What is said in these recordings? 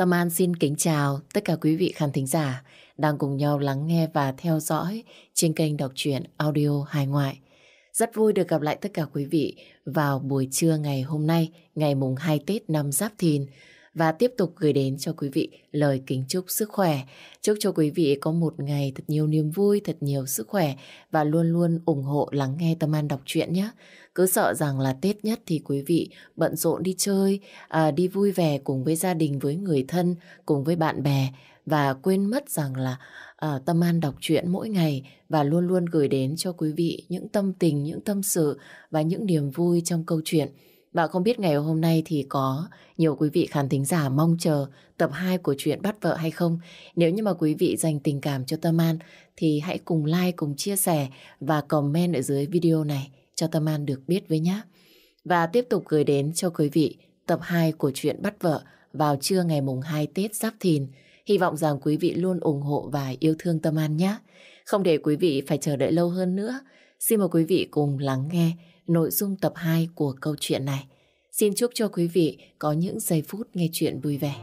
Tâm An xin kính chào tất cả quý vị khán thính giả đang cùng nhau lắng nghe và theo dõi trên kênh đọc truyện audio hài ngoại. Rất vui được gặp lại tất cả quý vị vào buổi trưa ngày hôm nay, ngày mùng 2 Tết năm Giáp Thìn và tiếp tục gửi đến cho quý vị lời kính chúc sức khỏe. Chúc cho quý vị có một ngày thật nhiều niềm vui, thật nhiều sức khỏe và luôn luôn ủng hộ lắng nghe Tâm An đọc truyện nhé. Cứ sợ rằng là Tết nhất thì quý vị bận rộn đi chơi, à, đi vui vẻ cùng với gia đình, với người thân, cùng với bạn bè và quên mất rằng là à, Tâm An đọc truyện mỗi ngày và luôn luôn gửi đến cho quý vị những tâm tình, những tâm sự và những niềm vui trong câu chuyện. Và không biết ngày hôm nay thì có nhiều quý vị khán thính giả mong chờ tập 2 của chuyện bắt vợ hay không. Nếu như mà quý vị dành tình cảm cho Tâm An thì hãy cùng like, cùng chia sẻ và comment ở dưới video này cho Tâm An được biết với nhé. Và tiếp tục gửi đến cho quý vị tập 2 của chuyện bắt vợ vào trưa ngày mùng 2 Tết Giáp Thìn. Hy vọng rằng quý vị luôn ủng hộ và yêu thương Tâm An nhé. Không để quý vị phải chờ đợi lâu hơn nữa. Xin mời quý vị cùng lắng nghe nội dung tập 2 của câu chuyện này. Xin chúc cho quý vị có những giây phút nghe chuyện vui vẻ.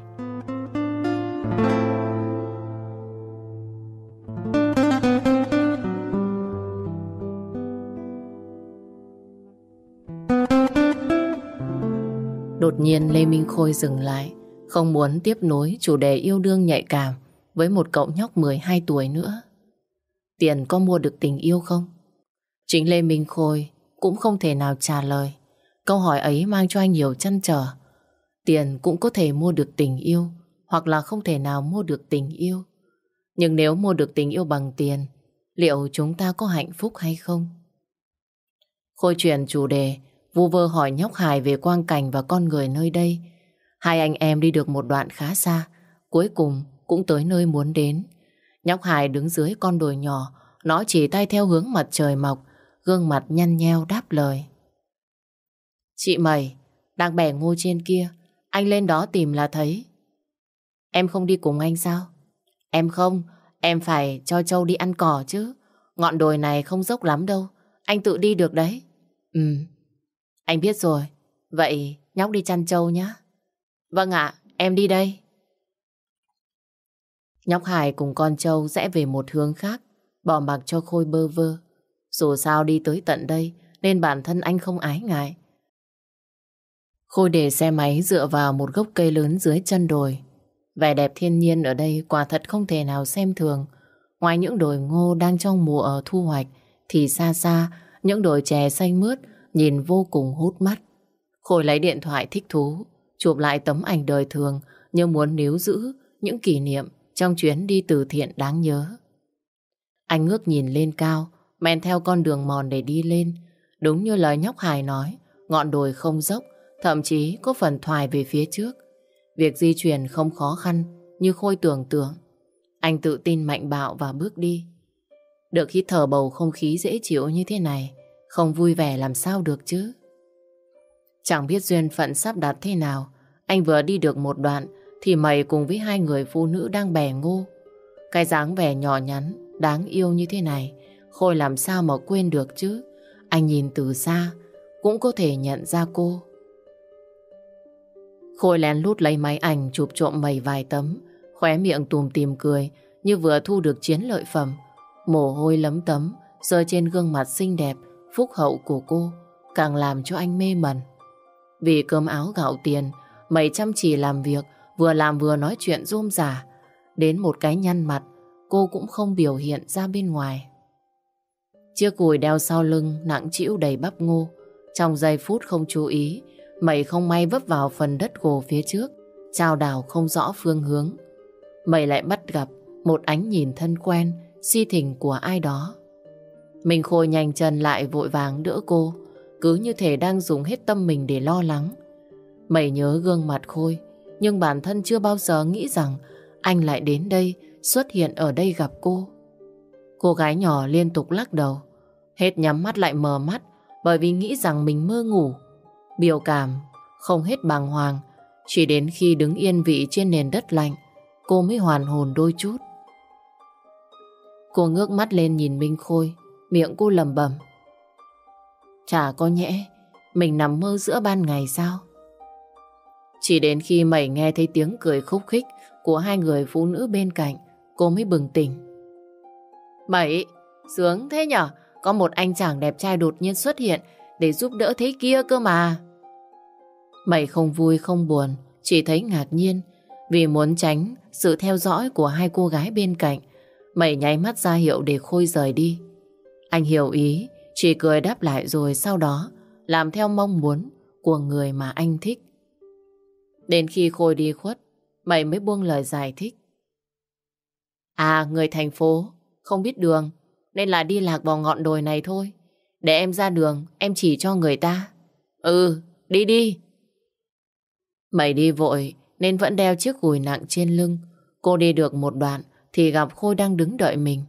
Đột nhiên Lê Minh Khôi dừng lại, không muốn tiếp nối chủ đề yêu đương nhạy cảm với một cậu nhóc 12 tuổi nữa. Tiền có mua được tình yêu không? Chính Lê Minh Khôi cũng không thể nào trả lời. Câu hỏi ấy mang cho anh nhiều chăn trở. Tiền cũng có thể mua được tình yêu, hoặc là không thể nào mua được tình yêu. Nhưng nếu mua được tình yêu bằng tiền, liệu chúng ta có hạnh phúc hay không? Khôi chuyển chủ đề, vu vơ hỏi nhóc hài về quang cảnh và con người nơi đây. Hai anh em đi được một đoạn khá xa, cuối cùng cũng tới nơi muốn đến. Nhóc hài đứng dưới con đồi nhỏ, nó chỉ tay theo hướng mặt trời mọc, gương mặt nhăn nheo đáp lời. Chị mày, đang bẻ ngô trên kia, anh lên đó tìm là thấy. Em không đi cùng anh sao? Em không, em phải cho Châu đi ăn cỏ chứ. Ngọn đồi này không dốc lắm đâu, anh tự đi được đấy. Ừ, anh biết rồi. Vậy nhóc đi chăn trâu nhá. Vâng ạ, em đi đây. Nhóc Hải cùng con trâu rẽ về một hướng khác, bỏ mặc cho Khôi bơ vơ. Dù sao đi tới tận đây nên bản thân anh không ái ngại. Khôi để xe máy dựa vào một gốc cây lớn dưới chân đồi. Vẻ đẹp thiên nhiên ở đây quả thật không thể nào xem thường. Ngoài những đồi ngô đang trong mùa ở thu hoạch thì xa xa những đồi chè xanh mướt nhìn vô cùng hút mắt. Khôi lấy điện thoại thích thú chụp lại tấm ảnh đời thường như muốn níu giữ những kỷ niệm trong chuyến đi từ thiện đáng nhớ. Anh ngước nhìn lên cao men theo con đường mòn để đi lên. Đúng như lời nhóc hài nói, ngọn đồi không dốc, thậm chí có phần thoài về phía trước. Việc di chuyển không khó khăn như Khôi tưởng tượng. Anh tự tin mạnh bạo và bước đi. Được hít thở bầu không khí dễ chịu như thế này, không vui vẻ làm sao được chứ. Chẳng biết duyên phận sắp đặt thế nào, anh vừa đi được một đoạn thì mày cùng với hai người phụ nữ đang bè ngô. Cái dáng vẻ nhỏ nhắn, đáng yêu như thế này Khôi làm sao mà quên được chứ Anh nhìn từ xa Cũng có thể nhận ra cô Khôi lén lút lấy máy ảnh Chụp trộm mày vài tấm Khóe miệng tùm tìm cười Như vừa thu được chiến lợi phẩm Mồ hôi lấm tấm Rơi trên gương mặt xinh đẹp Phúc hậu của cô Càng làm cho anh mê mẩn Vì cơm áo gạo tiền Mày chăm chỉ làm việc Vừa làm vừa nói chuyện rôm rả Đến một cái nhăn mặt Cô cũng không biểu hiện ra bên ngoài Chiếc cùi đeo sau lưng nặng chịu đầy bắp ngô. Trong giây phút không chú ý, mày không may vấp vào phần đất gồ phía trước, trao đảo không rõ phương hướng. Mày lại bắt gặp một ánh nhìn thân quen, si thỉnh của ai đó minh khôi nhanh chân lại vội vàng đỡ cô, cứ như thể đang dùng hết tâm mình để lo lắng. Mày nhớ gương mặt Khôi, nhưng bản thân chưa bao giờ nghĩ rằng anh lại đến đây, xuất hiện ở đây gặp cô. Cô gái nhỏ liên tục lắc đầu, Hết nhắm mắt lại mờ mắt bởi vì nghĩ rằng mình mơ ngủ. Biểu cảm không hết bàng hoàng chỉ đến khi đứng yên vị trên nền đất lạnh cô mới hoàn hồn đôi chút. Cô ngước mắt lên nhìn Minh Khôi miệng cô lầm bầm Chả có nhẽ mình nằm mơ giữa ban ngày sao? Chỉ đến khi mẩy nghe thấy tiếng cười khúc khích của hai người phụ nữ bên cạnh, cô mới bừng tỉnh. Mẩy, sướng thế nhở? Có một anh chàng đẹp trai đột nhiên xuất hiện để giúp đỡ thế kia cơ mà. Mẩy không vui không buồn, chỉ thấy ngạc nhiên vì muốn tránh sự theo dõi của hai cô gái bên cạnh. Mẩy nháy mắt ra hiệu để Khôi rời đi. Anh hiểu ý, chỉ cười đáp lại rồi sau đó làm theo mong muốn của người mà anh thích. Đến khi Khôi đi khuất, mày mới buông lời giải thích. À, người thành phố, không biết đường, nên là đi lạc vào ngọn đồi này thôi. Để em ra đường, em chỉ cho người ta. Ừ, đi đi. Mày đi vội, nên vẫn đeo chiếc gùi nặng trên lưng. Cô đi được một đoạn, thì gặp Khôi đang đứng đợi mình.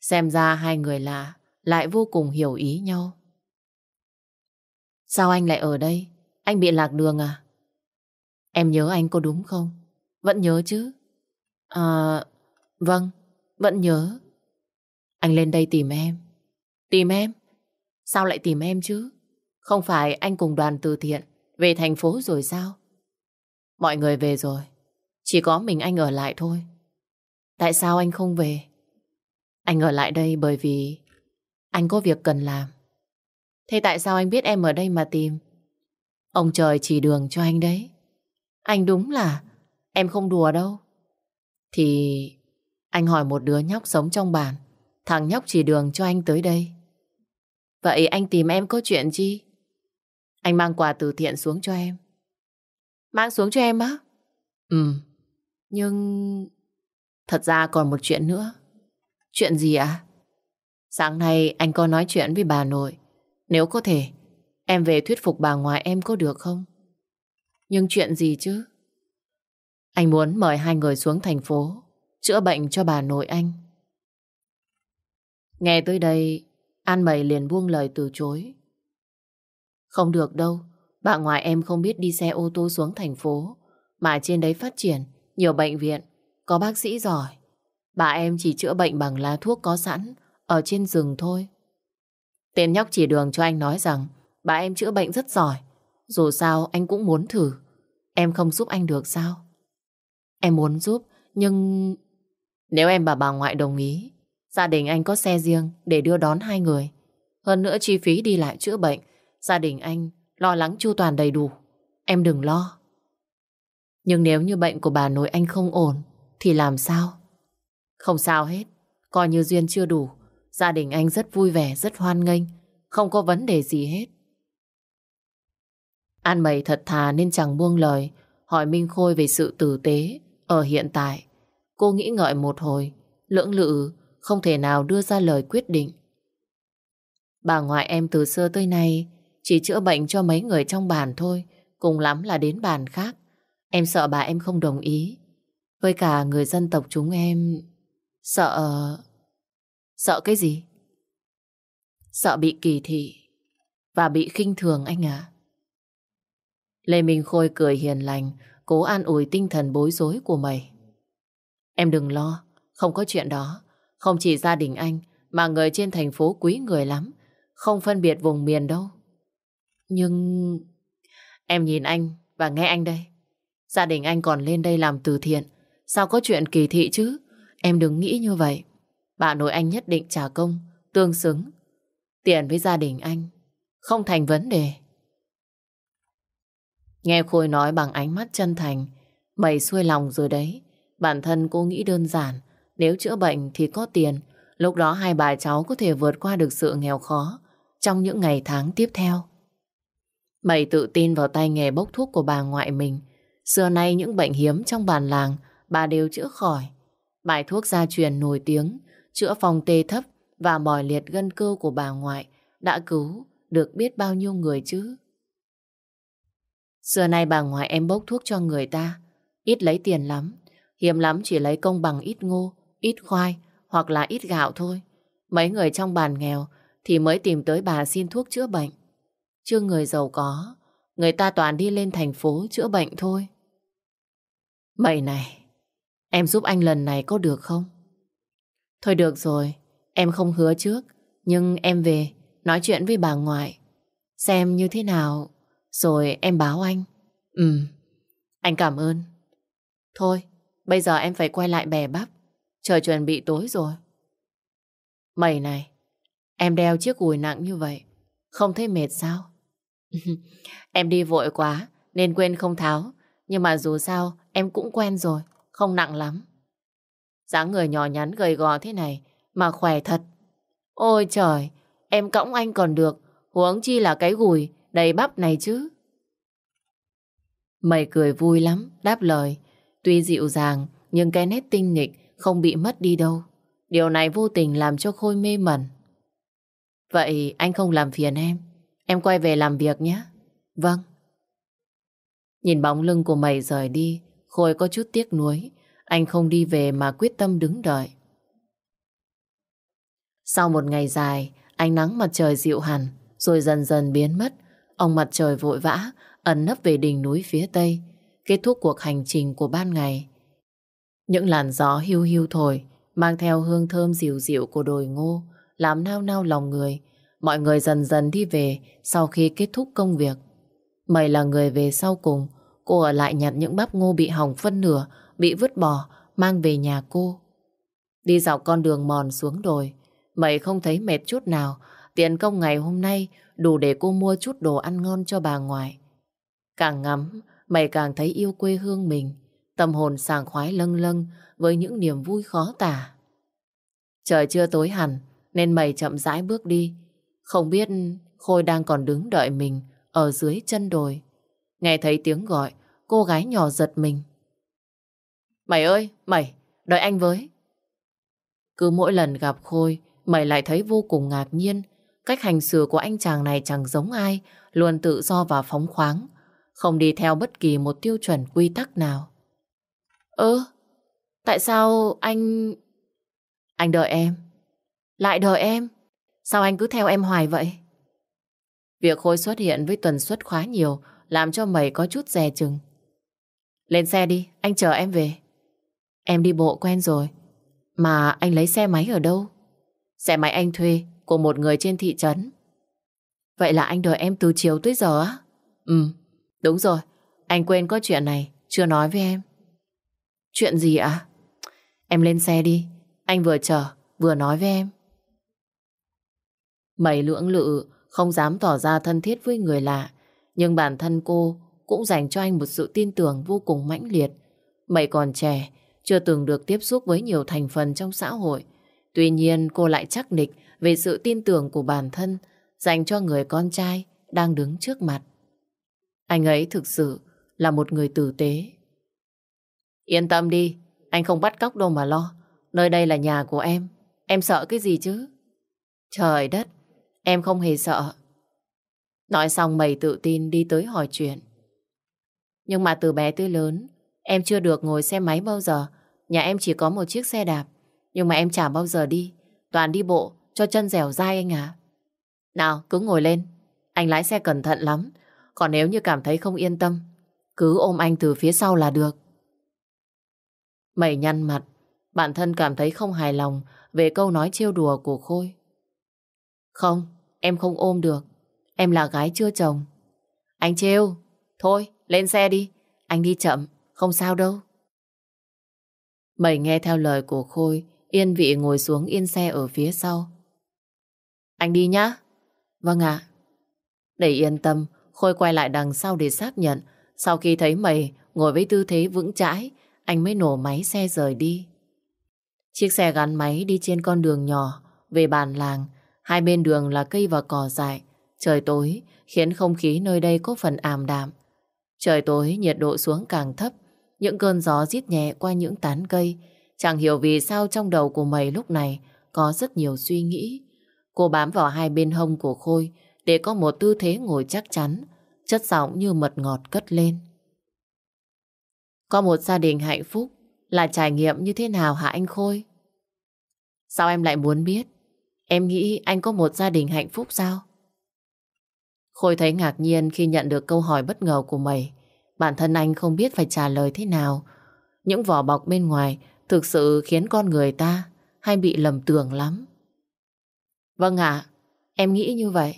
Xem ra hai người lạ, lại vô cùng hiểu ý nhau. Sao anh lại ở đây? Anh bị lạc đường à? Em nhớ anh có đúng không? Vẫn nhớ chứ? À, vâng, vẫn nhớ. Anh lên đây tìm em. Tìm em? Sao lại tìm em chứ? Không phải anh cùng đoàn từ thiện về thành phố rồi sao? Mọi người về rồi. Chỉ có mình anh ở lại thôi. Tại sao anh không về? Anh ở lại đây bởi vì anh có việc cần làm. Thế tại sao anh biết em ở đây mà tìm? Ông trời chỉ đường cho anh đấy. Anh đúng là em không đùa đâu. Thì anh hỏi một đứa nhóc sống trong bản. Thằng nhóc chỉ đường cho anh tới đây. Vậy anh tìm em có chuyện chi? Anh mang quà từ thiện xuống cho em. Mang xuống cho em á? Ừ. Nhưng... Thật ra còn một chuyện nữa. Chuyện gì ạ? À? Sáng nay anh có nói chuyện với bà nội. Nếu có thể, em về thuyết phục bà ngoại em có được không? Nhưng chuyện gì chứ? Anh muốn mời hai người xuống thành phố chữa bệnh cho bà nội anh. Nghe tới đây, An Mày liền buông lời từ chối. Không được đâu, bà ngoại em không biết đi xe ô tô xuống thành phố, mà trên đấy phát triển nhiều bệnh viện, có bác sĩ giỏi. Bà em chỉ chữa bệnh bằng lá thuốc có sẵn ở trên rừng thôi. Tên nhóc chỉ đường cho anh nói rằng bà em chữa bệnh rất giỏi. Dù sao anh cũng muốn thử. Em không giúp anh được sao? Em muốn giúp, nhưng... Nếu em và bà ngoại đồng ý, gia đình anh có xe riêng để đưa đón hai người. Hơn nữa chi phí đi lại chữa bệnh, gia đình anh lo lắng chu toàn đầy đủ. Em đừng lo. Nhưng nếu như bệnh của bà nội anh không ổn, thì làm sao? Không sao hết, coi như duyên chưa đủ. Gia đình anh rất vui vẻ, rất hoan nghênh, không có vấn đề gì hết. An mày thật thà nên chẳng buông lời, hỏi Minh Khôi về sự tử tế ở hiện tại. Cô nghĩ ngợi một hồi, lưỡng lự, không thể nào đưa ra lời quyết định. Bà ngoại em từ xưa tới nay chỉ chữa bệnh cho mấy người trong bàn thôi, cùng lắm là đến bàn khác. Em sợ bà em không đồng ý. Với cả người dân tộc chúng em sợ... Sợ cái gì? Sợ bị kỳ thị và bị khinh thường anh à. Lê Minh Khôi cười hiền lành, cố an ủi tinh thần bối rối của mày. Em đừng lo, không có chuyện đó. Không chỉ gia đình anh, mà người trên thành phố quý người lắm. Không phân biệt vùng miền đâu. Nhưng... Em nhìn anh và nghe anh đây. Gia đình anh còn lên đây làm từ thiện. Sao có chuyện kỳ thị chứ? Em đừng nghĩ như vậy. Bà nội anh nhất định trả công, tương xứng. Tiền với gia đình anh, không thành vấn đề. Nghe Khôi nói bằng ánh mắt chân thành, mày xuôi lòng rồi đấy. Bản thân cô nghĩ đơn giản, nếu chữa bệnh thì có tiền, lúc đó hai bà cháu có thể vượt qua được sự nghèo khó trong những ngày tháng tiếp theo. Mày tự tin vào tay nghề bốc thuốc của bà ngoại mình. Xưa nay những bệnh hiếm trong bàn làng bà đều chữa khỏi. Bài thuốc gia truyền nổi tiếng, chữa phòng tê thấp và mỏi liệt gân cơ của bà ngoại đã cứu được biết bao nhiêu người chứ. Xưa nay bà ngoại em bốc thuốc cho người ta, ít lấy tiền lắm, hiếm lắm chỉ lấy công bằng ít ngô, ít khoai hoặc là ít gạo thôi. Mấy người trong bàn nghèo thì mới tìm tới bà xin thuốc chữa bệnh. Chứ người giàu có, người ta toàn đi lên thành phố chữa bệnh thôi. Mày này, em giúp anh lần này có được không? Thôi được rồi, em không hứa trước, nhưng em về nói chuyện với bà ngoại. Xem như thế nào, rồi em báo anh. Ừ, Anh cảm ơn. Thôi, bây giờ em phải quay lại bè bắp. Trời chuẩn bị tối rồi. Mày này, em đeo chiếc gùi nặng như vậy, không thấy mệt sao? em đi vội quá, nên quên không tháo. Nhưng mà dù sao, em cũng quen rồi, không nặng lắm dáng người nhỏ nhắn gầy gò thế này, mà khỏe thật. Ôi trời, em cõng anh còn được, huống chi là cái gùi đầy bắp này chứ. Mày cười vui lắm, đáp lời. Tuy dịu dàng, nhưng cái nét tinh nghịch không bị mất đi đâu. Điều này vô tình làm cho Khôi mê mẩn. Vậy anh không làm phiền em. Em quay về làm việc nhé. Vâng. Nhìn bóng lưng của mày rời đi, Khôi có chút tiếc nuối. Anh không đi về mà quyết tâm đứng đợi. Sau một ngày dài, ánh nắng mặt trời dịu hẳn, rồi dần dần biến mất. Ông mặt trời vội vã, ẩn nấp về đỉnh núi phía tây, kết thúc cuộc hành trình của ban ngày. Những làn gió hiu hiu thổi, mang theo hương thơm dịu dịu của đồi ngô, làm nao nao lòng người. Mọi người dần dần đi về sau khi kết thúc công việc. Mày là người về sau cùng, cô ở lại nhặt những bắp ngô bị hỏng phân nửa, bị vứt bỏ, mang về nhà cô. Đi dọc con đường mòn xuống đồi, mày không thấy mệt chút nào, tiền công ngày hôm nay đủ để cô mua chút đồ ăn ngon cho bà ngoại. Càng ngắm, mày càng thấy yêu quê hương mình, tâm hồn sảng khoái lâng lâng với những niềm vui khó tả. Trời chưa tối hẳn, nên mày chậm rãi bước đi. Không biết Khôi đang còn đứng đợi mình ở dưới chân đồi. Nghe thấy tiếng gọi, cô gái nhỏ giật mình. Mày ơi, mày, đợi anh với. Cứ mỗi lần gặp Khôi, mày lại thấy vô cùng ngạc nhiên. Cách hành xử của anh chàng này chẳng giống ai, luôn tự do và phóng khoáng, không đi theo bất kỳ một tiêu chuẩn quy tắc nào. Ơ, tại sao anh... Anh đợi em. Lại đợi em? Sao anh cứ theo em hoài vậy? Việc Khôi xuất hiện với tần suất khá nhiều làm cho mày có chút dè chừng. Lên xe đi, anh chờ em về. Em đi bộ quen rồi. Mà anh lấy xe máy ở đâu? Xe máy anh thuê của một người trên thị trấn. Vậy là anh đợi em từ chiều tới giờ á? Ừ, đúng rồi. Anh quên có chuyện này, chưa nói với em. Chuyện gì ạ? Em lên xe đi. Anh vừa chờ, vừa nói với em. Mấy lưỡng lự, không dám tỏ ra thân thiết với người lạ. Nhưng bản thân cô cũng dành cho anh một sự tin tưởng vô cùng mãnh liệt. Mày còn trẻ, chưa từng được tiếp xúc với nhiều thành phần trong xã hội. Tuy nhiên cô lại chắc nịch về sự tin tưởng của bản thân dành cho người con trai đang đứng trước mặt. Anh ấy thực sự là một người tử tế. Yên tâm đi, anh không bắt cóc đâu mà lo. Nơi đây là nhà của em. Em sợ cái gì chứ? Trời đất, em không hề sợ. Nói xong mày tự tin đi tới hỏi chuyện. Nhưng mà từ bé tới lớn, em chưa được ngồi xe máy bao giờ. Nhà em chỉ có một chiếc xe đạp. Nhưng mà em chả bao giờ đi. Toàn đi bộ, cho chân dẻo dai anh à. Nào, cứ ngồi lên. Anh lái xe cẩn thận lắm. Còn nếu như cảm thấy không yên tâm, cứ ôm anh từ phía sau là được. Mày nhăn mặt, bản thân cảm thấy không hài lòng về câu nói trêu đùa của Khôi. Không, em không ôm được. Em là gái chưa chồng. Anh trêu, thôi, lên xe đi. Anh đi chậm, không sao đâu. Mày nghe theo lời của Khôi, yên vị ngồi xuống yên xe ở phía sau. Anh đi nhá. Vâng ạ. Để yên tâm, Khôi quay lại đằng sau để xác nhận. Sau khi thấy mày ngồi với tư thế vững chãi, anh mới nổ máy xe rời đi. Chiếc xe gắn máy đi trên con đường nhỏ, về bàn làng. Hai bên đường là cây và cỏ dại. Trời tối khiến không khí nơi đây có phần ảm đạm. Trời tối nhiệt độ xuống càng thấp, những cơn gió rít nhẹ qua những tán cây. Chẳng hiểu vì sao trong đầu của mày lúc này có rất nhiều suy nghĩ. Cô bám vào hai bên hông của Khôi để có một tư thế ngồi chắc chắn, chất giọng như mật ngọt cất lên. Có một gia đình hạnh phúc là trải nghiệm như thế nào hả anh Khôi? Sao em lại muốn biết? Em nghĩ anh có một gia đình hạnh phúc sao? Khôi thấy ngạc nhiên khi nhận được câu hỏi bất ngờ của mày. Bản thân anh không biết phải trả lời thế nào. Những vỏ bọc bên ngoài thực sự khiến con người ta hay bị lầm tưởng lắm. Vâng ạ, em nghĩ như vậy.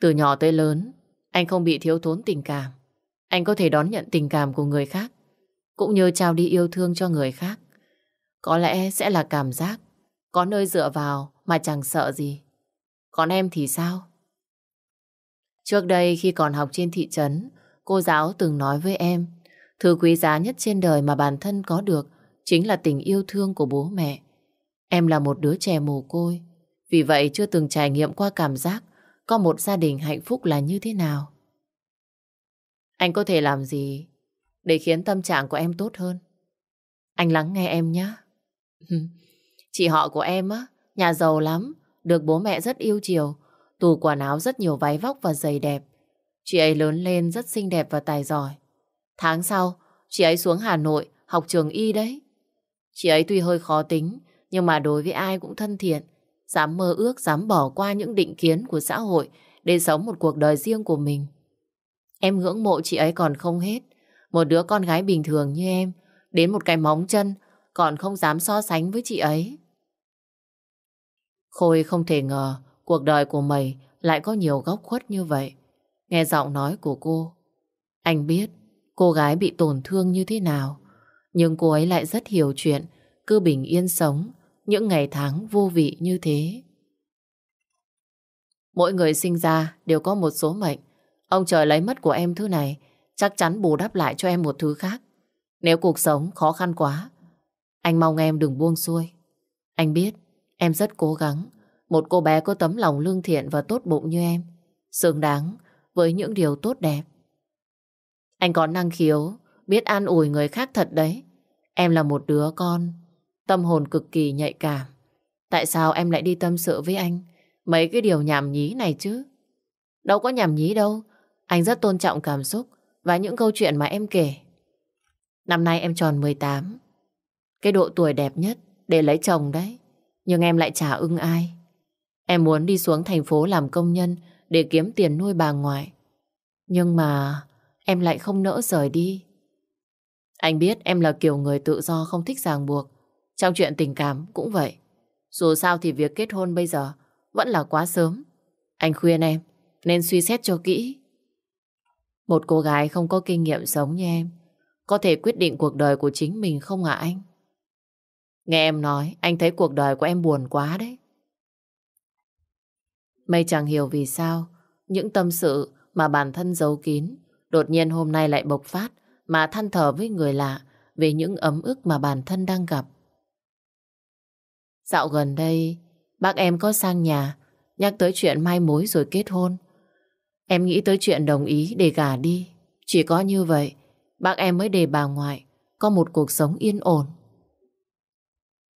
Từ nhỏ tới lớn, anh không bị thiếu thốn tình cảm. Anh có thể đón nhận tình cảm của người khác, cũng như trao đi yêu thương cho người khác. Có lẽ sẽ là cảm giác, có nơi dựa vào mà chẳng sợ gì. Còn em thì sao? Trước đây khi còn học trên thị trấn, cô giáo từng nói với em, thứ quý giá nhất trên đời mà bản thân có được chính là tình yêu thương của bố mẹ. Em là một đứa trẻ mồ côi, vì vậy chưa từng trải nghiệm qua cảm giác có một gia đình hạnh phúc là như thế nào. Anh có thể làm gì để khiến tâm trạng của em tốt hơn? Anh lắng nghe em nhé. Chị họ của em á, nhà giàu lắm, được bố mẹ rất yêu chiều, tủ quần áo rất nhiều váy vóc và giày đẹp. Chị ấy lớn lên rất xinh đẹp và tài giỏi. Tháng sau, chị ấy xuống Hà Nội học trường y đấy. Chị ấy tuy hơi khó tính, nhưng mà đối với ai cũng thân thiện, dám mơ ước, dám bỏ qua những định kiến của xã hội để sống một cuộc đời riêng của mình. Em ngưỡng mộ chị ấy còn không hết. Một đứa con gái bình thường như em, đến một cái móng chân, còn không dám so sánh với chị ấy. Khôi không thể ngờ cuộc đời của mày lại có nhiều góc khuất như vậy. Nghe giọng nói của cô, anh biết cô gái bị tổn thương như thế nào. Nhưng cô ấy lại rất hiểu chuyện, cứ bình yên sống những ngày tháng vô vị như thế. Mỗi người sinh ra đều có một số mệnh. Ông trời lấy mất của em thứ này, chắc chắn bù đắp lại cho em một thứ khác. Nếu cuộc sống khó khăn quá, anh mong em đừng buông xuôi. Anh biết em rất cố gắng. Một cô bé có tấm lòng lương thiện và tốt bụng như em, xứng đáng với những điều tốt đẹp. Anh có năng khiếu, biết an ủi người khác thật đấy. Em là một đứa con, tâm hồn cực kỳ nhạy cảm. Tại sao em lại đi tâm sự với anh mấy cái điều nhảm nhí này chứ? Đâu có nhảm nhí đâu. Anh rất tôn trọng cảm xúc và những câu chuyện mà em kể. Năm nay em tròn 18. Cái độ tuổi đẹp nhất để lấy chồng đấy. Nhưng em lại chả ưng ai. Em muốn đi xuống thành phố làm công nhân để kiếm tiền nuôi bà ngoại. Nhưng mà em lại không nỡ rời đi. Anh biết em là kiểu người tự do không thích ràng buộc. Trong chuyện tình cảm cũng vậy. Dù sao thì việc kết hôn bây giờ vẫn là quá sớm. Anh khuyên em nên suy xét cho kỹ. Một cô gái không có kinh nghiệm sống như em có thể quyết định cuộc đời của chính mình không hả anh? Nghe em nói, anh thấy cuộc đời của em buồn quá đấy. Mây chẳng hiểu vì sao những tâm sự mà bản thân giấu kín đột nhiên hôm nay lại bộc phát mà than thở với người lạ về những ấm ức mà bản thân đang gặp. Dạo gần đây, bác em có sang nhà nhắc tới chuyện mai mối rồi kết hôn. Em nghĩ tới chuyện đồng ý để gả đi. Chỉ có như vậy, bác em mới để bà ngoại có một cuộc sống yên ổn.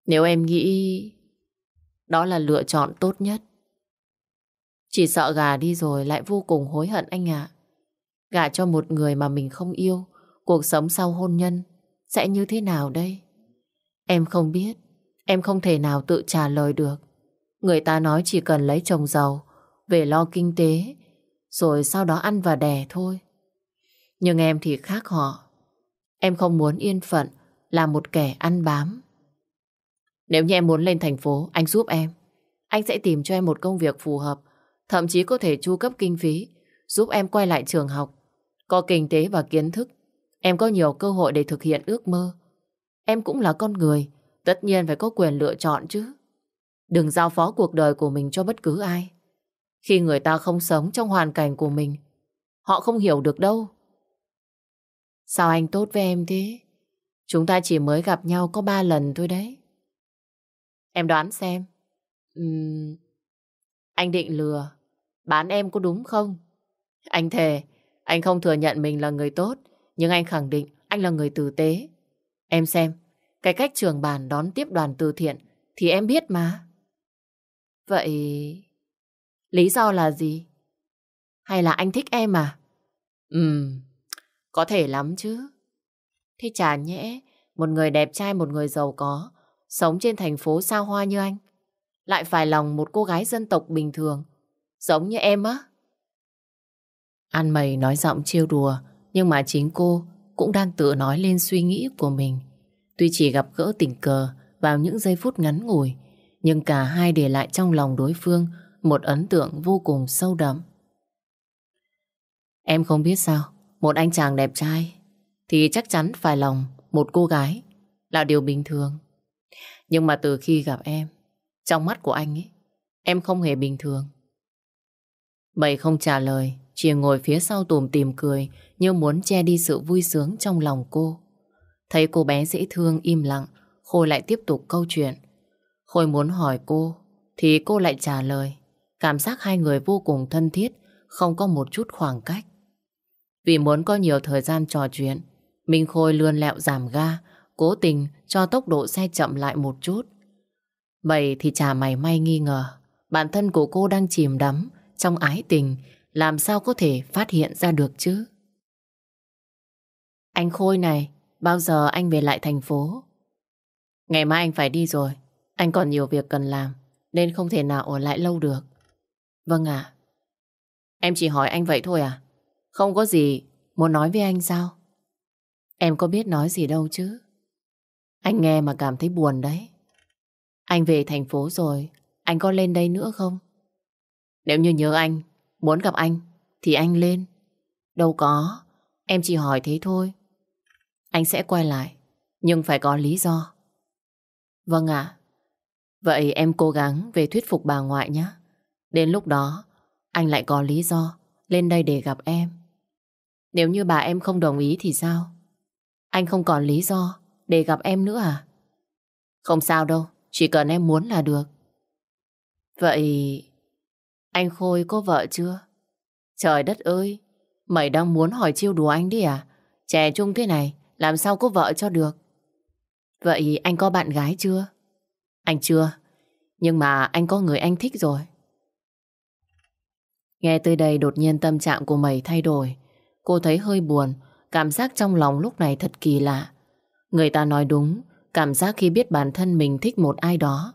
Nếu em nghĩ đó là lựa chọn tốt nhất, chỉ sợ gà đi rồi lại vô cùng hối hận anh ạ. Gả cho một người mà mình không yêu, cuộc sống sau hôn nhân sẽ như thế nào đây? Em không biết, em không thể nào tự trả lời được. Người ta nói chỉ cần lấy chồng giàu, về lo kinh tế, rồi sau đó ăn và đẻ thôi. Nhưng em thì khác họ. Em không muốn yên phận là một kẻ ăn bám. Nếu như em muốn lên thành phố, anh giúp em. Anh sẽ tìm cho em một công việc phù hợp, thậm chí có thể chu cấp kinh phí, giúp em quay lại trường học. Có kinh tế và kiến thức, em có nhiều cơ hội để thực hiện ước mơ. Em cũng là con người, tất nhiên phải có quyền lựa chọn chứ. Đừng giao phó cuộc đời của mình cho bất cứ ai. Khi người ta không sống trong hoàn cảnh của mình, họ không hiểu được đâu. Sao anh tốt với em thế? Chúng ta chỉ mới gặp nhau có ba lần thôi đấy. Em đoán xem. Uhm, anh định lừa. Bán em có đúng không? Anh thề, anh không thừa nhận mình là người tốt, nhưng anh khẳng định anh là người tử tế. Em xem, cái cách trường bàn đón tiếp đoàn từ thiện thì em biết mà. Vậy lý do là gì? Hay là anh thích em à? Ừm, có thể lắm chứ. Thế chả nhẽ một người đẹp trai một người giàu có sống trên thành phố sao hoa như anh lại phải lòng một cô gái dân tộc bình thường giống như em á. An mày nói giọng trêu đùa nhưng mà chính cô cũng đang tự nói lên suy nghĩ của mình. Tuy chỉ gặp gỡ tình cờ vào những giây phút ngắn ngủi nhưng cả hai để lại trong lòng đối phương một ấn tượng vô cùng sâu đậm. Em không biết sao một anh chàng đẹp trai thì chắc chắn phải lòng một cô gái là điều bình thường. Nhưng mà từ khi gặp em, trong mắt của anh ấy, em không hề bình thường. Bầy không trả lời, chỉ ngồi phía sau tùm tìm cười như muốn che đi sự vui sướng trong lòng cô. Thấy cô bé dễ thương im lặng, Khôi lại tiếp tục câu chuyện. Khôi muốn hỏi cô, thì cô lại trả lời. Cảm giác hai người vô cùng thân thiết, không có một chút khoảng cách. Vì muốn có nhiều thời gian trò chuyện, Minh Khôi lươn lẹo giảm ga, cố tình cho tốc độ xe chậm lại một chút. bảy thì chả mày may nghi ngờ, bản thân của cô đang chìm đắm trong ái tình, làm sao có thể phát hiện ra được chứ? Anh Khôi này, bao giờ anh về lại thành phố? Ngày mai anh phải đi rồi, anh còn nhiều việc cần làm, nên không thể nào ở lại lâu được. Vâng ạ. Em chỉ hỏi anh vậy thôi à? Không có gì muốn nói với anh sao? Em có biết nói gì đâu chứ. Anh nghe mà cảm thấy buồn đấy. Anh về thành phố rồi, anh có lên đây nữa không? Nếu như nhớ anh, muốn gặp anh, thì anh lên. Đâu có, em chỉ hỏi thế thôi. Anh sẽ quay lại, nhưng phải có lý do. Vâng ạ. Vậy em cố gắng về thuyết phục bà ngoại nhé. Đến lúc đó, anh lại có lý do lên đây để gặp em. Nếu như bà em không đồng ý thì sao? Anh không còn lý do để gặp em nữa à? Không sao đâu, chỉ cần em muốn là được. Vậy anh Khôi có vợ chưa? Trời đất ơi, mày đang muốn hỏi chiêu đùa anh đi à? Trẻ trung thế này, làm sao có vợ cho được? Vậy anh có bạn gái chưa? Anh chưa, nhưng mà anh có người anh thích rồi. Nghe tới đây đột nhiên tâm trạng của mày thay đổi. Cô thấy hơi buồn, cảm giác trong lòng lúc này thật kỳ lạ. Người ta nói đúng, cảm giác khi biết bản thân mình thích một ai đó.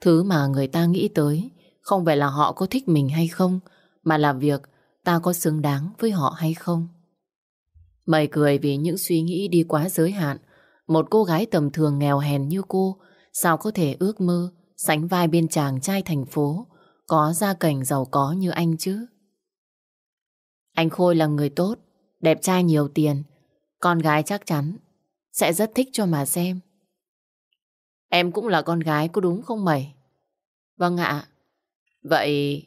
Thứ mà người ta nghĩ tới không phải là họ có thích mình hay không, mà là việc ta có xứng đáng với họ hay không. Mày cười vì những suy nghĩ đi quá giới hạn. Một cô gái tầm thường nghèo hèn như cô, sao có thể ước mơ sánh vai bên chàng trai thành phố, có gia cảnh giàu có như anh chứ. Anh Khôi là người tốt, đẹp trai nhiều tiền, con gái chắc chắn sẽ rất thích cho mà xem. Em cũng là con gái có đúng không mày? Vâng ạ. Vậy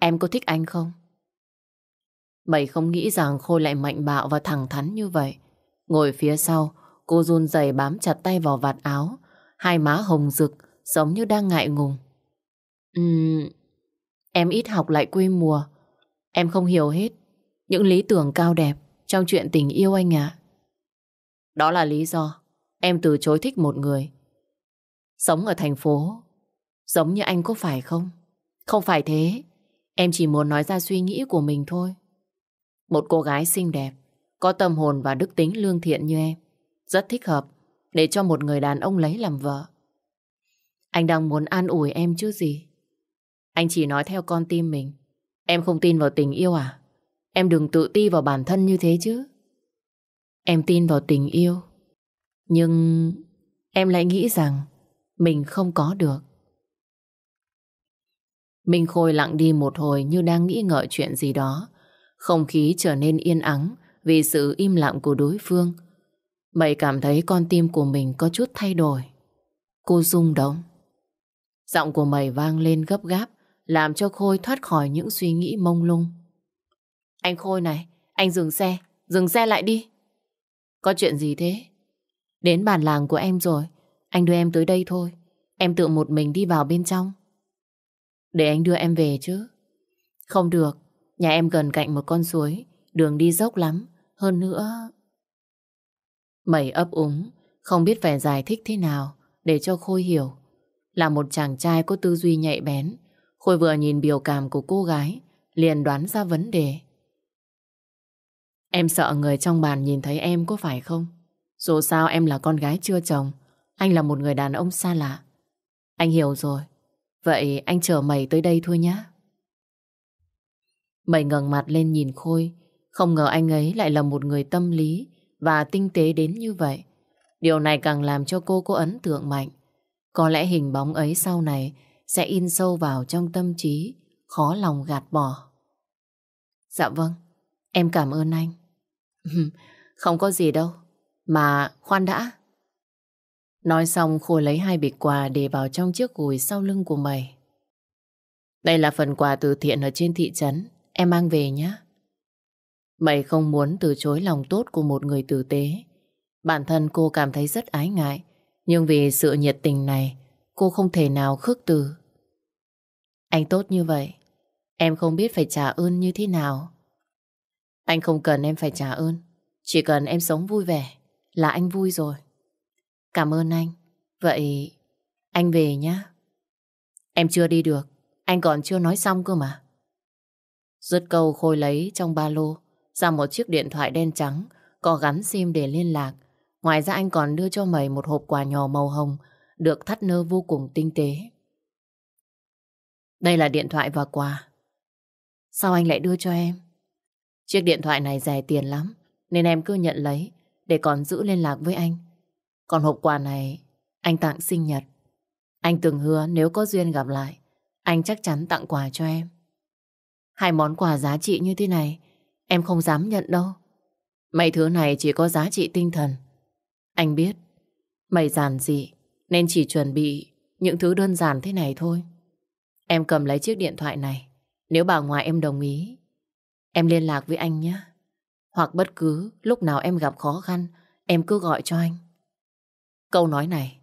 em có thích anh không? Mày không nghĩ rằng Khôi lại mạnh bạo và thẳng thắn như vậy. Ngồi phía sau, cô run rẩy bám chặt tay vào vạt áo, hai má hồng rực, giống như đang ngại ngùng. Ừm, em ít học lại quê mùa. Em không hiểu hết những lý tưởng cao đẹp trong chuyện tình yêu anh ạ. Đó là lý do em từ chối thích một người. Sống ở thành phố, giống như anh có phải không? Không phải thế, em chỉ muốn nói ra suy nghĩ của mình thôi. Một cô gái xinh đẹp, có tâm hồn và đức tính lương thiện như em, rất thích hợp để cho một người đàn ông lấy làm vợ. Anh đang muốn an ủi em chứ gì. Anh chỉ nói theo con tim mình. Em không tin vào tình yêu à? Em đừng tự ti vào bản thân như thế chứ. Em tin vào tình yêu. Nhưng em lại nghĩ rằng mình không có được. Minh Khôi lặng đi một hồi như đang nghĩ ngợi chuyện gì đó. Không khí trở nên yên ắng vì sự im lặng của đối phương. Mày cảm thấy con tim của mình có chút thay đổi. Cô rung động. Giọng của mày vang lên gấp gáp làm cho Khôi thoát khỏi những suy nghĩ mông lung. Anh Khôi này, anh dừng xe, dừng xe lại đi. Có chuyện gì thế? Đến bản làng của em rồi, anh đưa em tới đây thôi. Em tự một mình đi vào bên trong. Để anh đưa em về chứ. Không được, nhà em gần cạnh một con suối, đường đi dốc lắm. Hơn nữa... Mẩy ấp úng, không biết phải giải thích thế nào để cho Khôi hiểu. Là một chàng trai có tư duy nhạy bén, Khôi vừa nhìn biểu cảm của cô gái, liền đoán ra vấn đề. Em sợ người trong bàn nhìn thấy em có phải không? Dù sao em là con gái chưa chồng, anh là một người đàn ông xa lạ. Anh hiểu rồi, vậy anh chờ mày tới đây thôi nhé. Mày ngẩng mặt lên nhìn Khôi, không ngờ anh ấy lại là một người tâm lý và tinh tế đến như vậy. Điều này càng làm cho cô có ấn tượng mạnh. Có lẽ hình bóng ấy sau này sẽ in sâu vào trong tâm trí, khó lòng gạt bỏ. Dạ vâng, em cảm ơn anh. Không có gì đâu. Mà khoan đã. Nói xong Khôi lấy hai bịch quà để vào trong chiếc gùi sau lưng của mày. Đây là phần quà từ thiện ở trên thị trấn. Em mang về nhé. Mày không muốn từ chối lòng tốt của một người tử tế. Bản thân cô cảm thấy rất ái ngại. Nhưng vì sự nhiệt tình này, cô không thể nào khước từ. Anh tốt như vậy, em không biết phải trả ơn như thế nào. Anh không cần em phải trả ơn. Chỉ cần em sống vui vẻ là anh vui rồi. Cảm ơn anh. Vậy, anh về nhé. Em chưa đi được. Anh còn chưa nói xong cơ mà. Dứt câu Khôi lấy trong ba lô, ra một chiếc điện thoại đen trắng, có gắn sim để liên lạc. Ngoài ra anh còn đưa cho mày một hộp quà nhỏ màu hồng, được thắt nơ vô cùng tinh tế. Đây là điện thoại và quà. Sao anh lại đưa cho em? Chiếc điện thoại này rẻ tiền lắm, nên em cứ nhận lấy, để còn giữ liên lạc với anh. Còn hộp quà này anh tặng sinh nhật. Anh từng hứa nếu có duyên gặp lại anh chắc chắn tặng quà cho em. Hai món quà giá trị như thế này em không dám nhận đâu. Mấy thứ này chỉ có giá trị tinh thần. Anh biết mày giản dị nên chỉ chuẩn bị những thứ đơn giản thế này thôi. Em cầm lấy chiếc điện thoại này. Nếu bà ngoại em đồng ý, em liên lạc với anh nhé. Hoặc bất cứ lúc nào em gặp khó khăn, em cứ gọi cho anh. Câu nói này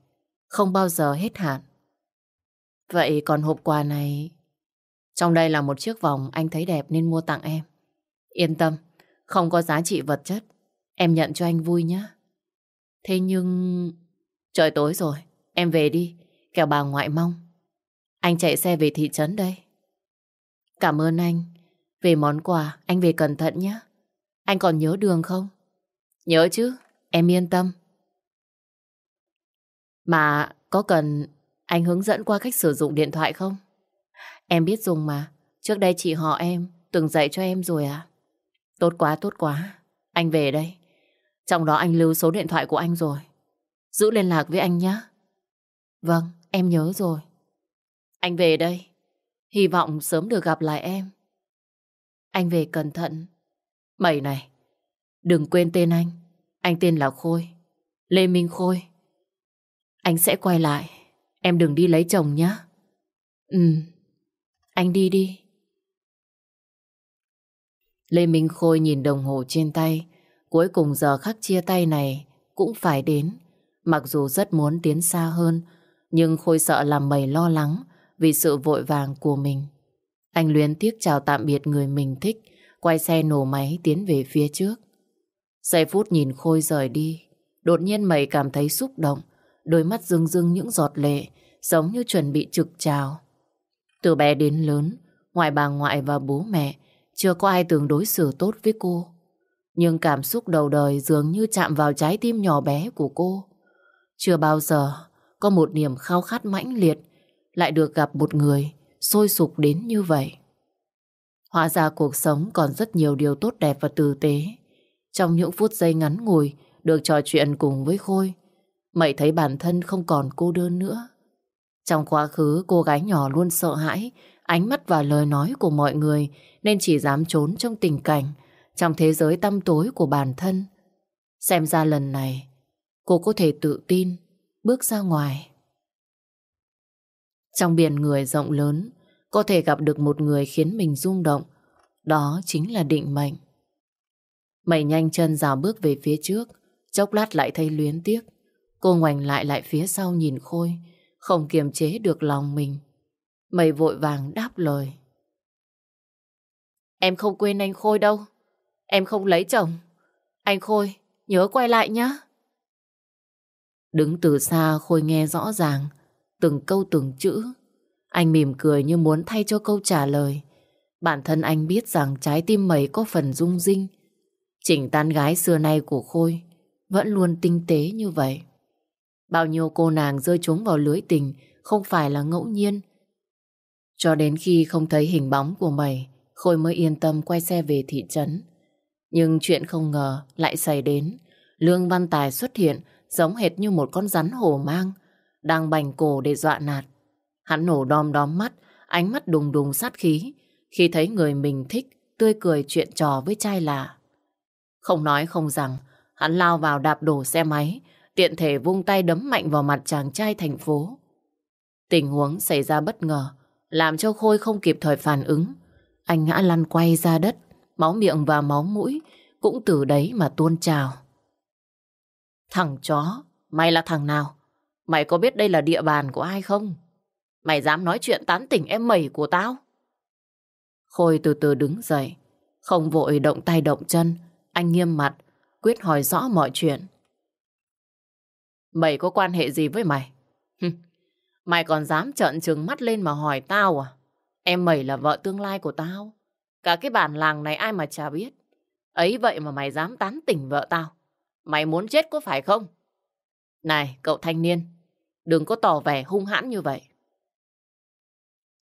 không bao giờ hết hạn. Vậy còn hộp quà này... Trong đây là một chiếc vòng anh thấy đẹp nên mua tặng em. Yên tâm, không có giá trị vật chất. Em nhận cho anh vui nhé. Thế nhưng... Trời tối rồi, em về đi, kẻo bà ngoại mong. Anh chạy xe về thị trấn đây. Cảm ơn anh. Về món quà, anh về cẩn thận nhé. Anh còn nhớ đường không? Nhớ chứ, em yên tâm. Mà có cần anh hướng dẫn qua cách sử dụng điện thoại không? Em biết dùng mà. Trước đây chị họ em từng dạy cho em rồi à? Tốt quá, tốt quá. Anh về đây. Trong đó anh lưu số điện thoại của anh rồi. Giữ liên lạc với anh nhé. Vâng, em nhớ rồi. Anh về đây. Hy vọng sớm được gặp lại em. Anh về cẩn thận. Mày này, đừng quên tên anh. Anh tên là Khôi. Lê Minh Khôi. Anh sẽ quay lại. Em đừng đi lấy chồng nhé. Ừ, anh đi đi. Lê Minh Khôi nhìn đồng hồ trên tay. Cuối cùng giờ khắc chia tay này cũng phải đến. Mặc dù rất muốn tiến xa hơn, nhưng Khôi sợ làm mày lo lắng vì sự vội vàng của mình. Anh luyến tiếc chào tạm biệt người mình thích, quay xe nổ máy tiến về phía trước. Giây phút nhìn Khôi rời đi, đột nhiên mày cảm thấy xúc động, đôi mắt rưng rưng những giọt lệ, giống như chuẩn bị trực trào. Từ bé đến lớn, ngoài bà ngoại và bố mẹ, chưa có ai từng đối xử tốt với cô. Nhưng cảm xúc đầu đời dường như chạm vào trái tim nhỏ bé của cô. Chưa bao giờ có một niềm khao khát mãnh liệt lại được gặp một người sôi sục đến như vậy. Hóa ra cuộc sống còn rất nhiều điều tốt đẹp và tử tế. Trong những phút giây ngắn ngủi được trò chuyện cùng với Khôi, Mày thấy bản thân không còn cô đơn nữa. Trong quá khứ, cô gái nhỏ luôn sợ hãi ánh mắt và lời nói của mọi người nên chỉ dám trốn trong tình cảnh, trong thế giới tăm tối của bản thân. Xem ra lần này, cô có thể tự tin bước ra ngoài. Trong biển người rộng lớn, có thể gặp được một người khiến mình rung động. Đó chính là định mệnh. Mày nhanh chân rào bước về phía trước, chốc lát lại thấy luyến tiếc. Cô ngoảnh lại lại phía sau nhìn Khôi, không kiềm chế được lòng mình. Mày vội vàng đáp lời. Em không quên anh Khôi đâu. Em không lấy chồng. Anh Khôi, nhớ quay lại nhé. Đứng từ xa Khôi nghe rõ ràng, từng câu từng chữ. Anh mỉm cười như muốn thay cho câu trả lời. Bản thân anh biết rằng trái tim mày có phần rung rinh. Chỉnh tán gái xưa nay của Khôi vẫn luôn tinh tế như vậy. Bao nhiêu cô nàng rơi trúng vào lưới tình không phải là ngẫu nhiên. Cho đến khi không thấy hình bóng của mày, Khôi mới yên tâm quay xe về thị trấn. Nhưng chuyện không ngờ lại xảy đến. Lương Văn Tài xuất hiện giống hệt như một con rắn hổ mang, đang bành cổ để dọa nạt. Hắn nổ đom đóm mắt, ánh mắt đùng đùng sát khí, khi thấy người mình thích tươi cười chuyện trò với trai lạ. Không nói không rằng, hắn lao vào đạp đổ xe máy, tiện thể vung tay đấm mạnh vào mặt chàng trai thành phố. Tình huống xảy ra bất ngờ, làm cho Khôi không kịp thời phản ứng. Anh ngã lăn quay ra đất, máu miệng và máu mũi cũng từ đấy mà tuôn trào. Thằng chó, mày là thằng nào? Mày có biết đây là địa bàn của ai không? Mày dám nói chuyện tán tỉnh em mẩy của tao? Khôi từ từ đứng dậy, không vội động tay động chân, anh nghiêm mặt, quyết hỏi rõ mọi chuyện. Mày có quan hệ gì với mày? mày còn dám trợn trừng mắt lên mà hỏi tao à? Em mày là vợ tương lai của tao. Cả cái bản làng này ai mà chả biết. Ấy vậy mà mày dám tán tỉnh vợ tao. Mày muốn chết có phải không? Này, cậu thanh niên, đừng có tỏ vẻ hung hãn như vậy.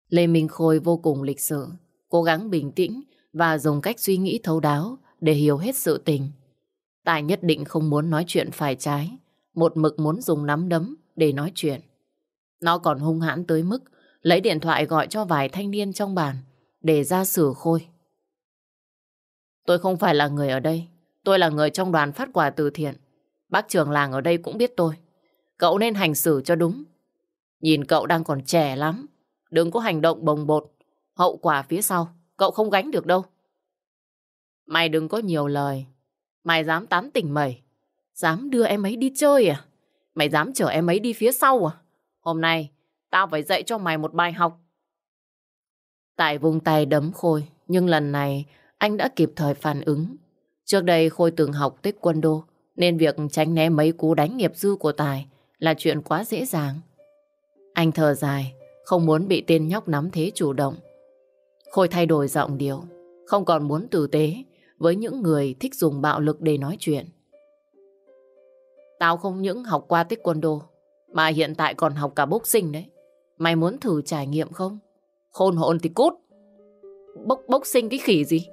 Lê Minh Khôi vô cùng lịch sự, cố gắng bình tĩnh và dùng cách suy nghĩ thấu đáo để hiểu hết sự tình. Tài nhất định không muốn nói chuyện phải trái, một mực muốn dùng nắm đấm để nói chuyện. Nó còn hung hãn tới mức lấy điện thoại gọi cho vài thanh niên trong bàn để ra xử Khôi. Tôi không phải là người ở đây, tôi là người trong đoàn phát quà từ thiện. Bác trưởng làng ở đây cũng biết tôi. Cậu nên hành xử cho đúng. Nhìn cậu đang còn trẻ lắm, đừng có hành động bồng bột, hậu quả phía sau, cậu không gánh được đâu. Mày đừng có nhiều lời, mày dám tán tỉnh mẩy dám đưa em ấy đi chơi à? Mày dám chở em ấy đi phía sau à? Hôm nay, tao phải dạy cho mày một bài học. Tại vùng tay đấm Khôi, nhưng lần này anh đã kịp thời phản ứng. Trước đây Khôi từng học tích quân đô, nên việc tránh né mấy cú đánh nghiệp dư của Tài là chuyện quá dễ dàng. Anh thở dài, không muốn bị tên nhóc nắm thế chủ động. Khôi thay đổi giọng điệu, không còn muốn tử tế với những người thích dùng bạo lực để nói chuyện. Tao không những học qua tích quân đồ mà hiện tại còn học cả boxing đấy. Mày muốn thử trải nghiệm không? Khôn hồn thì cút. Bốc bốc sinh cái khỉ gì?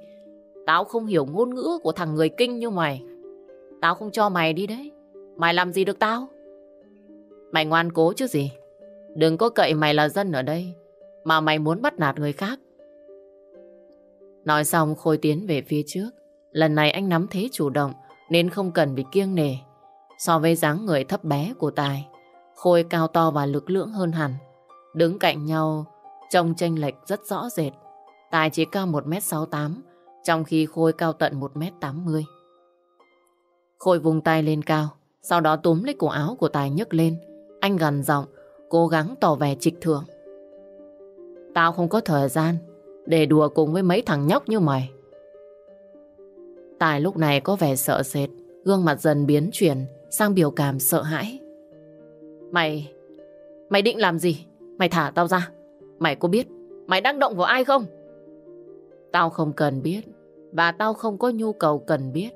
Tao không hiểu ngôn ngữ của thằng người kinh như mày. Tao không cho mày đi đấy. Mày làm gì được tao? Mày ngoan cố chứ gì. Đừng có cậy mày là dân ở đây. Mà mày muốn bắt nạt người khác. Nói xong Khôi tiến về phía trước. Lần này anh nắm thế chủ động, nên không cần bị kiêng nề. So với dáng người thấp bé của Tài, Khôi cao to và lực lưỡng hơn hẳn. Đứng cạnh nhau, trông chênh lệch rất rõ rệt. Tài chỉ cao 1m68, trong khi Khôi cao tận 1m80. Khôi vùng tay lên cao, sau đó túm lấy cổ áo của Tài nhấc lên. Anh gần giọng, cố gắng tỏ vẻ trịch thượng. Tao không có thời gian để đùa cùng với mấy thằng nhóc như mày. Tài lúc này có vẻ sợ sệt, gương mặt dần biến chuyển sang biểu cảm sợ hãi. Mày, mày định làm gì? Mày thả tao ra. Mày có biết mày đang động vào ai không? Tao không cần biết và tao không có nhu cầu cần biết.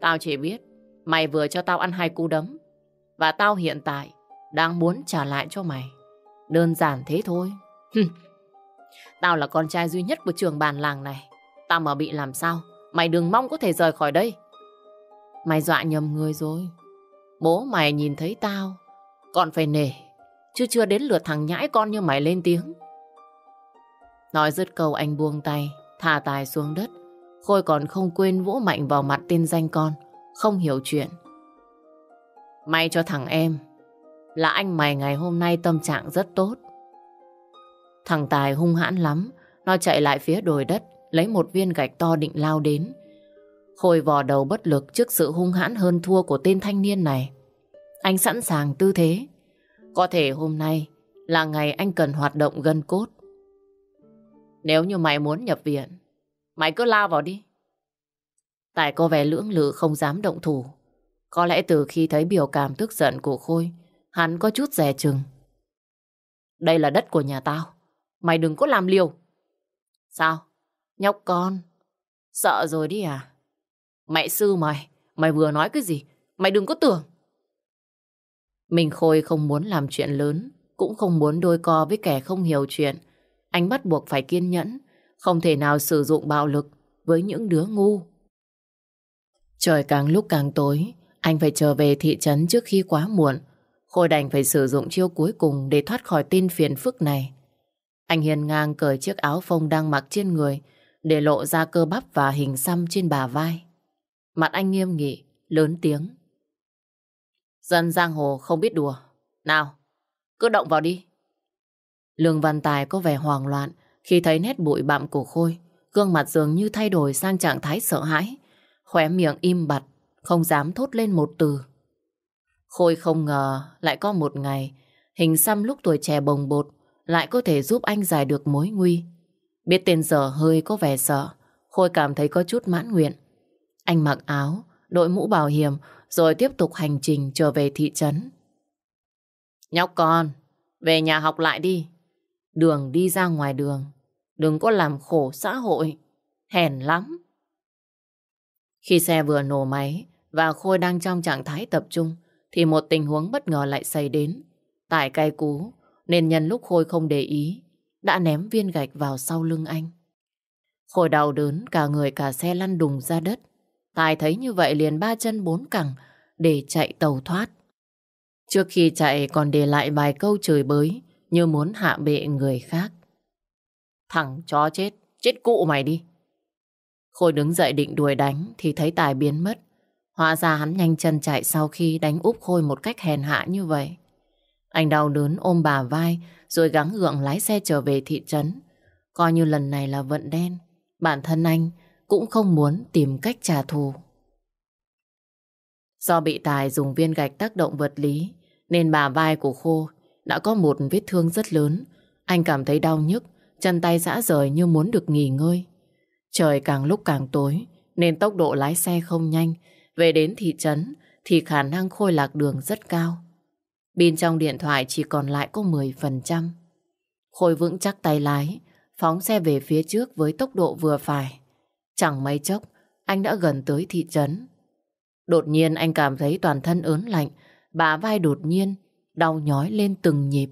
Tao chỉ biết mày vừa cho tao ăn hai cú đấm và tao hiện tại đang muốn trả lại cho mày. Đơn giản thế thôi. tao là con trai duy nhất của trường bàn làng này. Tao mà bị làm sao, mày đừng mong có thể rời khỏi đây. Mày dọa nhầm người rồi. Bố mày nhìn thấy tao, còn phải nể, chứ chưa đến lượt thằng nhãi con như mày lên tiếng. Nói dứt câu anh buông tay, thả tài xuống đất. Khôi còn không quên vỗ mạnh vào mặt tên danh con, không hiểu chuyện. May cho thằng em, là anh mày ngày hôm nay tâm trạng rất tốt. Thằng Tài hung hãn lắm, nó chạy lại phía đồi đất, lấy một viên gạch to định lao đến. Khôi vò đầu bất lực trước sự hung hãn hơn thua của tên thanh niên này. Anh sẵn sàng tư thế. Có thể hôm nay là ngày anh cần hoạt động gân cốt. Nếu như mày muốn nhập viện, mày cứ lao vào đi. Tài có vẻ lưỡng lự không dám động thủ. Có lẽ từ khi thấy biểu cảm tức giận của Khôi, hắn có chút dè chừng. Đây là đất của nhà tao. Mày đừng có làm liều. Sao? Nhóc con. Sợ rồi đi à? Mẹ sư mày, mày vừa nói cái gì? Mày đừng có tưởng. Mình Khôi không muốn làm chuyện lớn, cũng không muốn đôi co với kẻ không hiểu chuyện. Anh bắt buộc phải kiên nhẫn, không thể nào sử dụng bạo lực với những đứa ngu. Trời càng lúc càng tối, anh phải trở về thị trấn trước khi quá muộn. Khôi đành phải sử dụng chiêu cuối cùng để thoát khỏi tin phiền phức này. Anh hiền ngang cởi chiếc áo phông đang mặc trên người để lộ ra cơ bắp và hình xăm trên bà vai. Mặt anh nghiêm nghị, lớn tiếng. Dân giang hồ không biết đùa. Nào, cứ động vào đi. Lương Văn Tài có vẻ hoang loạn khi thấy nét bụi bặm của Khôi. Gương mặt dường như thay đổi sang trạng thái sợ hãi. Khóe miệng im bặt, không dám thốt lên một từ. Khôi không ngờ lại có một ngày hình xăm lúc tuổi trẻ bồng bột lại có thể giúp anh giải được mối nguy. Biết tên giờ hơi có vẻ sợ, Khôi cảm thấy có chút mãn nguyện. Anh mặc áo, đội mũ bảo hiểm rồi tiếp tục hành trình trở về thị trấn. Nhóc con, về nhà học lại đi. Đường đi ra ngoài đường, đừng có làm khổ xã hội, hèn lắm. Khi xe vừa nổ máy và Khôi đang trong trạng thái tập trung, thì một tình huống bất ngờ lại xảy đến. Tại cay cú, nên nhân lúc Khôi không để ý, đã ném viên gạch vào sau lưng anh. Khôi đau đớn, cả người cả xe lăn đùng ra đất. Tài thấy như vậy liền ba chân bốn cẳng để chạy tàu thoát. Trước khi chạy còn để lại vài câu chửi bới như muốn hạ bệ người khác. Thằng chó chết, chết cụ mày đi. Khôi đứng dậy định đuổi đánh thì thấy Tài biến mất. Hóa ra hắn nhanh chân chạy sau khi đánh úp Khôi một cách hèn hạ như vậy. Anh đau đớn ôm bà vai rồi gắng gượng lái xe trở về thị trấn. Coi như lần này là vận đen. Bản thân anh cũng không muốn tìm cách trả thù. Do bị Tài dùng viên gạch tác động vật lý nên bà vai của Khô đã có một vết thương rất lớn. Anh cảm thấy đau nhức, chân tay rã rời như muốn được nghỉ ngơi. Trời càng lúc càng tối nên tốc độ lái xe không nhanh. Về đến thị trấn thì khả năng Khôi lạc đường rất cao. Pin trong điện thoại chỉ còn lại có 10%. Khôi vững chắc tay lái, phóng xe về phía trước với tốc độ vừa phải. Chẳng mấy chốc, anh đã gần tới thị trấn. Đột nhiên anh cảm thấy toàn thân ớn lạnh, bả vai đột nhiên, đau nhói lên từng nhịp.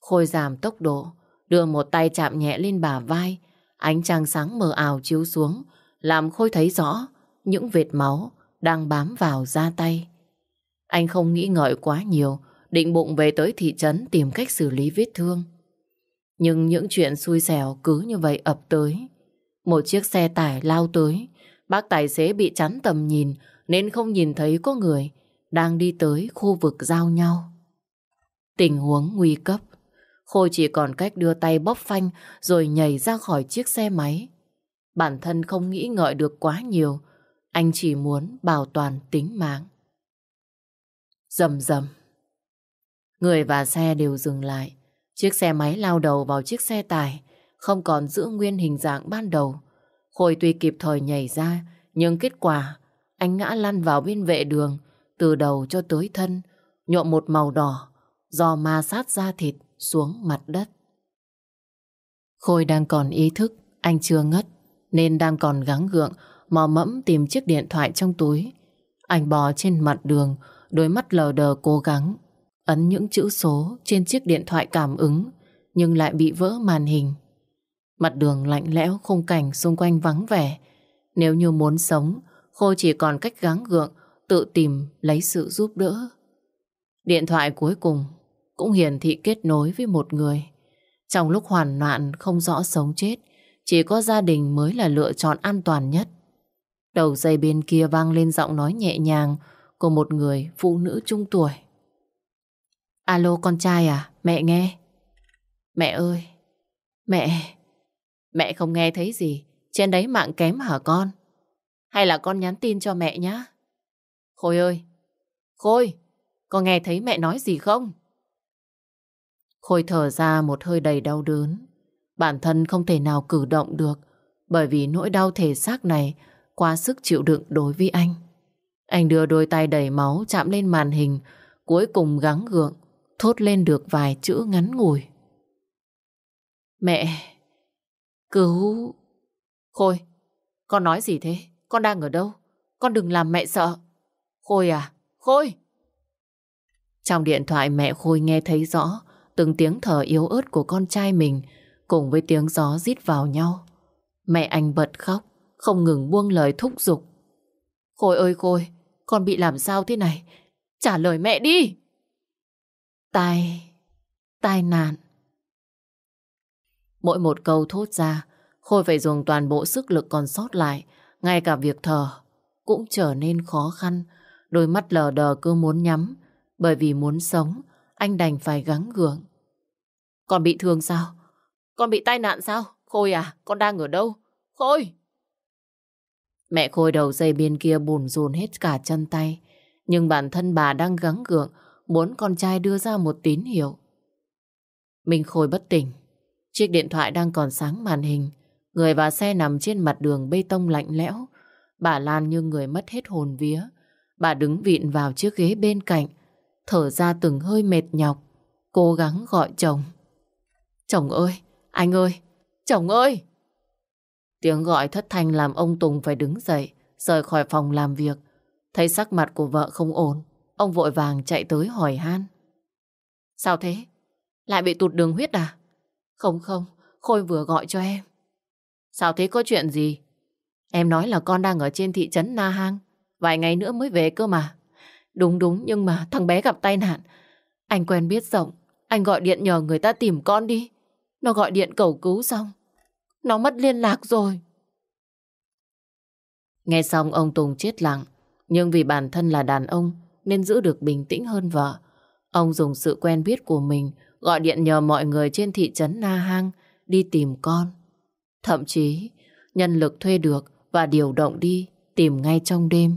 Khôi giảm tốc độ, đưa một tay chạm nhẹ lên bả vai, ánh trăng sáng mờ ảo chiếu xuống, làm Khôi thấy rõ những vệt máu đang bám vào da tay. Anh không nghĩ ngợi quá nhiều, định bụng về tới thị trấn tìm cách xử lý vết thương. Nhưng những chuyện xui xẻo cứ như vậy ập tới. Một chiếc xe tải lao tới, bác tài xế bị chắn tầm nhìn nên không nhìn thấy có người đang đi tới khu vực giao nhau. Tình huống nguy cấp, Khôi chỉ còn cách đưa tay bóp phanh rồi nhảy ra khỏi chiếc xe máy. Bản thân không nghĩ ngợi được quá nhiều, anh chỉ muốn bảo toàn tính mạng. Dầm dầm. Người và xe đều dừng lại. Chiếc xe máy lao đầu vào chiếc xe tải, không còn giữ nguyên hình dạng ban đầu. Khôi tuy kịp thời nhảy ra, nhưng kết quả anh ngã lăn vào bên vệ đường, từ đầu cho tới thân, nhuộm một màu đỏ, do ma sát da thịt xuống mặt đất. Khôi đang còn ý thức, anh chưa ngất, nên đang còn gắng gượng, mò mẫm tìm chiếc điện thoại trong túi. Anh bò trên mặt đường, đôi mắt lờ đờ cố gắng ấn những chữ số trên chiếc điện thoại cảm ứng nhưng lại bị vỡ màn hình. Mặt đường lạnh lẽo, khung cảnh xung quanh vắng vẻ. Nếu như muốn sống, Khôi chỉ còn cách gắng gượng, tự tìm lấy sự giúp đỡ. Điện thoại cuối cùng cũng hiển thị kết nối với một người. Trong lúc hoàn nạn không rõ sống chết, chỉ có gia đình mới là lựa chọn an toàn nhất. Đầu dây bên kia vang lên giọng nói nhẹ nhàng của một người phụ nữ trung tuổi. Alo con trai à, mẹ nghe. Mẹ ơi, mẹ, mẹ không nghe thấy gì, trên đấy mạng kém hả con? Hay là con nhắn tin cho mẹ nhá? Khôi ơi, Khôi, con nghe thấy mẹ nói gì không? Khôi thở ra một hơi đầy đau đớn. Bản thân không thể nào cử động được bởi vì nỗi đau thể xác này quá sức chịu đựng đối với anh. Anh đưa đôi tay đầy máu chạm lên màn hình cuối cùng gắng gượng thốt lên được vài chữ ngắn ngủi. Mẹ, cứu... Khôi, con nói gì thế? Con đang ở đâu? Con đừng làm mẹ sợ. Khôi à? Khôi! Trong điện thoại mẹ Khôi nghe thấy rõ từng tiếng thở yếu ớt của con trai mình cùng với tiếng gió rít vào nhau. Mẹ anh bật khóc, không ngừng buông lời thúc giục. Khôi ơi Khôi, con bị làm sao thế này? Trả lời mẹ đi! Tai, tai nạn. Mỗi một câu thốt ra, Khôi phải dùng toàn bộ sức lực còn sót lại, ngay cả việc thở. cũng trở nên khó khăn. Đôi mắt lờ đờ cứ muốn nhắm. Bởi vì muốn sống, anh đành phải gắng gượng. Con bị thương sao? Con bị tai nạn sao? Khôi à, con đang ở đâu? Khôi! Mẹ Khôi đầu dây bên kia bùn rùn hết cả chân tay. Nhưng bản thân bà đang gắng gượng, muốn con trai đưa ra một tín hiệu. Minh Khôi bất tỉnh. Chiếc điện thoại đang còn sáng màn hình. Người và xe nằm trên mặt đường bê tông lạnh lẽo. Bà Lan như người mất hết hồn vía. Bà đứng vịn vào chiếc ghế bên cạnh, thở ra từng hơi mệt nhọc, cố gắng gọi chồng. Chồng ơi, anh ơi, chồng ơi! Tiếng gọi thất thanh làm ông Tùng phải đứng dậy, rời khỏi phòng làm việc. Thấy sắc mặt của vợ không ổn, ông vội vàng chạy tới hỏi han. Sao thế? Lại bị tụt đường huyết à? Không không, Khôi vừa gọi cho em. Sao thế có chuyện gì? Em nói là con đang ở trên thị trấn Na Hang. Vài ngày nữa mới về cơ mà. Đúng đúng, nhưng mà thằng bé gặp tai nạn. Anh quen biết rộng. Anh gọi điện nhờ người ta tìm con đi. Nó gọi điện cầu cứu xong. Nó mất liên lạc rồi. Nghe xong ông Tùng chết lặng. Nhưng vì bản thân là đàn ông nên giữ được bình tĩnh hơn vợ. Ông dùng sự quen biết của mình gọi điện nhờ mọi người trên thị trấn Na Hang đi tìm con. Thậm chí nhân lực thuê được và điều động đi tìm ngay trong đêm.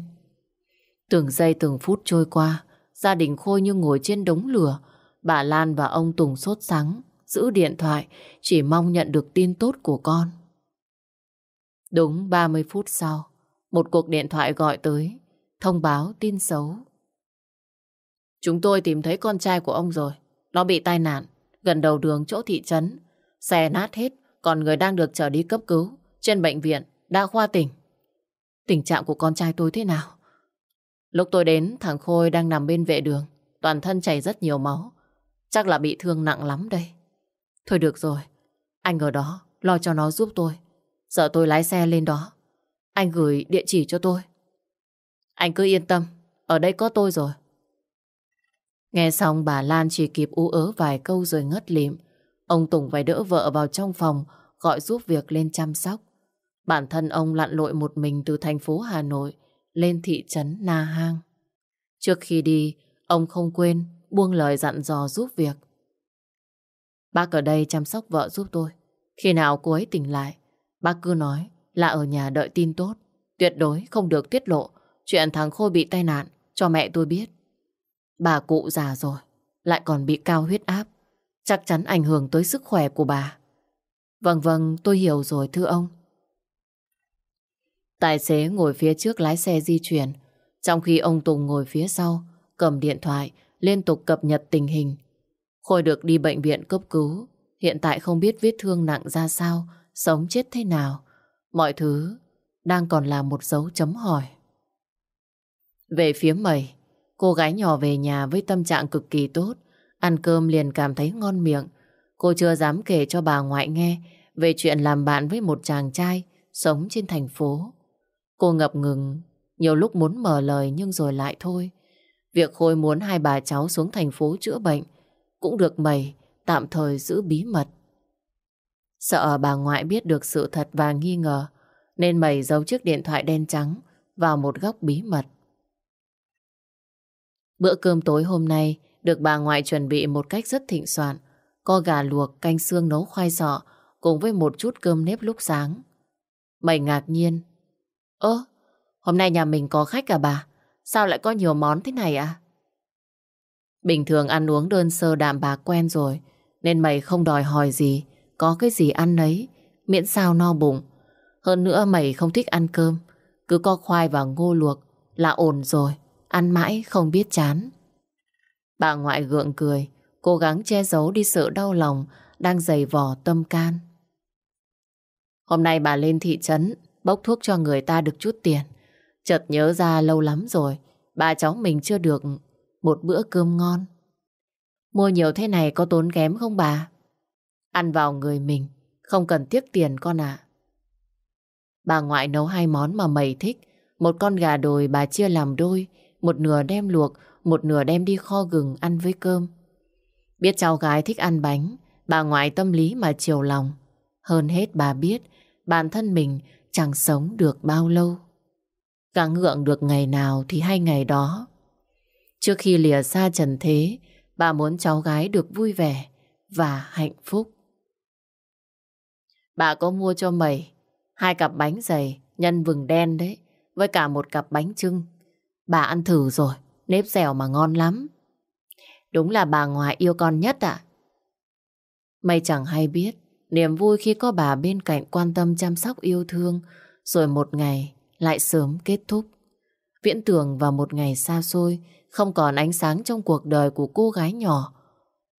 Từng giây từng phút trôi qua, gia đình Khôi như ngồi trên đống lửa. Bà Lan và ông Tùng sốt sắng, giữ điện thoại, chỉ mong nhận được tin tốt của con. Đúng 30 phút sau, một cuộc điện thoại gọi tới, thông báo tin xấu. Chúng tôi tìm thấy con trai của ông rồi. Nó bị tai nạn, gần đầu đường chỗ thị trấn. Xe nát hết, còn người đang được trở đi cấp cứu trên bệnh viện, đa khoa tỉnh. Tình trạng của con trai tôi thế nào? Lúc tôi đến, thằng Khôi đang nằm bên vệ đường. Toàn thân chảy rất nhiều máu. Chắc là bị thương nặng lắm đây. Thôi được rồi. Anh ở đó, lo cho nó giúp tôi. Sợ tôi lái xe lên đó. Anh gửi địa chỉ cho tôi. Anh cứ yên tâm. Ở đây có tôi rồi. Nghe xong bà Lan chỉ kịp ú ớ vài câu rồi ngất lịm. Ông Tùng phải đỡ vợ vào trong phòng gọi giúp việc lên chăm sóc. Bản thân ông lặn lội một mình từ thành phố Hà Nội lên thị trấn Na Hang. Trước khi đi, ông không quên buông lời dặn dò giúp việc. Bác ở đây chăm sóc vợ giúp tôi. Khi nào cô ấy tỉnh lại, bác cứ nói là ở nhà đợi tin tốt. Tuyệt đối không được tiết lộ chuyện thằng Khôi bị tai nạn cho mẹ tôi biết. Bà cụ già rồi, lại còn bị cao huyết áp. Chắc chắn ảnh hưởng tới sức khỏe của bà. Vâng vâng, tôi hiểu rồi thưa ông. Tài xế ngồi phía trước lái xe di chuyển, trong khi ông Tùng ngồi phía sau, cầm điện thoại, liên tục cập nhật tình hình. Khôi được đi bệnh viện cấp cứu, hiện tại không biết vết thương nặng ra sao, sống chết thế nào. Mọi thứ đang còn là một dấu chấm hỏi. Về phía mầy, cô gái nhỏ về nhà với tâm trạng cực kỳ tốt, ăn cơm liền cảm thấy ngon miệng. Cô chưa dám kể cho bà ngoại nghe về chuyện làm bạn với một chàng trai sống trên thành phố. Cô ngập ngừng, nhiều lúc muốn mở lời nhưng rồi lại thôi. Việc Khôi muốn hai bà cháu xuống thành phố chữa bệnh cũng được mày tạm thời giữ bí mật. Sợ bà ngoại biết được sự thật và nghi ngờ nên mày giấu chiếc điện thoại đen trắng vào một góc bí mật. Bữa cơm tối hôm nay được bà ngoại chuẩn bị một cách rất thịnh soạn. Có gà luộc, canh xương nấu khoai sọ cùng với một chút cơm nếp lúc sáng. Mày ngạc nhiên Ơ, hôm nay nhà mình có khách à bà? Sao lại có nhiều món thế này à? Bình thường ăn uống đơn sơ đạm bà quen rồi, nên mày không đòi hỏi gì, có cái gì ăn nấy, miễn sao no bụng. Hơn nữa mày không thích ăn cơm, cứ có khoai và ngô luộc là ổn rồi, ăn mãi không biết chán. Bà ngoại gượng cười, cố gắng che giấu đi sự đau lòng đang dày vò tâm can. Hôm nay bà lên thị trấn bốc thuốc cho người ta được chút tiền. Chợt nhớ ra lâu lắm rồi, ba cháu mình chưa được một bữa cơm ngon. Mua nhiều thế này có tốn kém không bà? Ăn vào người mình, không cần tiếc tiền con ạ. Bà ngoại nấu hai món mà mày thích. Một con gà đồi bà chia làm đôi, một nửa đem luộc, một nửa đem đi kho gừng ăn với cơm. Biết cháu gái thích ăn bánh, bà ngoại tâm lý mà chiều lòng. Hơn hết bà biết, bản thân mình chẳng sống được bao lâu. Gắng ngượng được ngày nào thì hay ngày đó. Trước khi lìa xa trần thế, bà muốn cháu gái được vui vẻ và hạnh phúc. Bà có mua cho mày hai cặp bánh dày nhân vừng đen đấy, với cả một cặp bánh trưng. Bà ăn thử rồi, nếp dẻo mà ngon lắm. Đúng là bà ngoại yêu con nhất ạ. Mày chẳng hay biết, niềm vui khi có bà bên cạnh quan tâm chăm sóc yêu thương, rồi một ngày lại sớm kết thúc. Viễn tưởng vào một ngày xa xôi, không còn ánh sáng trong cuộc đời của cô gái nhỏ,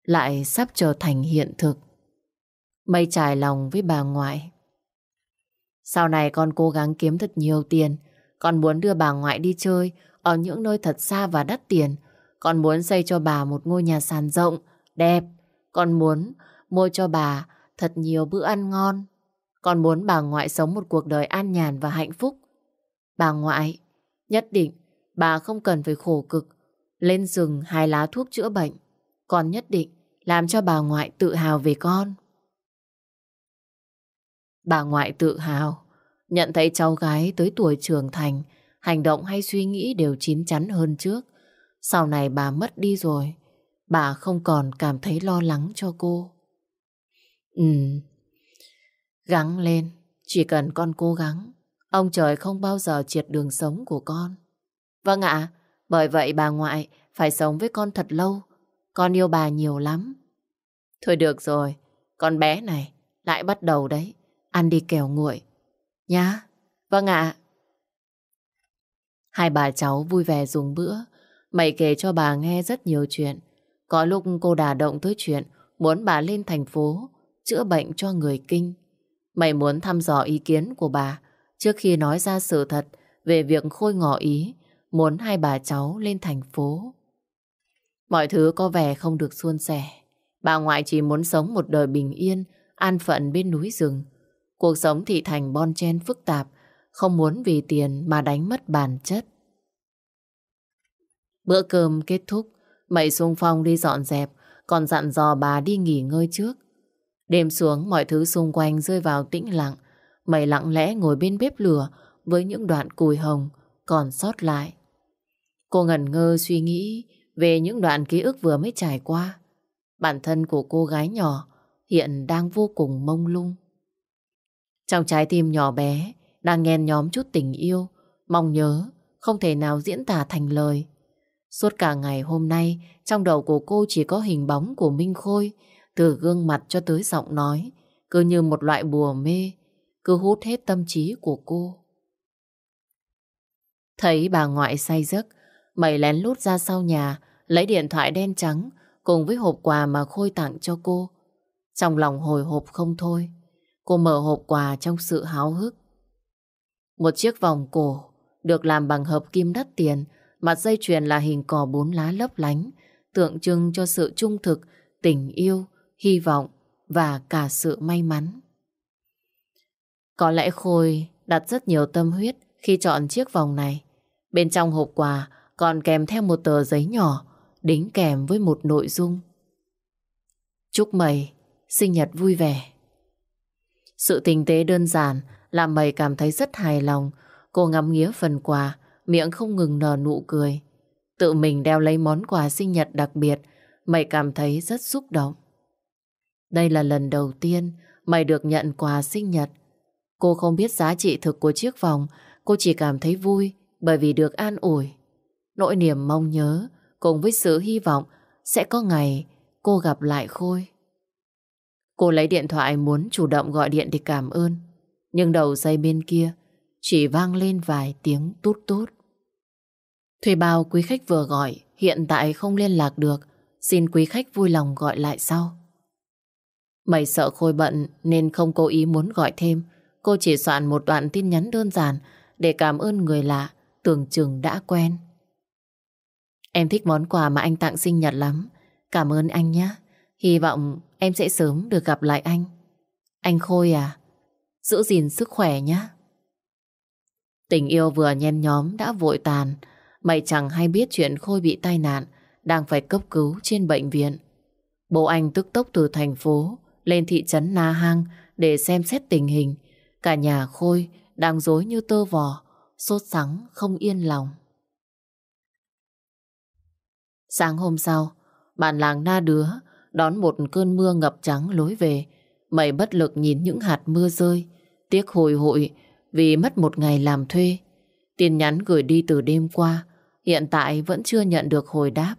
lại sắp trở thành hiện thực. Mây trải lòng với bà ngoại. Sau này con cố gắng kiếm thật nhiều tiền, con muốn đưa bà ngoại đi chơi ở những nơi thật xa và đắt tiền. Con muốn xây cho bà một ngôi nhà sàn rộng, đẹp. Con muốn mua cho bà thật nhiều bữa ăn ngon. Con muốn bà ngoại sống một cuộc đời an nhàn và hạnh phúc. Bà ngoại, nhất định bà không cần phải khổ cực, lên rừng hai lá thuốc chữa bệnh. Con nhất định làm cho bà ngoại tự hào về con. Bà ngoại tự hào, nhận thấy cháu gái tới tuổi trưởng thành, hành động hay suy nghĩ đều chín chắn hơn trước. Sau này bà mất đi rồi, bà không còn cảm thấy lo lắng cho cô. Ừ, gắng lên, chỉ cần con cố gắng, ông trời không bao giờ triệt đường sống của con. Vâng ạ, bởi vậy bà ngoại phải sống với con thật lâu, con yêu bà nhiều lắm. Thôi được rồi, con bé này lại bắt đầu đấy, ăn đi kẻo nguội. Nhá, vâng ạ. Hai bà cháu vui vẻ dùng bữa. Mày kể cho bà nghe rất nhiều chuyện. Có lúc cô đà động tới chuyện muốn bà lên thành phố chữa bệnh cho người kinh. Mày muốn thăm dò ý kiến của bà trước khi nói ra sự thật về việc Khôi ngỏ ý muốn hai bà cháu lên thành phố. Mọi thứ có vẻ không được suôn sẻ. Bà ngoại chỉ muốn sống một đời bình yên, an phận bên núi rừng. Cuộc sống thị thành bon chen phức tạp, không muốn vì tiền mà đánh mất bản chất. Bữa cơm kết thúc, Mậy xung phong đi dọn dẹp, còn dặn dò bà đi nghỉ ngơi trước. Đêm xuống mọi thứ xung quanh rơi vào tĩnh lặng, Mày lặng lẽ ngồi bên bếp lửa với những đoạn cùi hồng còn sót lại. Cô ngẩn ngơ suy nghĩ về những đoạn ký ức vừa mới trải qua. Bản thân của cô gái nhỏ hiện đang vô cùng mông lung. Trong trái tim nhỏ bé đang nhen nhóm chút tình yêu, mong nhớ, không thể nào diễn tả thành lời. Suốt cả ngày hôm nay, trong đầu của cô chỉ có hình bóng của Minh Khôi, từ gương mặt cho tới giọng nói, cứ như một loại bùa mê, cứ hút hết tâm trí của cô. Thấy bà ngoại say giấc, mày lén lút ra sau nhà, lấy điện thoại đen trắng cùng với hộp quà mà Khôi tặng cho cô. Trong lòng hồi hộp không thôi, cô mở hộp quà trong sự háo hức. Một chiếc vòng cổ được làm bằng hợp kim đắt tiền, mặt dây chuyền là hình cỏ bốn lá lấp lánh, tượng trưng cho sự trung thực, tình yêu, hy vọng và cả sự may mắn. Có lẽ Khôi đặt rất nhiều tâm huyết khi chọn chiếc vòng này. Bên trong hộp quà còn kèm theo một tờ giấy nhỏ đính kèm với một nội dung. Chúc mày sinh nhật vui vẻ. Sự tình tế đơn giản làm mày cảm thấy rất hài lòng. Cô ngắm nghía phần quà, miệng không ngừng nở nụ cười. Tự mình đeo lấy món quà sinh nhật đặc biệt, mày cảm thấy rất xúc động. Đây là lần đầu tiên mày được nhận quà sinh nhật. Cô không biết giá trị thực của chiếc vòng, cô chỉ cảm thấy vui bởi vì được an ủi. Nỗi niềm mong nhớ cùng với sự hy vọng sẽ có ngày cô gặp lại Khôi. Cô lấy điện thoại muốn chủ động gọi điện để cảm ơn, nhưng đầu dây bên kia chỉ vang lên vài tiếng tút tút. Thuê bao quý khách vừa gọi hiện tại không liên lạc được, xin quý khách vui lòng gọi lại sau. Mày sợ Khôi bận nên không cố ý muốn gọi thêm, cô chỉ soạn một đoạn tin nhắn đơn giản để cảm ơn người lạ, tưởng chừng đã quen. Em thích món quà mà anh tặng sinh nhật lắm. Cảm ơn anh nhé. Hy vọng em sẽ sớm được gặp lại anh. Anh Khôi à, giữ gìn sức khỏe nhé. Tình yêu vừa nhen nhóm đã vội tàn. Mày chẳng hay biết chuyện Khôi bị tai nạn, đang phải cấp cứu trên bệnh viện. Bố anh tức tốc từ thành phố lên thị trấn Na Hang để xem xét tình hình. Cả nhà Khôi đang dối như tơ vò, sốt sắng, không yên lòng. Sáng hôm sau, bản làng Na Đứa đón một cơn mưa ngập trắng lối về. Mày bất lực nhìn những hạt mưa rơi, tiếc hồi hội vì mất một ngày làm thuê. Tin nhắn gửi đi từ đêm qua, hiện tại vẫn chưa nhận được hồi đáp.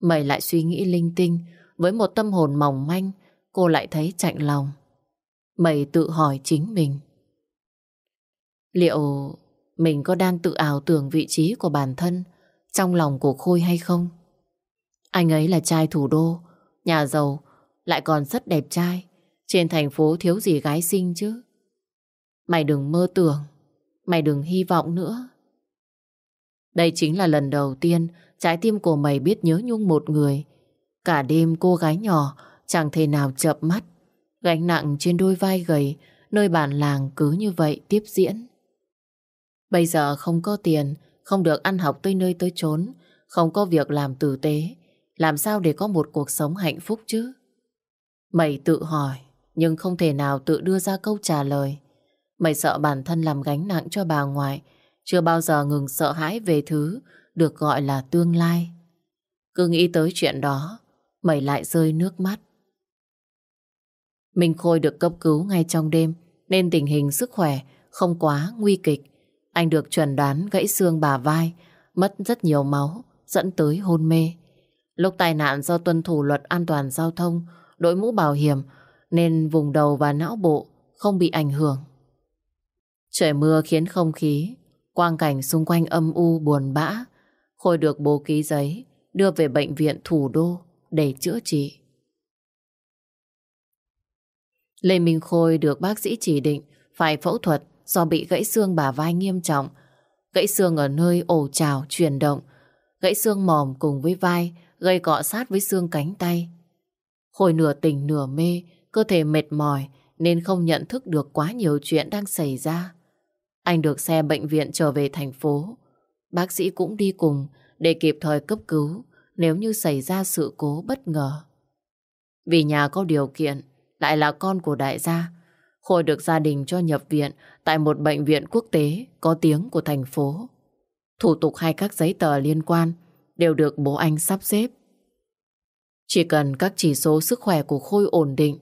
Mày lại suy nghĩ linh tinh, với một tâm hồn mỏng manh, cô lại thấy chạnh lòng. Mày tự hỏi chính mình. Liệu mình có đang tự ảo tưởng vị trí của bản thân trong lòng của Khôi hay không? Anh ấy là trai thủ đô, nhà giàu, lại còn rất đẹp trai. Trên thành phố thiếu gì gái xinh chứ. Mày đừng mơ tưởng, mày đừng hy vọng nữa. Đây chính là lần đầu tiên trái tim của mày biết nhớ nhung một người. Cả đêm cô gái nhỏ chẳng thể nào chập mắt. Gánh nặng trên đôi vai gầy, nơi bản làng cứ như vậy tiếp diễn. Bây giờ không có tiền, không được ăn học tới nơi tới chốn, không có việc làm tử tế, làm sao để có một cuộc sống hạnh phúc chứ? Mày tự hỏi, nhưng không thể nào tự đưa ra câu trả lời. Mày sợ bản thân làm gánh nặng cho bà ngoại, chưa bao giờ ngừng sợ hãi về thứ được gọi là tương lai. Cứ nghĩ tới chuyện đó, mày lại rơi nước mắt. Minh Khôi được cấp cứu ngay trong đêm, nên tình hình sức khỏe không quá nguy kịch. Anh được chuẩn đoán gãy xương bà vai, mất rất nhiều máu, dẫn tới hôn mê. Lúc tai nạn do tuân thủ luật an toàn giao thông, đội mũ bảo hiểm, nên vùng đầu và não bộ không bị ảnh hưởng. Trời mưa khiến không khí, quang cảnh xung quanh âm u buồn bã. Khôi được bố ký giấy, đưa về bệnh viện thủ đô để chữa trị. Lê Minh Khôi được bác sĩ chỉ định phải phẫu thuật do bị gãy xương bả vai nghiêm trọng. Gãy xương ở nơi ổ trào chuyển động, gãy xương mòm cùng với vai gây cọ sát với xương cánh tay. Khôi nửa tỉnh nửa mê, cơ thể mệt mỏi nên không nhận thức được quá nhiều chuyện đang xảy ra. Anh được xe bệnh viện trở về thành phố. Bác sĩ cũng đi cùng để kịp thời cấp cứu nếu như xảy ra sự cố bất ngờ. Vì nhà có điều kiện, lại là con của đại gia, Khôi được gia đình cho nhập viện tại một bệnh viện quốc tế có tiếng của thành phố. Thủ tục hay các giấy tờ liên quan đều được bố anh sắp xếp. Chỉ cần các chỉ số sức khỏe của Khôi ổn định,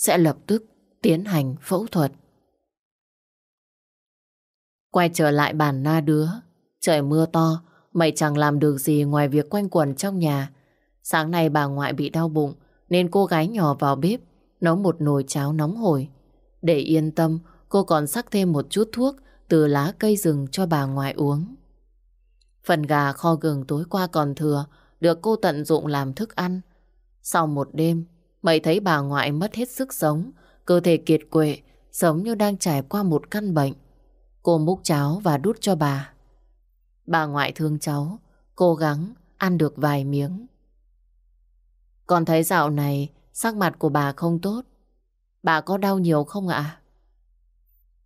sẽ lập tức tiến hành phẫu thuật. Quay trở lại bàn na đứa, trời mưa to, mày chẳng làm được gì ngoài việc quanh quẩn trong nhà. Sáng nay bà ngoại bị đau bụng, nên cô gái nhỏ vào bếp, nấu một nồi cháo nóng hổi. Để yên tâm, cô còn sắc thêm một chút thuốc từ lá cây rừng cho bà ngoại uống. Phần gà kho gừng tối qua còn thừa, được cô tận dụng làm thức ăn. Sau một đêm, mày thấy bà ngoại mất hết sức sống, cơ thể kiệt quệ, giống như đang trải qua một căn bệnh. Cô múc cháo và đút cho bà. Bà ngoại thương cháu, cố gắng ăn được vài miếng. Còn thấy dạo này, sắc mặt của bà không tốt. Bà có đau nhiều không ạ?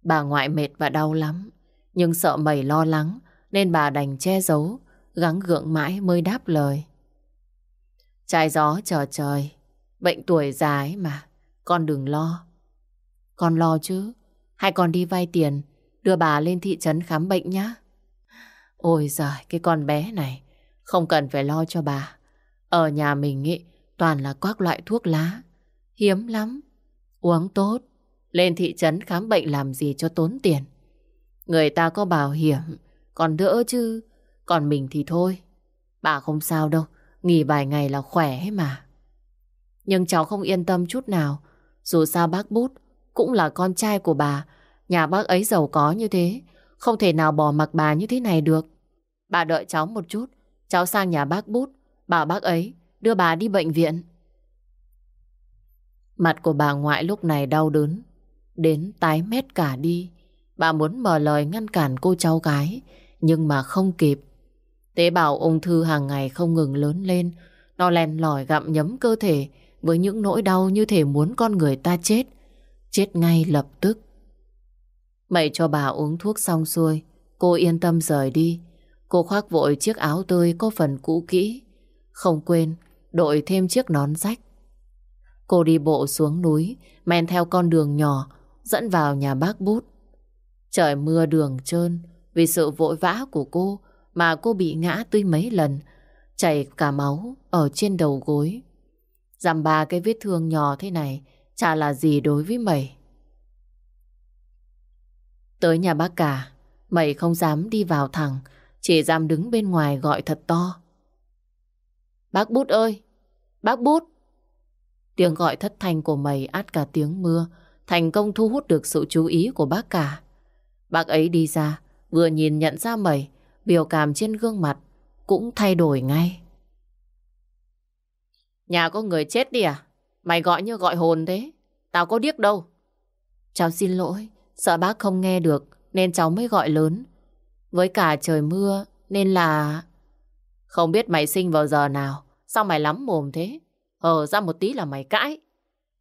Bà ngoại mệt và đau lắm, nhưng sợ mày lo lắng, nên bà đành che giấu, gắng gượng mãi mới đáp lời. Trái gió chờ trời, bệnh tuổi già ấy mà, con đừng lo. Con lo chứ, hay con đi vay tiền, đưa bà lên thị trấn khám bệnh nhá. Ôi giời, cái con bé này, không cần phải lo cho bà. Ở nhà mình ý, toàn là các loại thuốc lá, hiếm lắm. Uống tốt, lên thị trấn khám bệnh làm gì cho tốn tiền. Người ta có bảo hiểm, còn đỡ chứ. Còn mình thì thôi. Bà không sao đâu, nghỉ vài ngày là khỏe hết mà. Nhưng cháu không yên tâm chút nào. Dù sao bác Bút cũng là con trai của bà. Nhà bác ấy giàu có như thế, không thể nào bỏ mặc bà như thế này được. Bà đợi cháu một chút, cháu sang nhà bác Bút, bảo bác ấy đưa bà đi bệnh viện. Mặt của bà ngoại lúc này đau đớn, đến tái mét cả đi. Bà muốn mở lời ngăn cản cô cháu gái, nhưng mà không kịp. Tế bào ung thư hàng ngày không ngừng lớn lên, nó len lỏi gặm nhấm cơ thể với những nỗi đau như thể muốn con người ta chết. Chết ngay lập tức. Mày cho bà uống thuốc xong xuôi, cô yên tâm rời đi. Cô khoác vội chiếc áo tươi có phần cũ kỹ. Không quên, đội thêm chiếc nón rách. Cô đi bộ xuống núi, men theo con đường nhỏ, dẫn vào nhà bác bút. Trời mưa đường trơn, Vì sự vội vã của cô mà cô bị ngã tuy mấy lần, chảy cả máu ở trên đầu gối. Dằm ba cái vết thương nhỏ thế này chả là gì đối với mày. Tới nhà bác cả, mày không dám đi vào thẳng, chỉ dám đứng bên ngoài gọi thật to. Bác Bút ơi! Bác Bút! Tiếng gọi thất thanh của mày át cả tiếng mưa, thành công thu hút được sự chú ý của bác cả. Bác ấy đi ra, vừa nhìn nhận ra mày, biểu cảm trên gương mặt cũng thay đổi ngay. Nhà có người chết đi à? Mày gọi như gọi hồn thế. Tao có điếc đâu. Cháu xin lỗi, sợ bác không nghe được nên cháu mới gọi lớn. Với cả trời mưa nên là... Không biết mày sinh vào giờ nào, sao mày lắm mồm thế? Hờ ra một tí là mày cãi.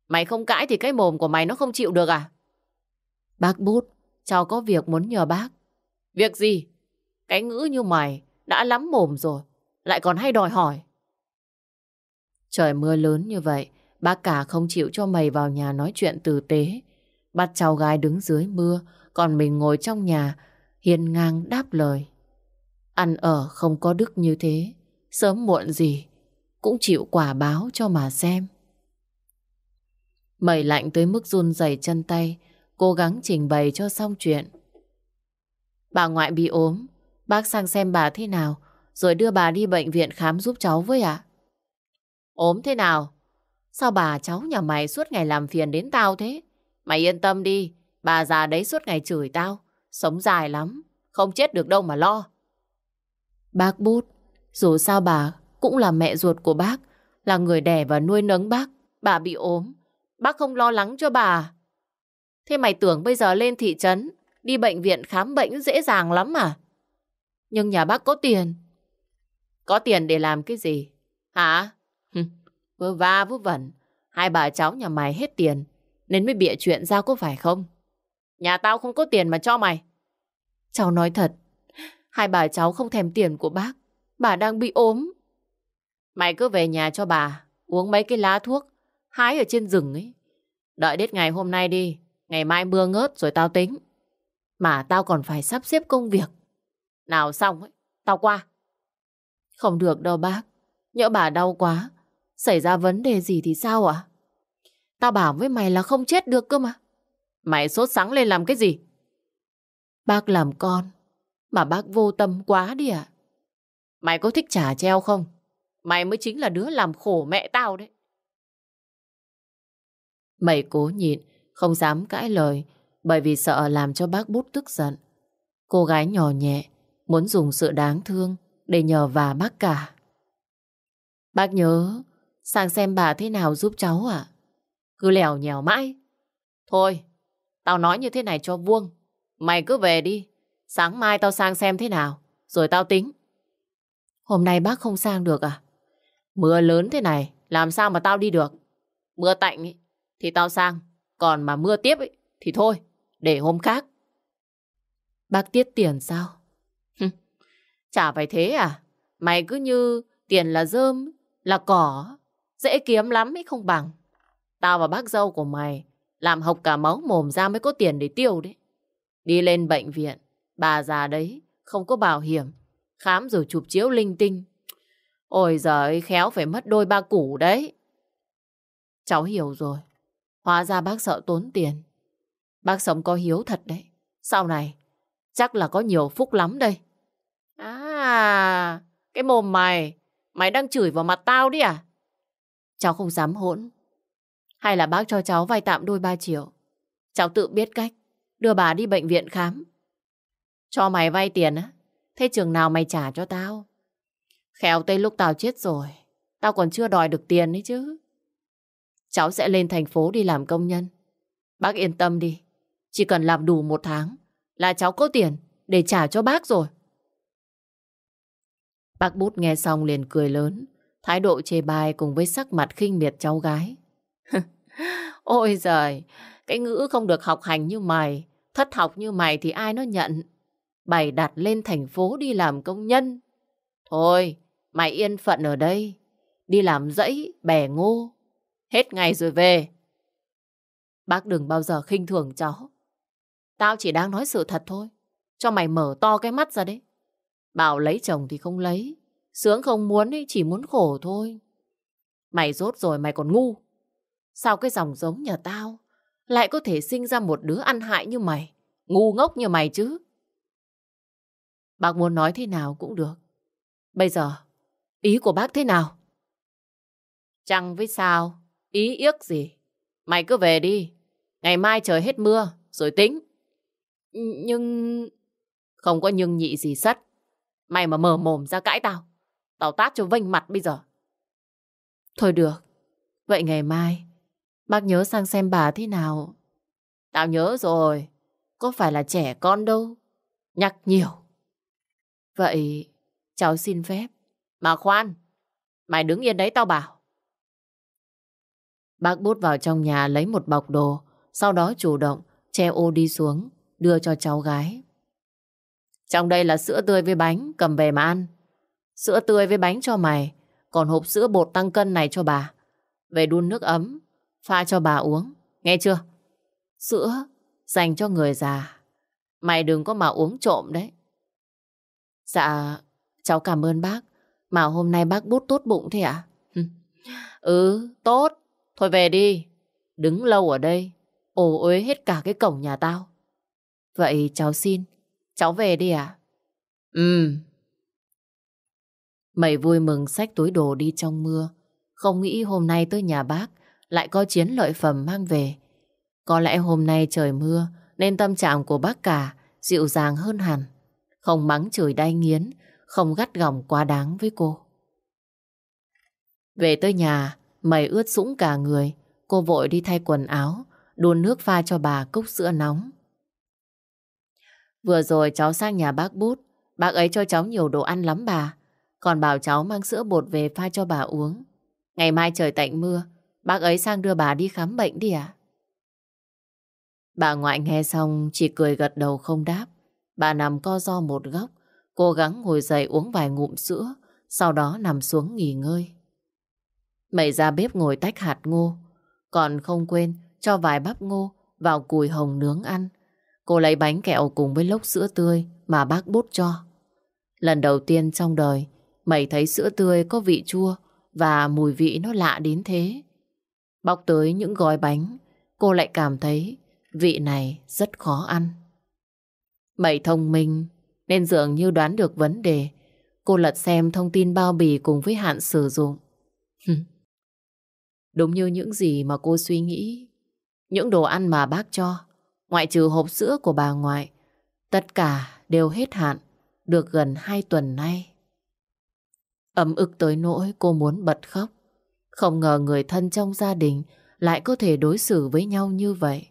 Mày không cãi thì cái mồm của mày nó không chịu được à? Bác bút, cháu có việc muốn nhờ bác. Việc gì? Cái ngữ như mày đã lắm mồm rồi, lại còn hay đòi hỏi. Trời mưa lớn như vậy, bác cả không chịu cho mày vào nhà nói chuyện tử tế. Bắt cháu gái đứng dưới mưa, còn mình ngồi trong nhà, hiên ngang đáp lời. Ăn ở không có đức như thế, sớm muộn gì, cũng chịu quả báo cho mà xem. Mẩy lạnh tới mức run rẩy chân tay, cố gắng trình bày cho xong chuyện. Bà ngoại bị ốm, bác sang xem bà thế nào, rồi đưa bà đi bệnh viện khám giúp cháu với ạ. Ốm thế nào? Sao bà cháu nhà mày suốt ngày làm phiền đến tao thế? Mày yên tâm đi, bà già đấy suốt ngày chửi tao, sống dài lắm, không chết được đâu mà lo. Bác bút, dù sao bà cũng là mẹ ruột của bác, là người đẻ và nuôi nấng bác. Bà bị ốm, bác không lo lắng cho bà. Thế mày tưởng bây giờ lên thị trấn, đi bệnh viện khám bệnh dễ dàng lắm à? Nhưng nhà bác có tiền. Có tiền để làm cái gì? Hả? Vừa va vớ vẩn. Hai bà cháu nhà mày hết tiền, nên mới bịa chuyện ra có phải không? Nhà tao không có tiền mà cho mày. Cháu nói thật, hai bà cháu không thèm tiền của bác. Bà đang bị ốm. Mày cứ về nhà cho bà, uống mấy cái lá thuốc, hái ở trên rừng ấy. Đợi đến ngày hôm nay đi, ngày mai mưa ngớt rồi tao tính. Mà tao còn phải sắp xếp công việc. Nào xong ấy, tao qua. Không được đâu bác, nhỡ bà đau quá, xảy ra vấn đề gì thì sao ạ? Tao bảo với mày là không chết được cơ mà. Mày sốt sắng lên làm cái gì? Bác làm con, mà bác vô tâm quá đi ạ. Mày có thích trả treo không? Mày mới chính là đứa làm khổ mẹ tao đấy. Mày cố nhịn, không dám cãi lời, bởi vì sợ làm cho bác bút tức giận. Cô gái nhỏ nhẹ, muốn dùng sự đáng thương để nhờ và bác cả. Bác nhớ, sang xem bà thế nào giúp cháu à? Cứ lèo nhèo mãi. Thôi, tao nói như thế này cho vuông. Mày cứ về đi, sáng mai tao sang xem thế nào, rồi tao tính. Hôm nay bác không sang được à? Mưa lớn thế này, làm sao mà tao đi được? Mưa tạnh ý, thì tao sang, còn mà mưa tiếp ý, thì thôi, để hôm khác. Bác tiết tiền sao? Chả phải thế à? Mày cứ như tiền là rơm, là cỏ, dễ kiếm lắm ấy không bằng. Tao và bác dâu của mày làm học cả máu mồm ra mới có tiền để tiêu đấy. Đi lên bệnh viện, bà già đấy không có bảo hiểm, khám rồi chụp chiếu linh tinh. Ôi giời khéo phải mất đôi ba củ đấy. Cháu hiểu rồi. Hóa ra bác sợ tốn tiền. Bác sống có hiếu thật đấy. Sau này, chắc là có nhiều phúc lắm đây. À, cái mồm mày, mày đang chửi vào mặt tao đi à? Cháu không dám hỗn. Hay là bác cho cháu vay tạm đôi ba triệu. Cháu tự biết cách, đưa bà đi bệnh viện khám. Cho mày vay tiền á, thế trường nào mày trả cho tao? Khéo tới lúc tao chết rồi, tao còn chưa đòi được tiền đấy chứ. Cháu sẽ lên thành phố đi làm công nhân. Bác yên tâm đi, chỉ cần làm đủ một tháng là cháu có tiền để trả cho bác rồi. Bác bút nghe xong liền cười lớn, thái độ chê bai cùng với sắc mặt khinh miệt cháu gái. Ôi giời, cái ngữ không được học hành như mày, thất học như mày thì ai nó nhận. Bày đặt lên thành phố đi làm công nhân. Thôi, mày yên phận ở đây, đi làm dãy, bẻ ngô. Hết ngày rồi về. Bác đừng bao giờ khinh thường cháu. Tao chỉ đang nói sự thật thôi. cho mày mở to cái mắt ra đấy. Bảo lấy chồng thì không lấy. Sướng không muốn ấy, chỉ muốn khổ thôi. Mày rốt rồi mày còn ngu. Sao cái dòng giống nhà tao lại có thể sinh ra một đứa ăn hại như mày? Ngu ngốc như mày chứ. Bác muốn nói thế nào cũng được. Bây giờ, ý của bác thế nào? Chẳng với sao, ý yếc gì. Mày cứ về đi. Ngày mai trời hết mưa, rồi tính. Nhưng... Không có nhưng nhị gì sắt. Mày mà mở mồm ra cãi tao. Tao tát cho vênh mặt bây giờ. Thôi được. Vậy ngày mai, bác nhớ sang xem bà thế nào. Tao nhớ rồi. Có phải là trẻ con đâu. Nhắc nhiều. Vậy, cháu xin phép. Mà khoan, mày đứng yên đấy tao bảo. Bác bút vào trong nhà lấy một bọc đồ, sau đó chủ động che ô đi xuống, đưa cho cháu gái. Trong đây là sữa tươi với bánh, cầm về mà ăn. Sữa tươi với bánh cho mày, còn hộp sữa bột tăng cân này cho bà. Về đun nước ấm, pha cho bà uống, nghe chưa? Sữa dành cho người già. Mày đừng có mà uống trộm đấy. Dạ, cháu cảm ơn bác. Mà hôm nay bác bút tốt bụng thế ạ? ừ, tốt. Thôi về đi. Đứng lâu ở đây, ồ uế hết cả cái cổng nhà tao. Vậy cháu xin, cháu về đi à? Ừ. Mày vui mừng xách túi đồ đi trong mưa. Không nghĩ hôm nay tới nhà bác lại có chiến lợi phẩm mang về. Có lẽ hôm nay trời mưa nên tâm trạng của bác cả dịu dàng hơn hẳn. Không mắng chửi đai nghiến, không gắt gỏng quá đáng với cô. Về tới nhà, mày ướt sũng cả người. Cô vội đi thay quần áo, đun nước pha cho bà cốc sữa nóng. Vừa rồi cháu sang nhà bác bút, bác ấy cho cháu nhiều đồ ăn lắm bà. Còn bảo cháu mang sữa bột về pha cho bà uống. Ngày mai trời tạnh mưa, bác ấy sang đưa bà đi khám bệnh đi à? Bà ngoại nghe xong chỉ cười gật đầu không đáp. Bà nằm co do một góc, cố gắng ngồi dậy uống vài ngụm sữa, sau đó nằm xuống nghỉ ngơi. Mày ra bếp ngồi tách hạt ngô, còn không quên cho vài bắp ngô vào cùi hồng nướng ăn. Cô lấy bánh kẹo cùng với lốc sữa tươi mà bác bút cho. Lần đầu tiên trong đời, mày thấy sữa tươi có vị chua và mùi vị nó lạ đến thế. Bóc tới những gói bánh, cô lại cảm thấy vị này rất khó ăn. Mày thông minh nên dường như đoán được vấn đề. Cô lật xem thông tin bao bì cùng với hạn sử dụng. Đúng như những gì mà cô suy nghĩ. Những đồ ăn mà bác cho, ngoại trừ hộp sữa của bà ngoại, tất cả đều hết hạn, được gần hai tuần nay. Ấm ức tới nỗi cô muốn bật khóc. Không ngờ người thân trong gia đình lại có thể đối xử với nhau như vậy.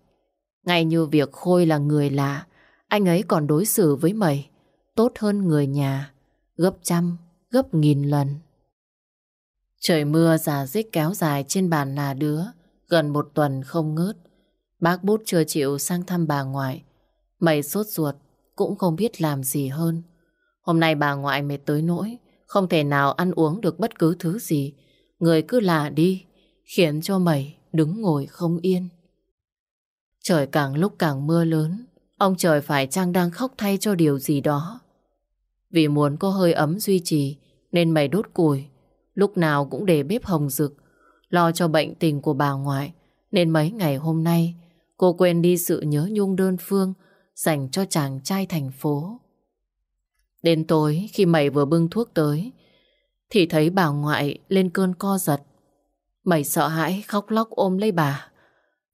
Ngay như việc Khôi là người lạ, anh ấy còn đối xử với mày tốt hơn người nhà, gấp trăm, gấp nghìn lần. Trời mưa giả dích kéo dài trên bàn là đứa, gần một tuần không ngớt. Bác bút chưa chịu sang thăm bà ngoại. Mày sốt ruột, cũng không biết làm gì hơn. Hôm nay bà ngoại mệt tới nỗi, không thể nào ăn uống được bất cứ thứ gì. Người cứ lạ đi, khiến cho mày đứng ngồi không yên. Trời càng lúc càng mưa lớn, ông trời phải chăng đang khóc thay cho điều gì đó. Vì muốn có hơi ấm duy trì, nên mày đốt củi, lúc nào cũng để bếp hồng rực, lo cho bệnh tình của bà ngoại, nên mấy ngày hôm nay cô quên đi sự nhớ nhung đơn phương dành cho chàng trai thành phố. Đến tối khi mày vừa bưng thuốc tới thì thấy bà ngoại lên cơn co giật. Mày sợ hãi khóc lóc ôm lấy bà.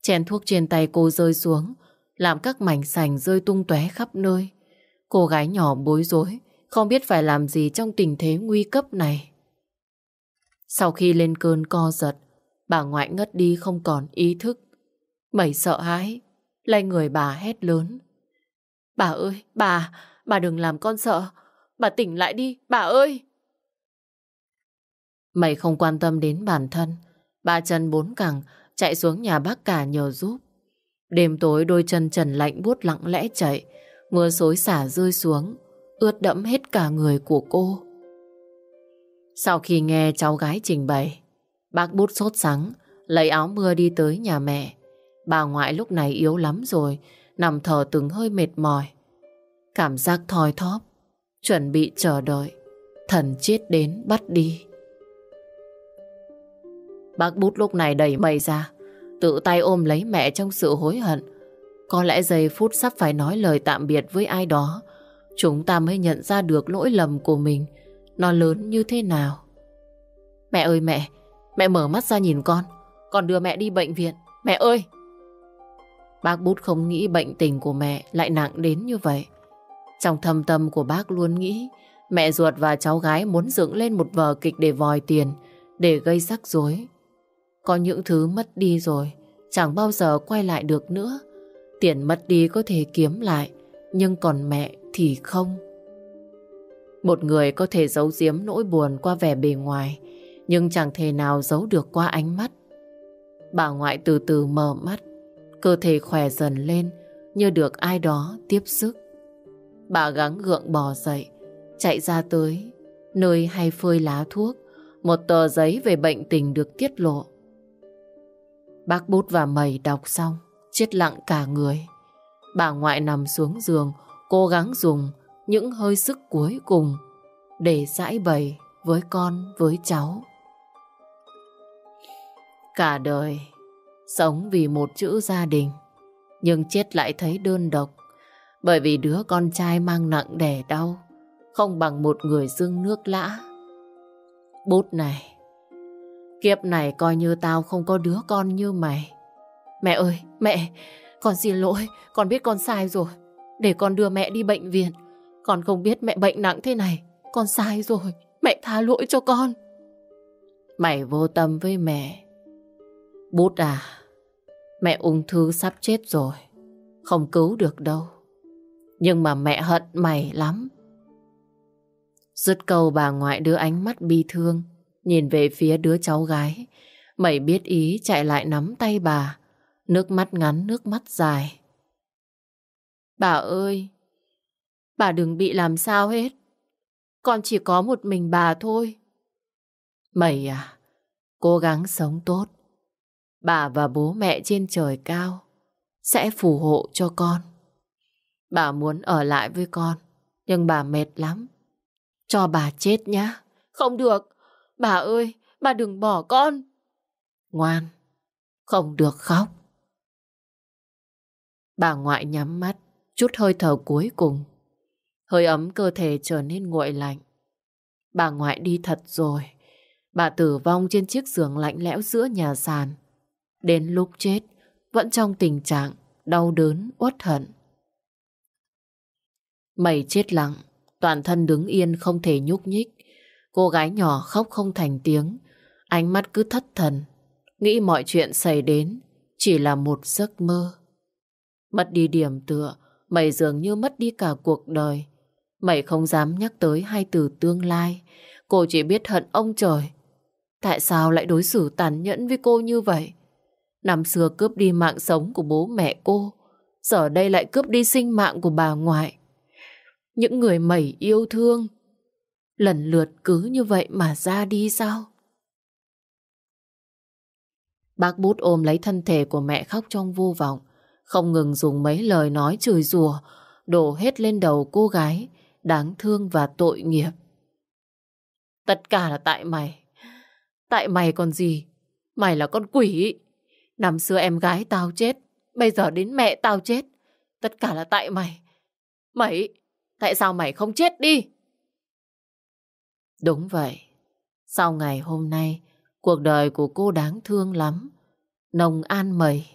Chén thuốc trên tay cô rơi xuống làm các mảnh sành rơi tung tóe khắp nơi. Cô gái nhỏ bối rối không biết phải làm gì trong tình thế nguy cấp này. Sau khi lên cơn co giật, bà ngoại ngất đi không còn ý thức. Mày sợ hãi, lay người bà hét lớn. Bà ơi, bà, bà đừng làm con sợ. Bà tỉnh lại đi, bà ơi! Mày không quan tâm đến bản thân. Ba chân bốn cẳng chạy xuống nhà bác cả nhờ giúp. Đêm tối đôi chân trần lạnh buốt lặng lẽ chạy. Mưa xối xả rơi xuống, ướt đẫm hết cả người của cô. Sau khi nghe cháu gái trình bày, bác bút sốt sắng, lấy áo mưa đi tới nhà mẹ. Bà ngoại lúc này yếu lắm rồi, nằm thở từng hơi mệt mỏi. Cảm giác thoi thóp, chuẩn bị chờ đợi, thần chết đến bắt đi. Bác bút lúc này đẩy mây ra, tự tay ôm lấy mẹ trong sự hối hận. Có lẽ giây phút sắp phải nói lời tạm biệt với ai đó, chúng ta mới nhận ra được lỗi lầm của mình, nó lớn như thế nào. Mẹ ơi mẹ, mẹ mở mắt ra nhìn con, con đưa mẹ đi bệnh viện. Mẹ ơi! Bác bút không nghĩ bệnh tình của mẹ lại nặng đến như vậy. Trong thâm tâm của bác luôn nghĩ mẹ ruột và cháu gái muốn dựng lên một vở kịch để vòi tiền, để gây rắc rối. Có những thứ mất đi rồi, chẳng bao giờ quay lại được nữa. Tiền mất đi có thể kiếm lại, nhưng còn mẹ thì không. Một người có thể giấu giếm nỗi buồn qua vẻ bề ngoài, nhưng chẳng thể nào giấu được qua ánh mắt. Bà ngoại từ từ mở mắt, cơ thể khỏe dần lên như được ai đó tiếp sức. Bà gắng gượng bò dậy, chạy ra tới nơi hay phơi lá thuốc, một tờ giấy về bệnh tình được tiết lộ. Bác bút và mầy đọc xong, chết lặng cả người. Bà ngoại nằm xuống giường, cố gắng dùng những hơi sức cuối cùng để giải bày với con, với cháu. Cả đời, sống vì một chữ gia đình, nhưng chết lại thấy đơn độc, bởi vì đứa con trai mang nặng đẻ đau, không bằng một người dương nước lã. Bút này, kiếp này coi như tao không có đứa con như mày. Mẹ ơi, mẹ, con xin lỗi, con biết con sai rồi. Để con đưa mẹ đi bệnh viện. Con không biết mẹ bệnh nặng thế này. Con sai rồi, mẹ tha lỗi cho con. Mày vô tâm với mẹ. Bút à, mẹ ung thư sắp chết rồi. Không cứu được đâu. Nhưng mà mẹ hận mày lắm. Dứt câu bà ngoại đưa ánh mắt bi thương, nhìn về phía đứa cháu gái. Mày biết ý chạy lại nắm tay bà, nước mắt ngắn nước mắt dài. Bà ơi, bà đừng bị làm sao hết. Con chỉ có một mình bà thôi. Mày à, cố gắng sống tốt. Bà và bố mẹ trên trời cao sẽ phù hộ cho con. Bà muốn ở lại với con, nhưng bà mệt lắm. Cho bà chết nhá. Không được. Bà ơi, bà đừng bỏ con. Ngoan, không được khóc. Bà ngoại nhắm mắt, chút hơi thở cuối cùng. Hơi ấm cơ thể trở nên nguội lạnh. Bà ngoại đi thật rồi. Bà tử vong trên chiếc giường lạnh lẽo giữa nhà sàn. Đến lúc chết, vẫn trong tình trạng đau đớn, uất hận. Mày chết lặng, toàn thân đứng yên không thể nhúc nhích. Cô gái nhỏ khóc không thành tiếng, ánh mắt cứ thất thần, nghĩ mọi chuyện xảy đến chỉ là một giấc mơ. Mất đi điểm tựa, mày dường như mất đi cả cuộc đời. Mày không dám nhắc tới hai từ tương lai. Cô chỉ biết hận ông trời. Tại sao lại đối xử tàn nhẫn với cô như vậy? Năm xưa cướp đi mạng sống của bố mẹ cô. Giờ đây lại cướp đi sinh mạng của bà ngoại. Những người mẩy yêu thương. Lần lượt cứ như vậy mà ra đi sao? Bác bút ôm lấy thân thể của mẹ khóc trong vô vọng. Không ngừng dùng mấy lời nói chửi rủa đổ hết lên đầu cô gái đáng thương và tội nghiệp. Tất cả là tại mày. Tại mày còn gì? Mày là con quỷ. Năm xưa em gái tao chết, bây giờ đến mẹ tao chết. Tất cả là tại mày. Mày, tại sao mày không chết đi? Đúng vậy. Sau ngày hôm nay, cuộc đời của cô đáng thương lắm. Nồng an mày.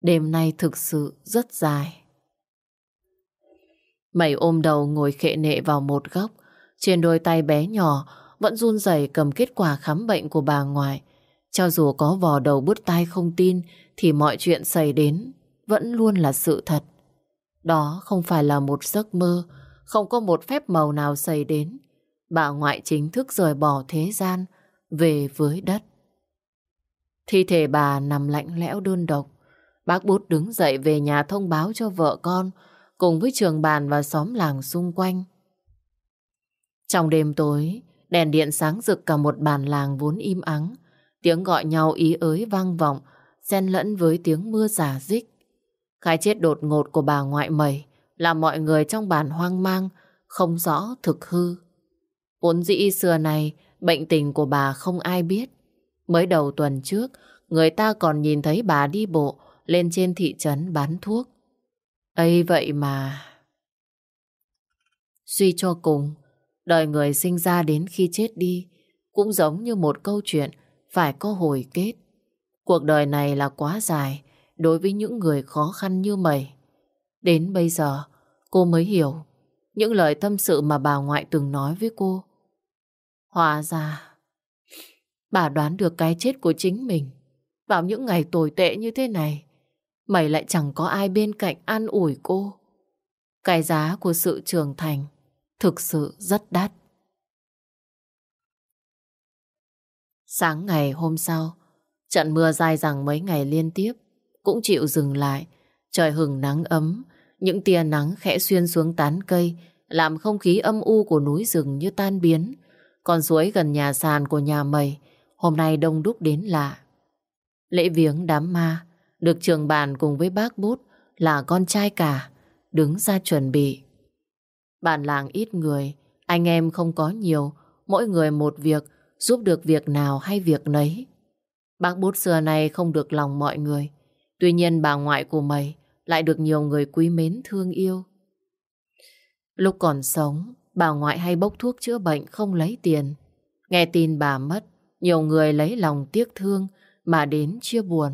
Đêm nay thực sự rất dài. Mày ôm đầu ngồi khệ nệ vào một góc, trên đôi tay bé nhỏ vẫn run rẩy cầm kết quả khám bệnh của bà ngoại. Cho dù có vò đầu bứt tai không tin thì mọi chuyện xảy đến vẫn luôn là sự thật. Đó không phải là một giấc mơ, không có một phép màu nào xảy đến. Bà ngoại chính thức rời bỏ thế gian, về với đất. Thi thể bà nằm lạnh lẽo đơn độc. Bác bút đứng dậy về nhà thông báo cho vợ con cùng với trường bàn và xóm làng xung quanh. Trong đêm tối, đèn điện sáng rực cả một bàn làng vốn im ắng. Tiếng gọi nhau ý ới vang vọng, xen lẫn với tiếng mưa giả dích. Cái chết đột ngột của bà ngoại mẩy làm mọi người trong bản hoang mang, không rõ thực hư. Vốn dĩ xưa này, bệnh tình của bà không ai biết. Mới đầu tuần trước, người ta còn nhìn thấy bà đi bộ lên trên thị trấn bán thuốc. ấy vậy mà... Suy cho cùng, đời người sinh ra đến khi chết đi cũng giống như một câu chuyện phải có hồi kết. Cuộc đời này là quá dài đối với những người khó khăn như mày. Đến bây giờ, cô mới hiểu những lời tâm sự mà bà ngoại từng nói với cô. Hóa ra, bà đoán được cái chết của chính mình. Vào những ngày tồi tệ như thế này, mày lại chẳng có ai bên cạnh an ủi cô. Cái giá của sự trưởng thành thực sự rất đắt. Sáng ngày hôm sau, trận mưa dài dẳng mấy ngày liên tiếp cũng chịu dừng lại. Trời hừng nắng ấm, những tia nắng khẽ xuyên xuống tán cây làm không khí âm u của núi rừng như tan biến. Con suối gần nhà sàn của nhà mày hôm nay đông đúc đến lạ. Lễ viếng đám ma được trường bàn cùng với bác bút là con trai cả đứng ra chuẩn bị. Bản làng ít người, anh em không có nhiều, mỗi người một việc, giúp được việc nào hay việc nấy. Bác bút xưa này không được lòng mọi người, tuy nhiên bà ngoại của mày lại được nhiều người quý mến thương yêu. Lúc còn sống, bà ngoại hay bốc thuốc chữa bệnh không lấy tiền. Nghe tin bà mất, nhiều người lấy lòng tiếc thương mà đến chia buồn.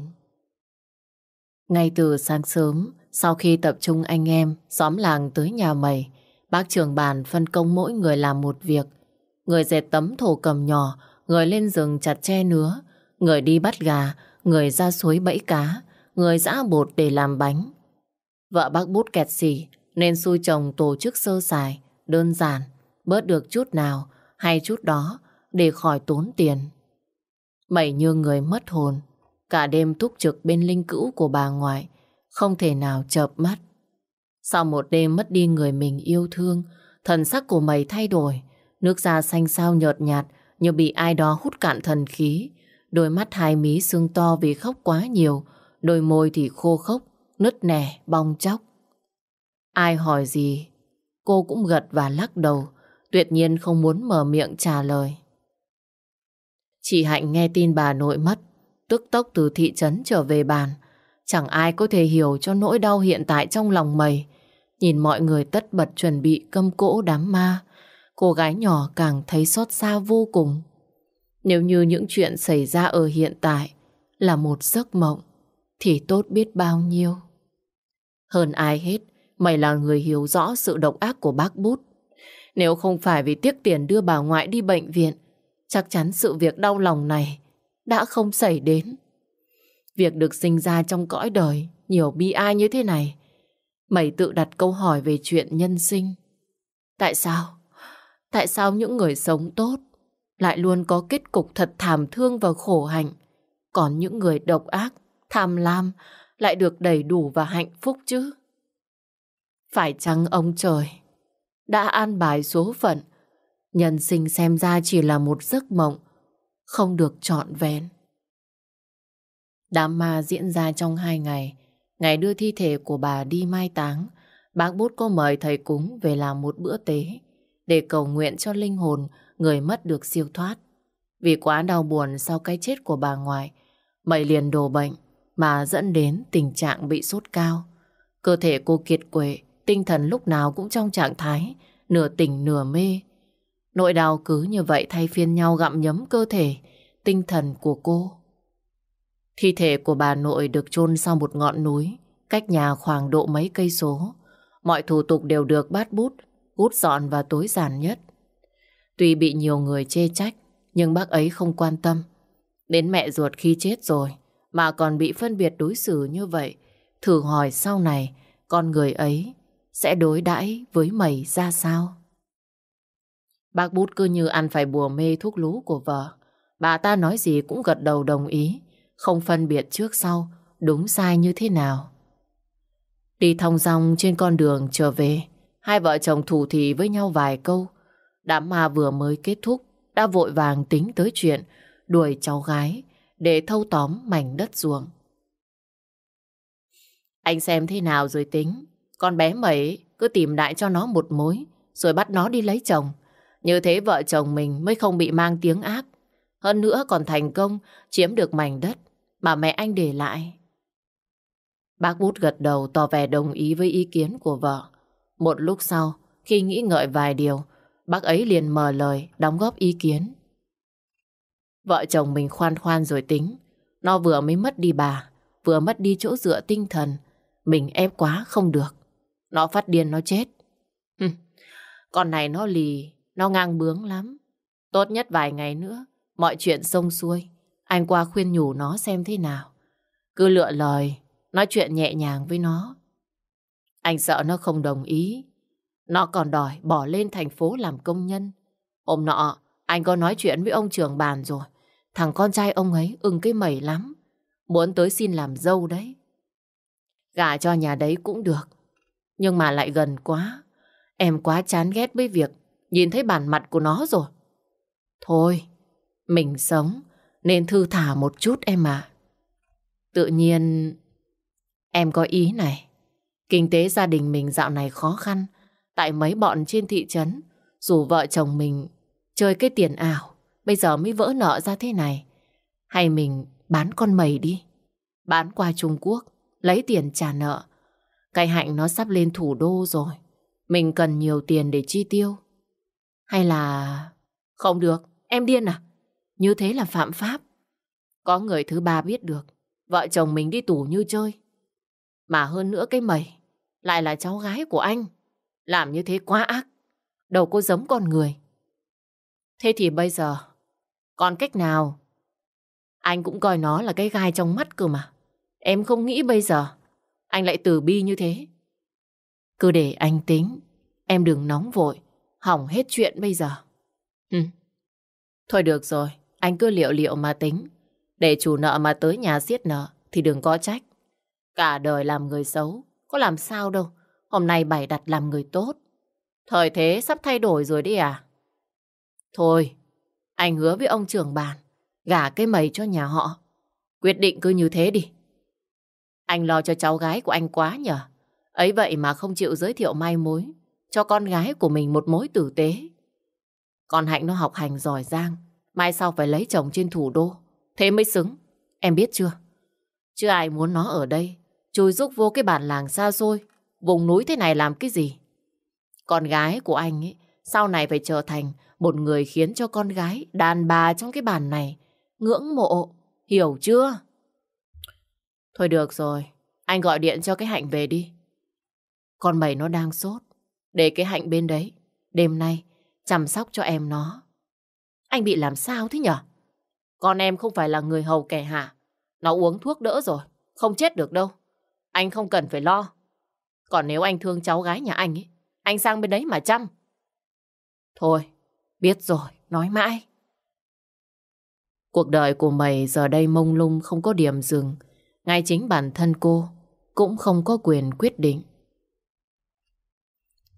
Ngay từ sáng sớm, sau khi tập trung anh em, xóm làng tới nhà mày, bác trưởng bàn phân công mỗi người làm một việc. Người dệt tấm thổ cầm nhỏ, người lên rừng chặt tre nứa, người đi bắt gà, người ra suối bẫy cá, người giã bột để làm bánh. Vợ bác bút kẹt xỉ, nên xui chồng tổ chức sơ sài, đơn giản, bớt được chút nào hay chút đó để khỏi tốn tiền. Mẩy như người mất hồn, cả đêm túc trực bên linh cữu của bà ngoại, không thể nào chợp mắt. Sau một đêm mất đi người mình yêu thương, thần sắc của mày thay đổi, nước da xanh xao nhợt nhạt như bị ai đó hút cạn thần khí, đôi mắt hai mí sưng to vì khóc quá nhiều, đôi môi thì khô khốc, nứt nẻ, bong chóc. Ai hỏi gì, cô cũng gật và lắc đầu, tuyệt nhiên không muốn mở miệng trả lời. Chị Hạnh nghe tin bà nội mất, tức tốc từ thị trấn trở về bàn. Chẳng ai có thể hiểu cho nỗi đau hiện tại trong lòng mày. Nhìn mọi người tất bật chuẩn bị câm cỗ đám ma, cô gái nhỏ càng thấy xót xa vô cùng. Nếu như những chuyện xảy ra ở hiện tại là một giấc mộng, thì tốt biết bao nhiêu. Hơn ai hết, mày là người hiểu rõ sự độc ác của bác bút. Nếu không phải vì tiếc tiền đưa bà ngoại đi bệnh viện, chắc chắn sự việc đau lòng này đã không xảy đến. Việc được sinh ra trong cõi đời nhiều bi ai như thế này, mày tự đặt câu hỏi về chuyện nhân sinh. Tại sao? Tại sao những người sống tốt lại luôn có kết cục thật thảm thương và khổ hạnh, còn những người độc ác, tham lam lại được đầy đủ và hạnh phúc chứ? Phải chăng ông trời đã an bài số phận, nhân sinh xem ra chỉ là một giấc mộng, không được trọn vẹn. Đám ma diễn ra trong hai ngày, ngày đưa thi thể của bà đi mai táng, bác bút có mời thầy cúng về làm một bữa tế để cầu nguyện cho linh hồn người mất được siêu thoát. Vì quá đau buồn sau cái chết của bà ngoại, mày liền đổ bệnh mà dẫn đến tình trạng bị sốt cao. Cơ thể cô kiệt quệ, tinh thần lúc nào cũng trong trạng thái nửa tỉnh nửa mê. Nỗi đau cứ như vậy thay phiên nhau gặm nhấm cơ thể, tinh thần của cô. Thi thể của bà nội được chôn sau một ngọn núi, cách nhà khoảng độ mấy cây số. Mọi thủ tục đều được bát bút, hút dọn và tối giản nhất. Tuy bị nhiều người chê trách, nhưng bác ấy không quan tâm. Đến mẹ ruột khi chết rồi, mà còn bị phân biệt đối xử như vậy, thử hỏi sau này con người ấy sẽ đối đãi với mày ra sao? Bác bút cứ như ăn phải bùa mê thuốc lú của vợ. Bà ta nói gì cũng gật đầu đồng ý, không phân biệt trước sau, đúng sai như thế nào. Đi thong dong trên con đường trở về, hai vợ chồng thủ thì với nhau vài câu. Đám ma vừa mới kết thúc, đã vội vàng tính tới chuyện đuổi cháu gái để thâu tóm mảnh đất ruộng. Anh xem thế nào rồi tính. Con bé mẩy cứ tìm đại cho nó một mối, rồi bắt nó đi lấy chồng. Như thế vợ chồng mình mới không bị mang tiếng ác. Hơn nữa còn thành công chiếm được mảnh đất mà mẹ anh để lại. Bác bút gật đầu tỏ vẻ đồng ý với ý kiến của vợ. Một lúc sau, khi nghĩ ngợi vài điều, bác ấy liền mở lời đóng góp ý kiến. Vợ chồng mình khoan khoan rồi tính. Nó vừa mới mất đi bà, vừa mất đi chỗ dựa tinh thần. Mình ép quá không được. Nó phát điên nó chết. Hừm, con này nó lì, nó ngang bướng lắm. Tốt nhất vài ngày nữa, mọi chuyện xong xuôi. Anh qua khuyên nhủ nó xem thế nào. Cứ lựa lời, nói chuyện nhẹ nhàng với nó. Anh sợ nó không đồng ý. Nó còn đòi bỏ lên thành phố làm công nhân. Hôm nọ, anh có nói chuyện với ông trưởng bàn rồi. Thằng con trai ông ấy ưng cái mẩy lắm. Muốn tới xin làm dâu đấy. Gả cho nhà đấy cũng được. Nhưng mà lại gần quá. Em quá chán ghét với việc nhìn thấy bản mặt của nó rồi. Thôi, mình sống nên thư thả một chút em ạ. Tự nhiên em có ý này. Kinh tế gia đình mình dạo này khó khăn. Tại mấy bọn trên thị trấn, dù vợ chồng mình chơi cái tiền ảo, bây giờ mới vỡ nợ ra thế này. Hay mình bán con mày đi. Bán qua Trung Quốc, lấy tiền trả nợ. Cái hạnh nó sắp lên thủ đô rồi. Mình cần nhiều tiền để chi tiêu. Hay là... Không được, em điên à? Như thế là phạm pháp. Có người thứ ba biết được. Vợ chồng mình đi tù như chơi. Mà hơn nữa cái mày lại là cháu gái của anh. Làm như thế quá ác. Đâu có giống con người. Thế thì bây giờ, còn cách nào? Anh cũng coi nó là cái gai trong mắt cơ mà. Em không nghĩ bây giờ, anh lại từ bi như thế. Cứ để anh tính, em đừng nóng vội, hỏng hết chuyện bây giờ. Ừ. Thôi được rồi, anh cứ liệu liệu mà tính. Để chủ nợ mà tới nhà giết nợ thì đừng có trách. Cả đời làm người xấu, có làm sao đâu. Hôm nay bày đặt làm người tốt. Thời thế sắp thay đổi rồi đấy à? Thôi, anh hứa với ông trưởng bàn, gả cái mày cho nhà họ. Quyết định cứ như thế đi. Anh lo cho cháu gái của anh quá nhở. Ấy vậy mà không chịu giới thiệu mai mối cho con gái của mình một mối tử tế. Con Hạnh nó học hành giỏi giang, mai sau phải lấy chồng trên thủ đô. Thế mới xứng, em biết chưa? Chứ ai muốn nó ở đây, chui rúc vô cái bản làng xa xôi, vùng núi thế này làm cái gì? Con gái của anh ấy, sau này phải trở thành một người khiến cho con gái đàn bà trong cái bàn này ngưỡng mộ, hiểu chưa? Thôi được rồi, anh gọi điện cho cái Hạnh về đi. Con mày nó đang sốt, để cái Hạnh bên đấy, đêm nay chăm sóc cho em nó. Anh bị làm sao thế nhở? Con em không phải là người hầu kẻ hạ. Nó uống thuốc đỡ rồi, không chết được đâu. Anh không cần phải lo. Còn nếu anh thương cháu gái nhà anh ấy, anh sang bên đấy mà chăm. Thôi, biết rồi, nói mãi. Cuộc đời của mày giờ đây mông lung không có điểm dừng. Ngay chính bản thân cô cũng không có quyền quyết định.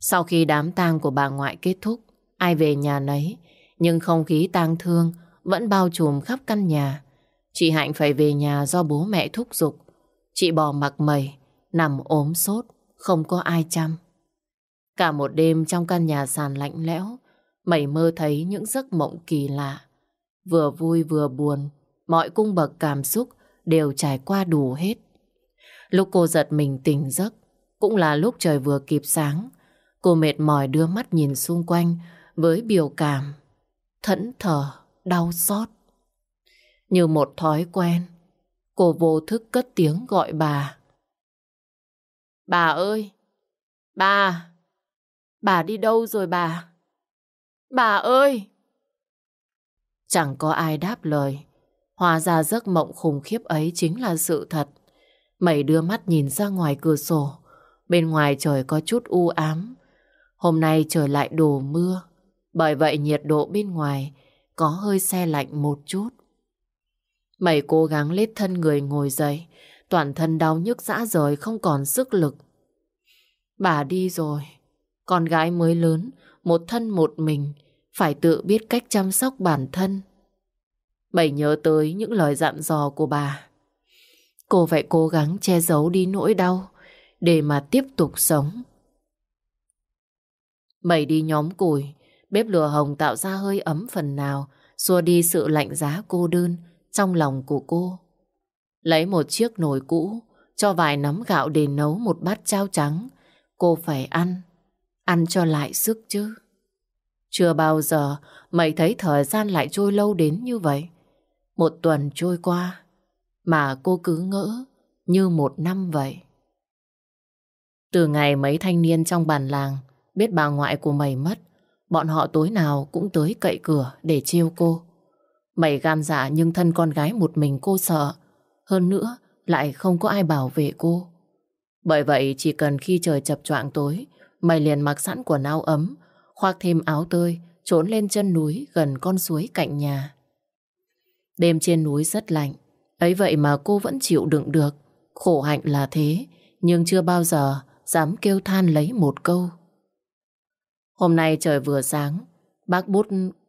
Sau khi đám tang của bà ngoại kết thúc, ai về nhà nấy, nhưng không khí tang thương vẫn bao trùm khắp căn nhà. Chị Hạnh phải về nhà do bố mẹ thúc giục. Chị bò mặc mầy, nằm ốm sốt, không có ai chăm. Cả một đêm trong căn nhà sàn lạnh lẽo, mày mơ thấy những giấc mộng kỳ lạ. Vừa vui vừa buồn, mọi cung bậc cảm xúc đều trải qua đủ hết. Lúc cô giật mình tỉnh giấc, cũng là lúc trời vừa kịp sáng. Cô mệt mỏi đưa mắt nhìn xung quanh với biểu cảm, thẫn thờ, đau xót. Như một thói quen, cô vô thức cất tiếng gọi bà. Bà ơi! Bà! Bà đi đâu rồi bà? Bà ơi! Chẳng có ai đáp lời. Hóa ra giấc mộng khủng khiếp ấy chính là sự thật. Mẩy đưa mắt nhìn ra ngoài cửa sổ. Bên ngoài trời có chút u ám. Hôm nay trời lại đổ mưa. Bởi vậy nhiệt độ bên ngoài có hơi xe lạnh một chút. Mẩy cố gắng lết thân người ngồi dậy. Toàn thân đau nhức dã rời không còn sức lực. Bà đi rồi. Con gái mới lớn, một thân một mình, phải tự biết cách chăm sóc bản thân. Bảy nhớ tới những lời dặn dò của bà. Cô phải cố gắng che giấu đi nỗi đau để mà tiếp tục sống. Bảy đi nhóm củi, bếp lửa hồng tạo ra hơi ấm phần nào, xua đi sự lạnh giá cô đơn trong lòng của cô. Lấy một chiếc nồi cũ, cho vài nắm gạo để nấu một bát cháo trắng. Cô phải ăn, ăn cho lại sức chứ. Chưa bao giờ mày thấy thời gian lại trôi lâu đến như vậy. Một tuần trôi qua, mà cô cứ ngỡ như một năm vậy. Từ ngày mấy thanh niên trong bàn làng biết bà ngoại của mày mất, bọn họ tối nào cũng tới cậy cửa để trêu cô. Mày gan dạ nhưng thân con gái một mình cô sợ. Hơn nữa, lại không có ai bảo vệ cô. Bởi vậy chỉ cần khi trời chập choạng tối, mày liền mặc sẵn quần áo ấm, khoác thêm áo tơi, trốn lên chân núi gần con suối cạnh nhà. Đêm trên núi rất lạnh, ấy vậy mà cô vẫn chịu đựng được. Khổ hạnh là thế, nhưng chưa bao giờ dám kêu than lấy một câu. Hôm nay trời vừa sáng, bác bút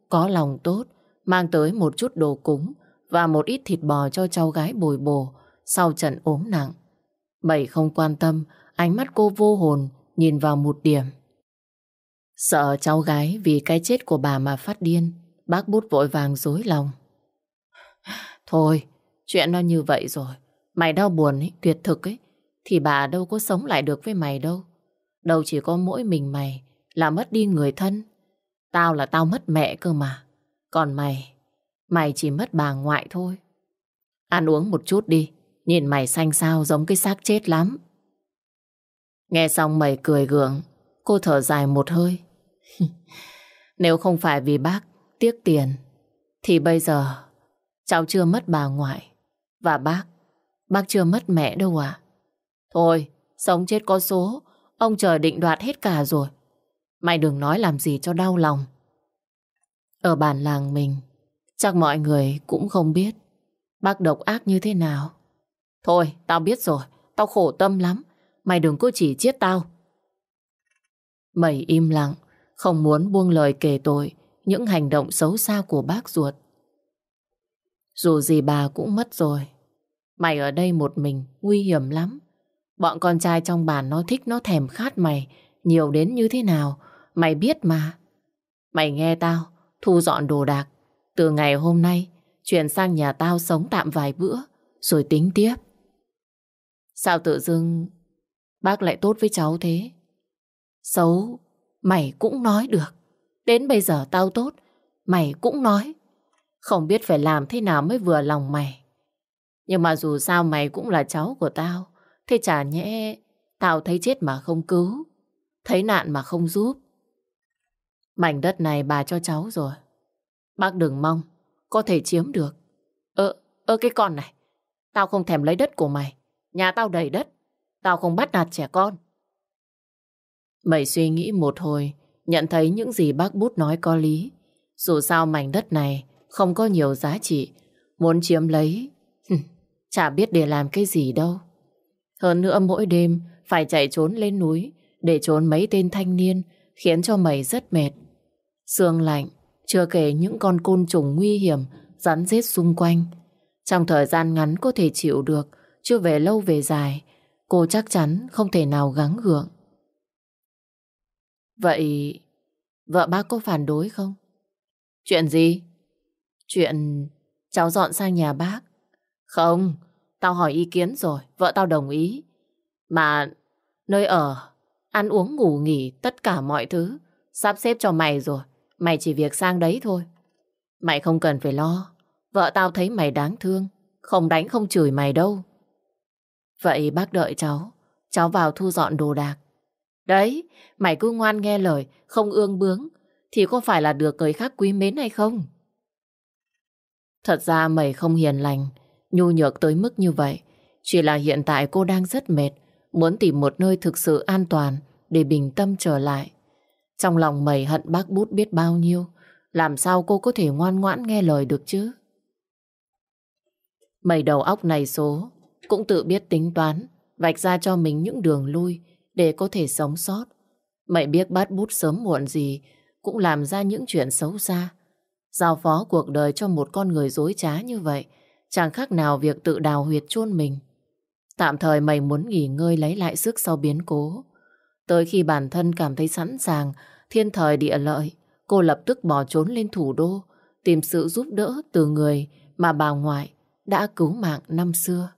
có lòng tốt, mang tới một chút đồ cúng và một ít thịt bò cho cháu gái bồi bổ sau trận ốm nặng. Bảy không quan tâm, ánh mắt cô vô hồn nhìn vào một điểm. Sợ cháu gái vì cái chết của bà mà phát điên, bác bút vội vàng dối lòng. Thôi, chuyện nó như vậy rồi. Mày đau buồn ấy, tuyệt thực ấy, thì bà đâu có sống lại được với mày đâu. Đâu chỉ có mỗi mình mày là mất đi người thân. Tao là tao mất mẹ cơ mà. Còn mày, mày chỉ mất bà ngoại thôi. Ăn uống một chút đi, nhìn mày xanh xao giống cái xác chết lắm. Nghe xong mày cười gượng, cô thở dài một hơi. Nếu không phải vì bác tiếc tiền, thì bây giờ cháu chưa mất bà ngoại. Và bác, bác chưa mất mẹ đâu à. Thôi, sống chết có số, ông trời định đoạt hết cả rồi. Mày đừng nói làm gì cho đau lòng. Ở bản làng mình, chắc mọi người cũng không biết bác độc ác như thế nào. Thôi, tao biết rồi, tao khổ tâm lắm. Mày đừng có chỉ chiết tao. Mày im lặng, không muốn buông lời kể tội những hành động xấu xa của bác ruột. Dù gì bà cũng mất rồi. Mày ở đây một mình, nguy hiểm lắm. Bọn con trai trong bàn nó thích nó thèm khát mày, nhiều đến như thế nào, mày biết mà. Mày nghe tao, thu dọn đồ đạc. Từ ngày hôm nay, chuyển sang nhà tao sống tạm vài bữa, rồi tính tiếp. Sao tự dưng bác lại tốt với cháu thế? Xấu, mày cũng nói được. Đến bây giờ tao tốt, mày cũng nói. Không biết phải làm thế nào mới vừa lòng mày. Nhưng mà dù sao mày cũng là cháu của tao. Thế chả nhẽ tao thấy chết mà không cứu. Thấy nạn mà không giúp. Mảnh đất này bà cho cháu rồi. Bác đừng mong, có thể chiếm được. Ơ, ơ cái con này, tao không thèm lấy đất của mày. Nhà tao đầy đất, tao không bắt nạt trẻ con. Mày suy nghĩ một hồi, nhận thấy những gì bác bút nói có lý. Dù sao mảnh đất này không có nhiều giá trị, muốn chiếm lấy, chả biết để làm cái gì đâu. Hơn nữa mỗi đêm phải chạy trốn lên núi để trốn mấy tên thanh niên khiến cho mày rất mệt. Sương lạnh, chưa kể những con côn trùng nguy hiểm rắn rết xung quanh. Trong thời gian ngắn có thể chịu được, chưa về lâu về dài, cô chắc chắn không thể nào gắng gượng. Vậy vợ bác có phản đối không? Chuyện gì? Chuyện cháu dọn sang nhà bác. Không, tao hỏi ý kiến rồi, vợ tao đồng ý. Mà nơi ở, ăn uống ngủ nghỉ, tất cả mọi thứ, sắp xếp cho mày rồi. Mày chỉ việc sang đấy thôi. Mày không cần phải lo. Vợ tao thấy mày đáng thương. Không đánh không chửi mày đâu. Vậy bác đợi cháu. Cháu vào thu dọn đồ đạc. Đấy, mày cứ ngoan nghe lời, không ương bướng. Thì có phải là được người khác quý mến hay không? Thật ra mày không hiền lành, nhu nhược tới mức như vậy. Chỉ là hiện tại cô đang rất mệt, muốn tìm một nơi thực sự an toàn để bình tâm trở lại. Trong lòng mày hận bác bút biết bao nhiêu, làm sao cô có thể ngoan ngoãn nghe lời được chứ? Mày đầu óc này số, cũng tự biết tính toán, vạch ra cho mình những đường lui để có thể sống sót. Mày biết bát bút sớm muộn gì cũng làm ra những chuyện xấu xa. Giao phó cuộc đời cho một con người dối trá như vậy chẳng khác nào việc tự đào huyệt chôn mình. Tạm thời mày muốn nghỉ ngơi lấy lại sức sau biến cố. Tới khi bản thân cảm thấy sẵn sàng, thiên thời địa lợi, cô lập tức bỏ trốn lên thủ đô, tìm sự giúp đỡ từ người mà bà ngoại đã cứu mạng năm xưa.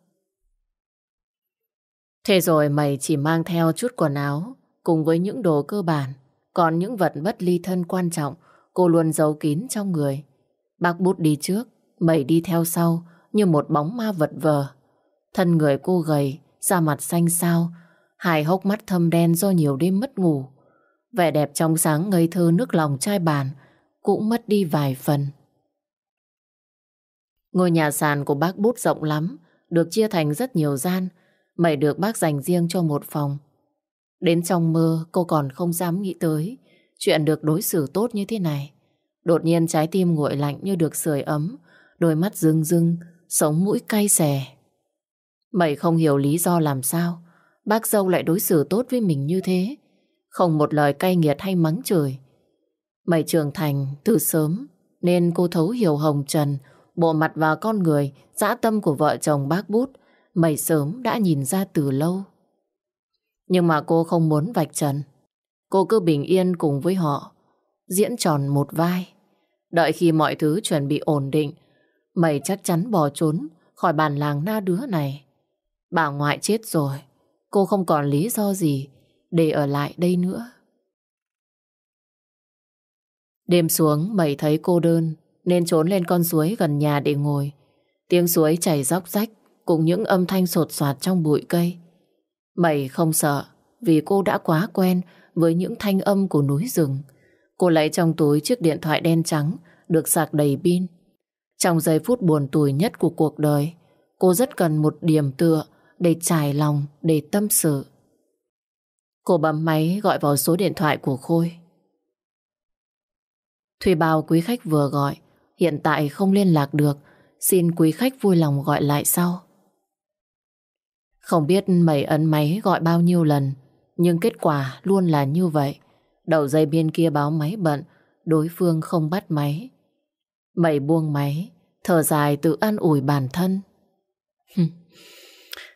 Thế rồi mày chỉ mang theo chút quần áo cùng với những đồ cơ bản, còn những vật bất ly thân quan trọng cô luôn giấu kín trong người. Bác bút đi trước, mày đi theo sau như một bóng ma vật vờ. Thân người cô gầy, da mặt xanh xao, hai hốc mắt thâm đen do nhiều đêm mất ngủ. Vẻ đẹp trong sáng ngây thơ nước lòng trai bàn cũng mất đi vài phần. Ngôi nhà sàn của bác bút rộng lắm, được chia thành rất nhiều gian, mày được bác dành riêng cho một phòng. Đến trong mơ cô còn không dám nghĩ tới chuyện được đối xử tốt như thế này. Đột nhiên trái tim nguội lạnh như được sưởi ấm, đôi mắt rưng rưng, sống mũi cay xè. Mày không hiểu lý do làm sao bác dâu lại đối xử tốt với mình như thế. Không một lời cay nghiệt hay mắng chửi. Mày trưởng thành từ sớm nên cô thấu hiểu hồng trần, bộ mặt và con người, dã tâm của vợ chồng bác bút. Mày sớm đã nhìn ra từ lâu. Nhưng mà cô không muốn vạch trần. Cô cứ bình yên cùng với họ, diễn tròn một vai. Đợi khi mọi thứ chuẩn bị ổn định, mày chắc chắn bỏ trốn khỏi bàn làng na đứa này. Bà ngoại chết rồi, cô không còn lý do gì để ở lại đây nữa. Đêm xuống, mày thấy cô đơn nên trốn lên con suối gần nhà để ngồi. Tiếng suối chảy róc rách cùng những âm thanh sột soạt trong bụi cây. Mày không sợ vì cô đã quá quen với những thanh âm của núi rừng. Cô lấy trong túi chiếc điện thoại đen trắng được sạc đầy pin. Trong giây phút buồn tủi nhất của cuộc đời, cô rất cần một điểm tựa để trải lòng, để tâm sự. Cô bấm máy gọi vào số điện thoại của Khôi. thuê bao quý khách vừa gọi, hiện tại không liên lạc được, xin quý khách vui lòng gọi lại sau. Không biết mày ấn máy gọi bao nhiêu lần, nhưng kết quả luôn là như vậy. Đầu dây bên kia báo máy bận, đối phương không bắt máy. Mày buông máy, thở dài tự an ủi bản thân.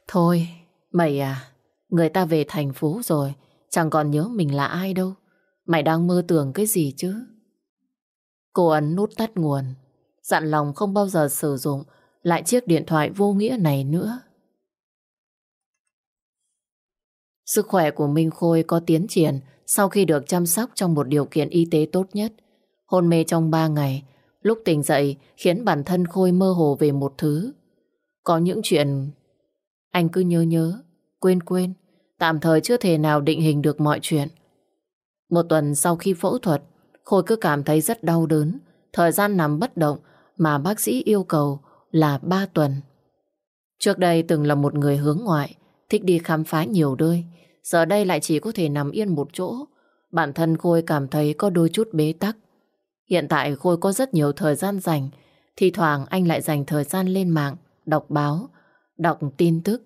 Thôi, mày à, người ta về thành phố rồi, chẳng còn nhớ mình là ai đâu. Mày đang mơ tưởng cái gì chứ? Cô ấn nút tắt nguồn, dặn lòng không bao giờ sử dụng lại chiếc điện thoại vô nghĩa này nữa. Sức khỏe của Minh Khôi có tiến triển sau khi được chăm sóc trong một điều kiện y tế tốt nhất. Hôn mê trong 3 ngày, lúc tỉnh dậy khiến bản thân Khôi mơ hồ về một thứ. Có những chuyện anh cứ nhớ nhớ, quên quên, tạm thời chưa thể nào định hình được mọi chuyện. Một tuần sau khi phẫu thuật, Khôi cứ cảm thấy rất đau đớn, thời gian nằm bất động mà bác sĩ yêu cầu là 3 tuần. Trước đây từng là một người hướng ngoại, thích đi khám phá nhiều nơi, giờ đây lại chỉ có thể nằm yên một chỗ. Bản thân Khôi cảm thấy có đôi chút bế tắc. Hiện tại Khôi có rất nhiều thời gian dành, thì thoảng anh lại dành thời gian lên mạng, đọc báo, đọc tin tức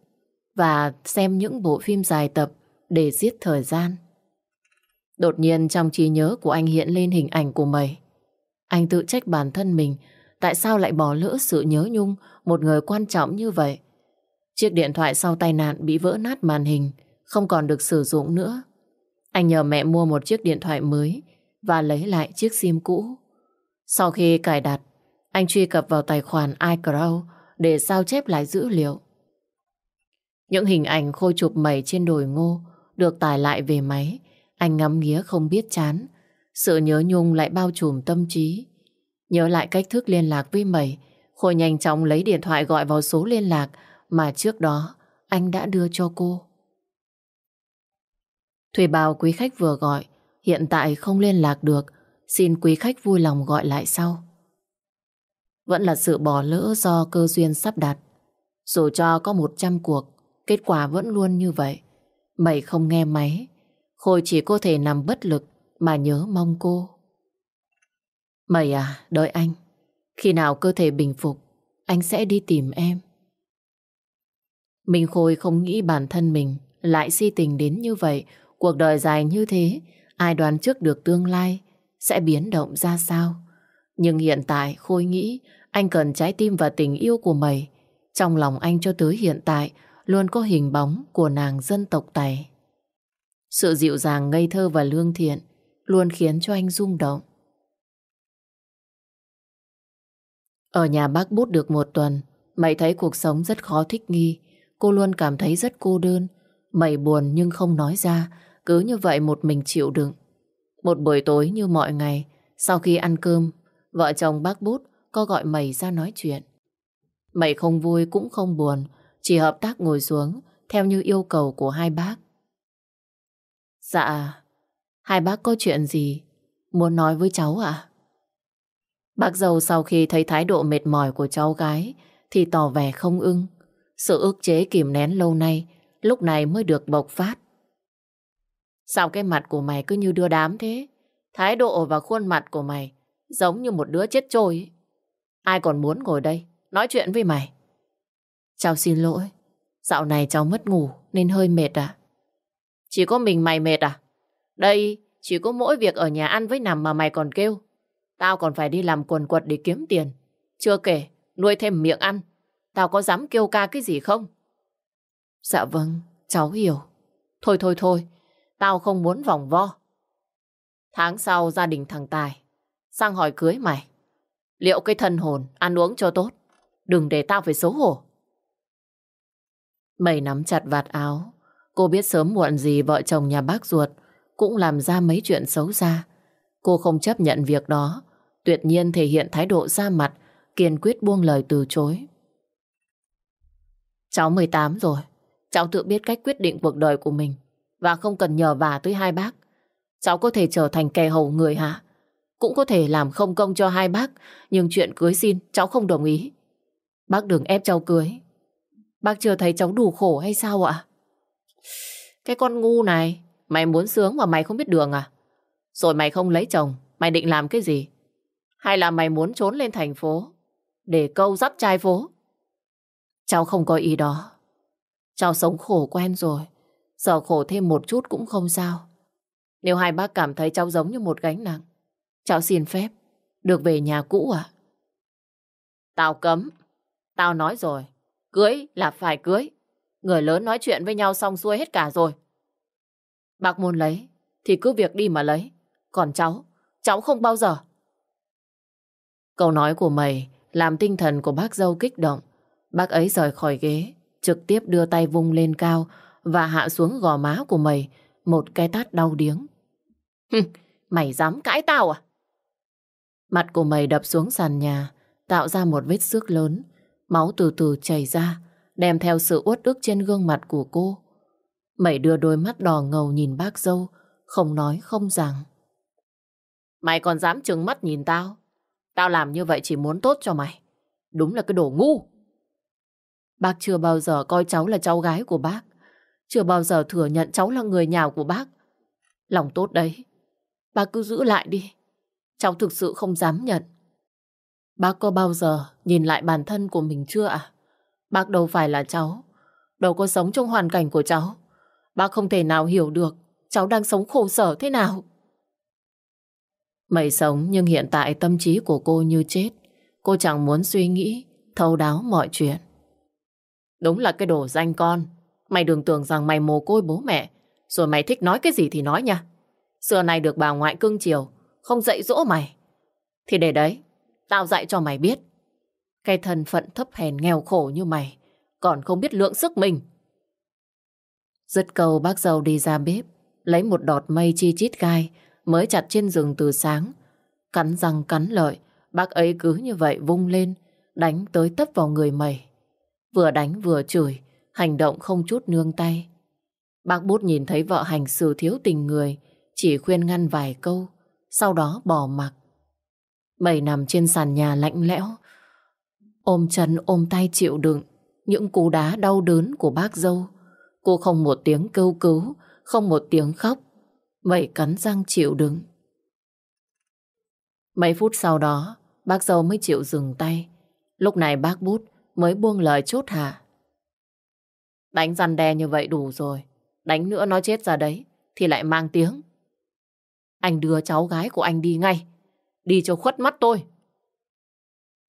và xem những bộ phim dài tập để giết thời gian. Đột nhiên trong trí nhớ của anh hiện lên hình ảnh của mày. Anh tự trách bản thân mình tại sao lại bỏ lỡ sự nhớ nhung một người quan trọng như vậy. Chiếc điện thoại sau tai nạn bị vỡ nát màn hình, không còn được sử dụng nữa. Anh nhờ mẹ mua một chiếc điện thoại mới và lấy lại chiếc sim cũ. Sau khi cài đặt, anh truy cập vào tài khoản iCloud để sao chép lại dữ liệu. Những hình ảnh khôi chụp mẩy trên đồi ngô được tải lại về máy. Anh ngắm nghía không biết chán. Sự nhớ nhung lại bao trùm tâm trí. Nhớ lại cách thức liên lạc với mẩy, Khôi nhanh chóng lấy điện thoại gọi vào số liên lạc mà trước đó anh đã đưa cho cô. Thuê bào quý khách vừa gọi, hiện tại không liên lạc được, xin quý khách vui lòng gọi lại sau. Vẫn là sự bỏ lỡ do cơ duyên sắp đặt. Dù cho có 100 cuộc, kết quả vẫn luôn như vậy. Mày không nghe máy, Khôi chỉ có thể nằm bất lực mà nhớ mong cô. Mày à, đợi anh. Khi nào cơ thể bình phục, anh sẽ đi tìm em. Minh Khôi không nghĩ bản thân mình lại si tình đến như vậy. Cuộc đời dài như thế, ai đoán trước được tương lai sẽ biến động ra sao. Nhưng hiện tại Khôi nghĩ anh cần trái tim và tình yêu của mày. Trong lòng anh cho tới hiện tại luôn có hình bóng của nàng dân tộc Tài. Sự dịu dàng ngây thơ và lương thiện luôn khiến cho anh rung động. Ở nhà bác bút được một tuần, mày thấy cuộc sống rất khó thích nghi. Cô luôn cảm thấy rất cô đơn. Mày buồn nhưng không nói ra, cứ như vậy một mình chịu đựng. Một buổi tối như mọi ngày, sau khi ăn cơm, vợ chồng bác bút có gọi mày ra nói chuyện. Mày không vui cũng không buồn, chỉ hợp tác ngồi xuống theo như yêu cầu của hai bác. Dạ, hai bác có chuyện gì muốn nói với cháu à? Bác dâu sau khi thấy thái độ mệt mỏi của cháu gái thì tỏ vẻ không ưng. Sự ức chế kìm nén lâu nay lúc này mới được bộc phát. Sao cái mặt của mày cứ như đưa đám thế? Thái độ và khuôn mặt của mày giống như một đứa chết trôi. Ai còn muốn ngồi đây nói chuyện với mày? Cháu xin lỗi. Dạo này cháu mất ngủ nên hơi mệt à? Chỉ có mình mày mệt à? Đây chỉ có mỗi việc ở nhà ăn với nằm mà mày còn kêu. Tao còn phải đi làm quần quật để kiếm tiền. Chưa kể, nuôi thêm miệng ăn. Tao có dám kêu ca cái gì không? Dạ vâng, cháu hiểu. Thôi thôi thôi, tao không muốn vòng vo. Tháng sau gia đình thằng Tài sang hỏi cưới mày. Liệu cái thân hồn ăn uống cho tốt, đừng để tao phải xấu hổ. Mày nắm chặt vạt áo, cô biết sớm muộn gì vợ chồng nhà bác ruột cũng làm ra mấy chuyện xấu xa. Cô không chấp nhận việc đó, tuyệt nhiên thể hiện thái độ ra mặt, kiên quyết buông lời từ chối. Cháu 18 rồi, cháu tự biết cách quyết định cuộc đời của mình và không cần nhờ vả tới hai bác. Cháu có thể trở thành kẻ hầu người hả? Cũng có thể làm không công cho hai bác, nhưng chuyện cưới xin cháu không đồng ý. Bác đừng ép cháu cưới. Bác chưa thấy cháu đủ khổ hay sao ạ? Cái con ngu này, mày muốn sướng mà mày không biết đường à? Rồi mày không lấy chồng, mày định làm cái gì? Hay là mày muốn trốn lên thành phố để câu dắt trai phố? Cháu không có ý đó. Cháu sống khổ quen rồi. Giờ khổ thêm một chút cũng không sao. Nếu hai bác cảm thấy cháu giống như một gánh nặng, cháu xin phép được về nhà cũ à? Tao cấm. Tao nói rồi. Cưới là phải cưới. Người lớn nói chuyện với nhau xong xuôi hết cả rồi. Bác muốn lấy, thì cứ việc đi mà lấy. Còn cháu, cháu không bao giờ. Câu nói của mày làm tinh thần của bác dâu kích động. Bác ấy rời khỏi ghế, trực tiếp đưa tay vung lên cao và hạ xuống gò má của mày một cái tát đau điếng. mày dám cãi tao à? Mặt của mày đập xuống sàn nhà, tạo ra một vết xước lớn. Máu từ từ chảy ra, đem theo sự uất ức trên gương mặt của cô. Mày đưa đôi mắt đỏ ngầu nhìn bác dâu, không nói không rằng. Mày còn dám trừng mắt nhìn tao? Tao làm như vậy chỉ muốn tốt cho mày. Đúng là cái đồ ngu. Bác chưa bao giờ coi cháu là cháu gái của bác. Chưa bao giờ thừa nhận cháu là người nhà của bác. Lòng tốt đấy. Bác cứ giữ lại đi. Cháu thực sự không dám nhận. Bác có bao giờ nhìn lại bản thân của mình chưa ạ? Bác đâu phải là cháu. Đâu có sống trong hoàn cảnh của cháu. Bác không thể nào hiểu được cháu đang sống khổ sở thế nào. Mày sống nhưng hiện tại tâm trí của cô như chết. Cô chẳng muốn suy nghĩ, thấu đáo mọi chuyện. Đúng là cái đồ danh con. Mày đừng tưởng rằng mày mồ côi bố mẹ, rồi mày thích nói cái gì thì nói nha. Xưa này được bà ngoại cưng chiều, không dạy dỗ mày. Thì để đấy, tao dạy cho mày biết. Cái thân phận thấp hèn nghèo khổ như mày, còn không biết lượng sức mình. Dứt cầu bác giàu đi ra bếp, lấy một đọt mây chi chít gai mới chặt trên rừng từ sáng. Cắn răng cắn lợi, bác ấy cứ như vậy vung lên, đánh tới tấp vào người mày. Vừa đánh vừa chửi, hành động không chút nương tay. Bác bút nhìn thấy vợ hành xử thiếu tình người, chỉ khuyên ngăn vài câu, sau đó bỏ mặc. Mày nằm trên sàn nhà lạnh lẽo, ôm chân ôm tay chịu đựng những cú đá đau đớn của bác dâu. Cô không một tiếng kêu cứu, không một tiếng khóc. Vậy cắn răng chịu đựng. Mấy phút sau đó, bác dâu mới chịu dừng tay. Lúc này bác bút mới buông lời chốt hạ. Đánh răn đe như vậy đủ rồi. Đánh nữa nó chết ra đấy, thì lại mang tiếng. Anh đưa cháu gái của anh đi ngay. Đi cho khuất mắt tôi.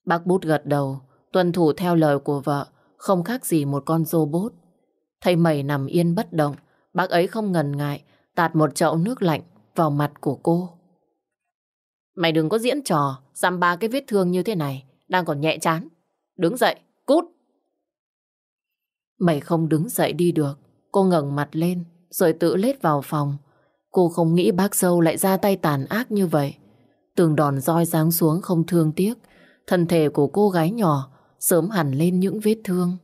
Bác bút gật đầu, tuân thủ theo lời của vợ, không khác gì một con robot. Thấy mẩy nằm yên bất động, bác ấy không ngần ngại, tạt một chậu nước lạnh vào mặt của cô. Mày đừng có diễn trò, dăm ba cái vết thương như thế này, đang còn nhẹ chán. Đứng dậy, cút. Mày không đứng dậy đi được. Cô ngẩng mặt lên, rồi tự lết vào phòng. Cô không nghĩ bác dâu lại ra tay tàn ác như vậy. tường đòn roi giáng xuống không thương tiếc. Thân thể của cô gái nhỏ sớm hẳn lên những vết thương.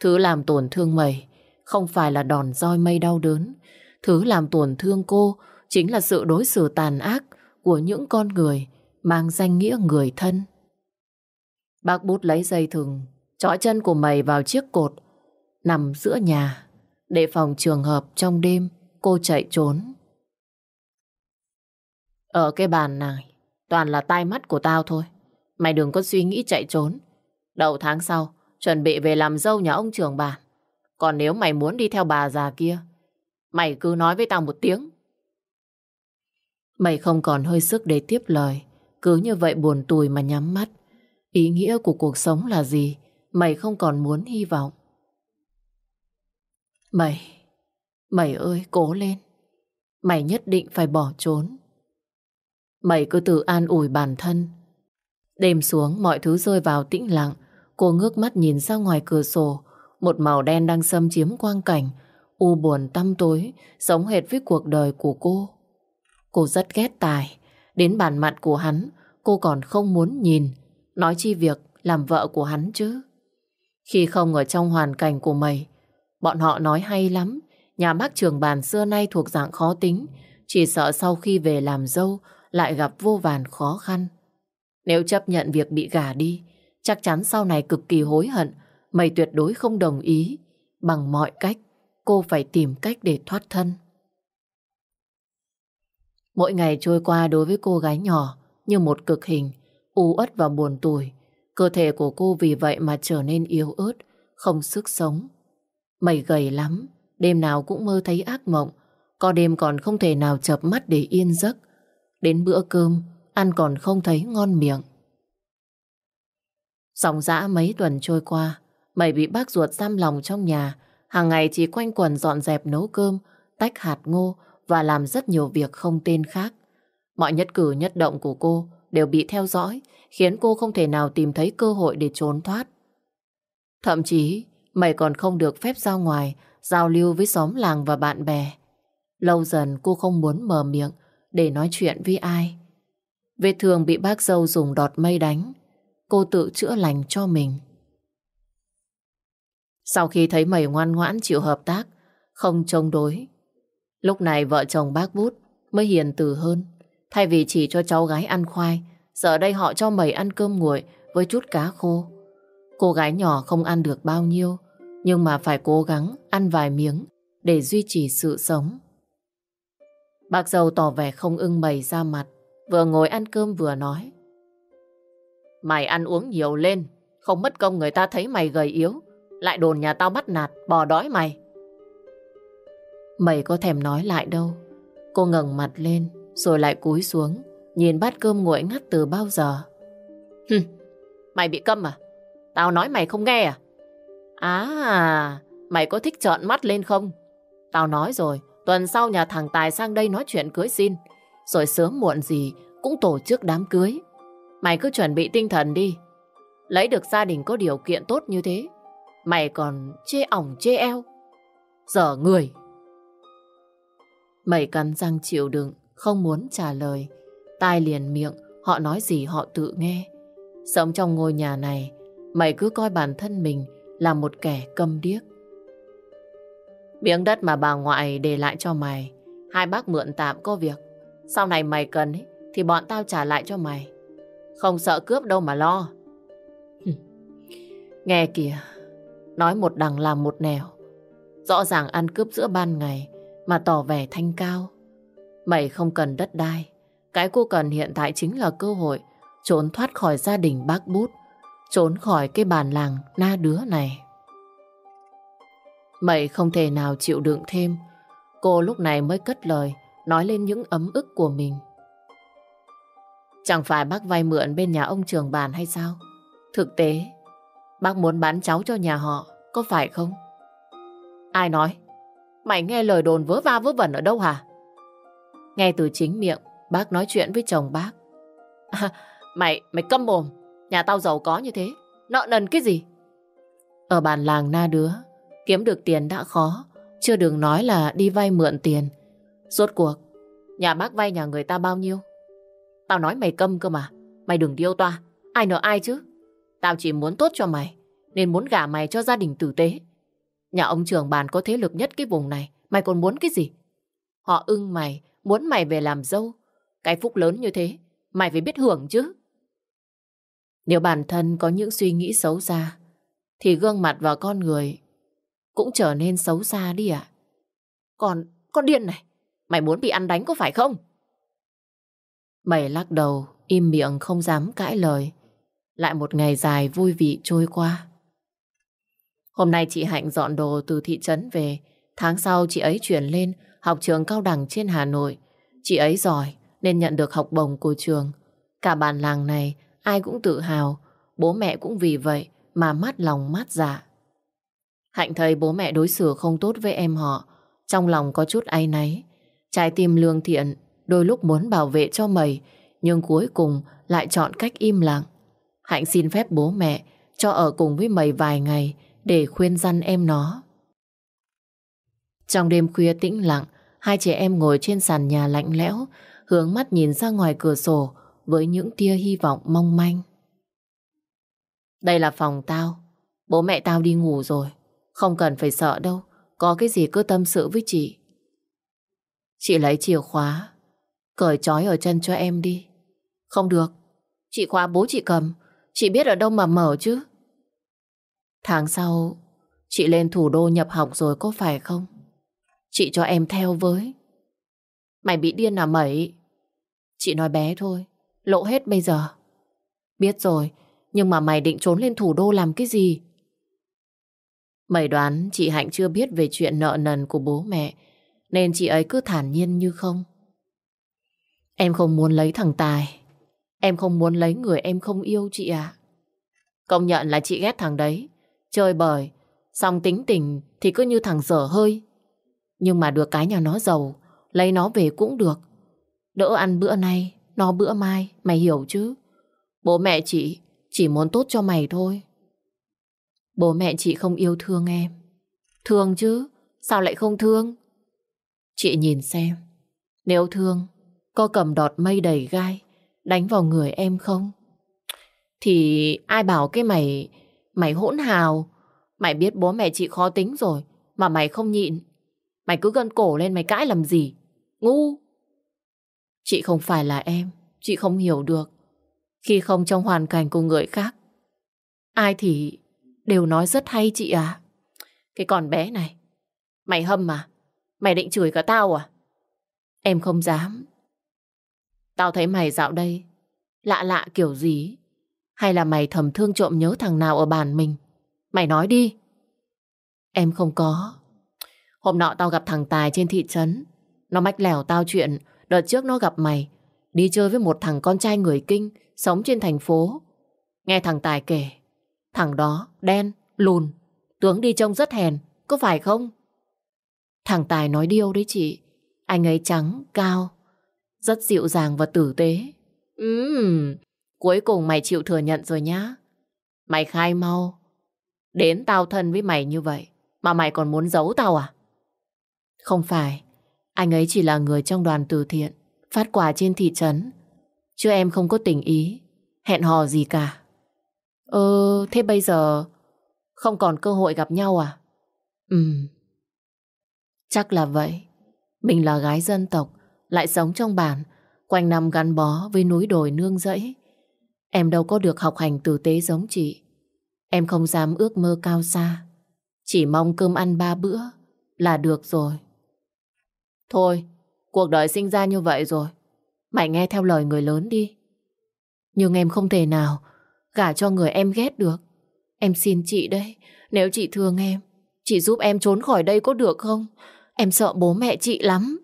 Thứ làm tổn thương mày không phải là đòn roi mây đau đớn. Thứ làm tổn thương cô chính là sự đối xử tàn ác của những con người mang danh nghĩa người thân. Bác bút lấy dây thừng, trói chân của mày vào chiếc cột, nằm giữa nhà, để phòng trường hợp trong đêm cô chạy trốn. Ở cái bàn này, toàn là tai mắt của tao thôi. Mày đừng có suy nghĩ chạy trốn. Đầu tháng sau, chuẩn bị về làm dâu nhà ông trưởng bà. Còn nếu mày muốn đi theo bà già kia, mày cứ nói với tao một tiếng. Mày không còn hơi sức để tiếp lời. Cứ như vậy buồn tủi mà nhắm mắt. Ý nghĩa của cuộc sống là gì? Mày không còn muốn hy vọng. Mày, mày ơi cố lên. Mày nhất định phải bỏ trốn. Mày cứ tự an ủi bản thân. Đêm xuống mọi thứ rơi vào tĩnh lặng. Cô ngước mắt nhìn ra ngoài cửa sổ. Một màu đen đang xâm chiếm quang cảnh. U buồn tăm tối, sống hệt với cuộc đời của cô. Cô rất ghét Tài. Đến bản mặt của hắn, cô còn không muốn nhìn. Nói chi việc làm vợ của hắn chứ. Khi không ở trong hoàn cảnh của mày, bọn họ nói hay lắm. Nhà bác trường bàn xưa nay thuộc dạng khó tính. Chỉ sợ sau khi về làm dâu lại gặp vô vàn khó khăn. Nếu chấp nhận việc bị gả đi, chắc chắn sau này cực kỳ hối hận. Mày tuyệt đối không đồng ý. Bằng mọi cách, cô phải tìm cách để thoát thân. Mỗi ngày trôi qua đối với cô gái nhỏ như một cực hình, u uất và buồn tủi. Cơ thể của cô vì vậy mà trở nên yếu ớt, không sức sống. Mày gầy lắm, đêm nào cũng mơ thấy ác mộng, có đêm còn không thể nào chập mắt để yên giấc. Đến bữa cơm, ăn còn không thấy ngon miệng. Sóng dã mấy tuần trôi qua, mày bị bác ruột giam lòng trong nhà, hàng ngày chỉ quanh quần dọn dẹp nấu cơm, tách hạt ngô và làm rất nhiều việc không tên khác. Mọi nhất cử nhất động của cô đều bị theo dõi, khiến cô không thể nào tìm thấy cơ hội để trốn thoát. Thậm chí, mày còn không được phép ra ngoài, giao lưu với xóm làng và bạn bè. Lâu dần cô không muốn mở miệng để nói chuyện với ai. Vết thương bị bác dâu dùng đọt mây đánh, cô tự chữa lành cho mình. Sau khi thấy mày ngoan ngoãn chịu hợp tác, không chống đối, lúc này vợ chồng bác bút mới hiền từ hơn. Thay vì chỉ cho cháu gái ăn khoai, giờ đây họ cho mày ăn cơm nguội với chút cá khô. Cô gái nhỏ không ăn được bao nhiêu, nhưng mà phải cố gắng ăn vài miếng để duy trì sự sống. Bác dâu tỏ vẻ không ưng bày ra mặt, vừa ngồi ăn cơm vừa nói. Mày ăn uống nhiều lên, không mất công người ta thấy mày gầy yếu, lại đồn nhà tao bắt nạt, bò đói mày. Mày có thèm nói lại đâu. Cô ngẩng mặt lên, rồi lại cúi xuống, nhìn bát cơm nguội ngắt từ bao giờ. Hừ, mày bị câm à? Tao nói mày không nghe à? À, mày có thích trợn mắt lên không? Tao nói rồi, tuần sau nhà thằng Tài sang đây nói chuyện cưới xin. Rồi sớm muộn gì cũng tổ chức đám cưới. Mày cứ chuẩn bị tinh thần đi. Lấy được gia đình có điều kiện tốt như thế. Mày còn chê ỏng chê eo. Giờ người. Mày cắn răng chịu đựng, không muốn trả lời. Tai liền miệng, họ nói gì họ tự nghe. Sống trong ngôi nhà này, mày cứ coi bản thân mình là một kẻ câm điếc. Miếng đất mà bà ngoại để lại cho mày, hai bác mượn tạm có việc. Sau này mày cần ấy, thì bọn tao trả lại cho mày. Không sợ cướp đâu mà lo. Nghe kìa, nói một đằng làm một nẻo. Rõ ràng ăn cướp giữa ban ngày mà tỏ vẻ thanh cao. Mày không cần đất đai. Cái cô cần hiện tại chính là cơ hội trốn thoát khỏi gia đình bác bút, trốn khỏi cái bàn làng na đứa này. Mày không thể nào chịu đựng thêm. Cô lúc này mới cất lời, nói lên những ấm ức của mình. Chẳng phải bác vay mượn bên nhà ông trường bàn hay sao? Thực tế, bác muốn bán cháu cho nhà họ, có phải không? Ai nói? Mày nghe lời đồn vớ va vớ vẩn ở đâu hả? Nghe từ chính miệng, bác nói chuyện với chồng bác. À, mày, mày câm mồm. Nhà tao giàu có như thế. Nợ nần cái gì? Ở bản làng na đứa, kiếm được tiền đã khó. Chưa đừng nói là đi vay mượn tiền. Rốt cuộc, nhà bác vay nhà người ta bao nhiêu? Tao nói mày câm cơ mà. Mày đừng điêu toa. Ai nợ ai chứ? Tao chỉ muốn tốt cho mày. Nên muốn gả mày cho gia đình tử tế. Nhà ông trưởng bàn có thế lực nhất cái vùng này. Mày còn muốn cái gì? Họ ưng mày, muốn mày về làm dâu. Cái phúc lớn như thế, mày phải biết hưởng chứ. Nếu bản thân có những suy nghĩ xấu xa, thì gương mặt và con người cũng trở nên xấu xa đi ạ. Còn, con điên này, mày muốn bị ăn đánh có phải không? Mày lắc đầu, im miệng không dám cãi lời. Lại một ngày dài vui vị trôi qua. Hôm nay chị Hạnh dọn đồ từ thị trấn về. Tháng sau chị ấy chuyển lên học trường cao đẳng trên Hà Nội. Chị ấy giỏi nên nhận được học bổng của trường. Cả bản làng này ai cũng tự hào. Bố mẹ cũng vì vậy mà mát lòng mát dạ. Hạnh thấy bố mẹ đối xử không tốt với em họ. Trong lòng có chút áy náy. Trái tim lương thiện đôi lúc muốn bảo vệ cho mày nhưng cuối cùng lại chọn cách im lặng. Hạnh xin phép bố mẹ cho ở cùng với mày vài ngày để khuyên răn em nó. Trong đêm khuya tĩnh lặng, hai trẻ em ngồi trên sàn nhà lạnh lẽo, hướng mắt nhìn ra ngoài cửa sổ với những tia hy vọng mong manh. Đây là phòng tao, bố mẹ tao đi ngủ rồi, không cần phải sợ đâu, có cái gì cứ tâm sự với chị. Chị lấy chìa khóa, cởi trói ở chân cho em đi. Không được, chị khóa bố chị cầm, chị biết ở đâu mà mở chứ. Tháng sau, chị lên thủ đô nhập học rồi có phải không? Chị cho em theo với. Mày bị điên à mẩy? Chị nói bé thôi, lộ hết bây giờ. Biết rồi, nhưng mà mày định trốn lên thủ đô làm cái gì? Mày đoán chị Hạnh chưa biết về chuyện nợ nần của bố mẹ, nên chị ấy cứ thản nhiên như không. Em không muốn lấy thằng Tài. Em không muốn lấy người em không yêu chị à. Công nhận là chị ghét thằng đấy. Chơi bời, xong tính tình thì cứ như thằng dở hơi. Nhưng mà được cái nhà nó giàu, lấy nó về cũng được. Đỡ ăn bữa nay, no bữa mai, mày hiểu chứ? Bố mẹ chị chỉ muốn tốt cho mày thôi. Bố mẹ chị không yêu thương em. Thương chứ, sao lại không thương? Chị nhìn xem, nếu thương, có cầm đọt mây đầy gai, đánh vào người em không? Thì ai bảo cái mày Mày hỗn hào. Mày biết bố mẹ chị khó tính rồi, mà mày không nhịn. Mày cứ gân cổ lên mày cãi làm gì? Ngu! Chị không phải là em, chị không hiểu được. Khi không trong hoàn cảnh của người khác, ai thì đều nói rất hay chị à. Cái con bé này, mày hâm mà, mày định chửi cả tao à? Em không dám. Tao thấy mày dạo đây lạ lạ kiểu gì hay là mày thầm thương trộm nhớ thằng nào ở bàn mình? Mày nói đi. Em không có. Hôm nọ tao gặp thằng Tài trên thị trấn. Nó mách lẻo tao chuyện đợt trước nó gặp mày. Đi chơi với một thằng con trai người kinh sống trên thành phố. Nghe thằng Tài kể. Thằng đó đen, lùn. Tướng đi trông rất hèn. Có phải không? Thằng Tài nói điêu đấy chị. Anh ấy trắng, cao. Rất dịu dàng và tử tế. Ừm, Cuối cùng mày chịu thừa nhận rồi nhá. Mày khai mau. Đến tao thân với mày như vậy, mà mày còn muốn giấu tao à? Không phải, anh ấy chỉ là người trong đoàn từ thiện, phát quà trên thị trấn. Chứ em không có tình ý, hẹn hò gì cả. Ờ, thế bây giờ không còn cơ hội gặp nhau à? Ừ, chắc là vậy. Mình là gái dân tộc, lại sống trong bản, quanh năm gắn bó với núi đồi nương rẫy. Em đâu có được học hành tử tế giống chị. Em không dám ước mơ cao xa. Chỉ mong cơm ăn ba bữa là được rồi. Thôi, cuộc đời sinh ra như vậy rồi. Mày nghe theo lời người lớn đi. Nhưng em không thể nào gả cho người em ghét được. Em xin chị đây, nếu chị thương em, chị giúp em trốn khỏi đây có được không? Em sợ bố mẹ chị lắm.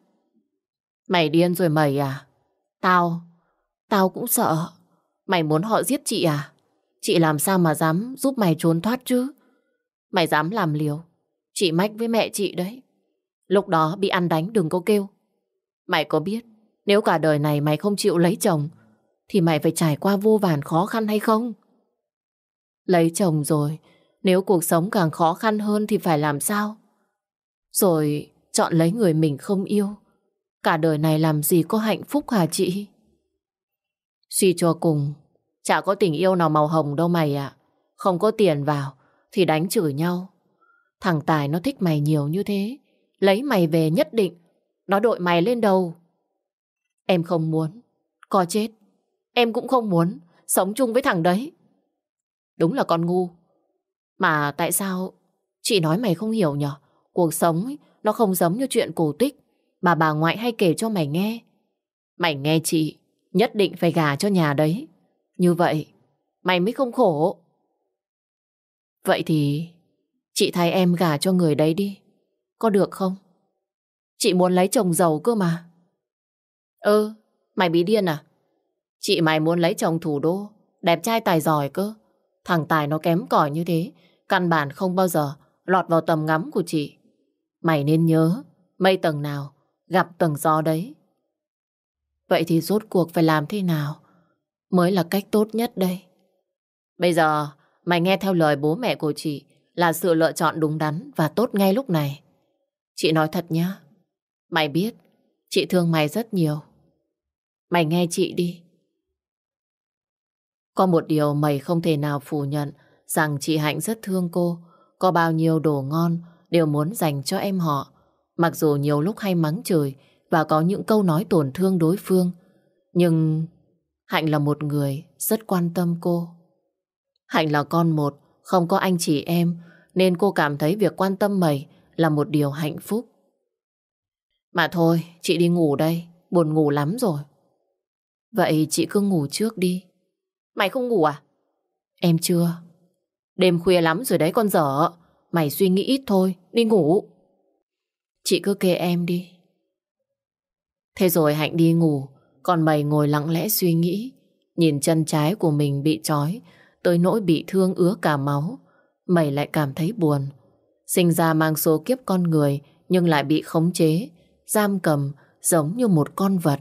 Mày điên rồi mày à? Tao, tao cũng sợ. Mày muốn họ giết chị à? Chị làm sao mà dám giúp mày trốn thoát chứ? Mày dám làm liều. Chị mách với mẹ chị đấy. Lúc đó bị ăn đánh đừng có kêu. Mày có biết nếu cả đời này mày không chịu lấy chồng thì mày phải trải qua vô vàn khó khăn hay không? Lấy chồng rồi, nếu cuộc sống càng khó khăn hơn thì phải làm sao? Rồi chọn lấy người mình không yêu. Cả đời này làm gì có hạnh phúc hả chị? Suy cho cùng, chả có tình yêu nào màu hồng đâu mày ạ. Không có tiền vào thì đánh chửi nhau. Thằng Tài nó thích mày nhiều như thế. Lấy mày về nhất định. Nó đội mày lên đầu. Em không muốn. Có chết. Em cũng không muốn sống chung với thằng đấy. Đúng là con ngu. Mà tại sao chị nói mày không hiểu nhở? Cuộc sống ấy, nó không giống như chuyện cổ tích mà bà ngoại hay kể cho mày nghe. Mày nghe chị, nhất định phải gả cho nhà đấy. Như vậy, mày mới không khổ. Vậy thì chị thay em gả cho người đấy đi. Có được không? Chị muốn lấy chồng giàu cơ mà. Ừ, mày bị điên à? Chị mày muốn lấy chồng thủ đô, đẹp trai tài giỏi cơ. Thằng Tài nó kém cỏi như thế, căn bản không bao giờ lọt vào tầm ngắm của chị. Mày nên nhớ, mây tầng nào, gặp tầng gió đấy. Vậy thì rốt cuộc phải làm thế nào mới là cách tốt nhất đây? Bây giờ, mày nghe theo lời bố mẹ của chị là sự lựa chọn đúng đắn và tốt ngay lúc này. Chị nói thật nhá, mày biết, chị thương mày rất nhiều. Mày nghe chị đi. Có một điều mày không thể nào phủ nhận rằng chị Hạnh rất thương cô. Có bao nhiêu đồ ngon đều muốn dành cho em họ. Mặc dù nhiều lúc hay mắng chửi và có những câu nói tổn thương đối phương. Nhưng Hạnh là một người rất quan tâm cô. Hạnh là con một, không có anh chị em, nên cô cảm thấy việc quan tâm mày là một điều hạnh phúc. Mà thôi, chị đi ngủ đây, buồn ngủ lắm rồi. Vậy chị cứ ngủ trước đi. Mày không ngủ à? Em chưa. Đêm khuya lắm rồi đấy con dở. Mày suy nghĩ ít thôi, đi ngủ. Chị cứ kê em đi. Thế rồi Hạnh đi ngủ, còn mày ngồi lặng lẽ suy nghĩ. Nhìn chân trái của mình bị trói, tới nỗi bị thương ứa cả máu. Mày lại cảm thấy buồn. Sinh ra mang số kiếp con người, nhưng lại bị khống chế, giam cầm, giống như một con vật.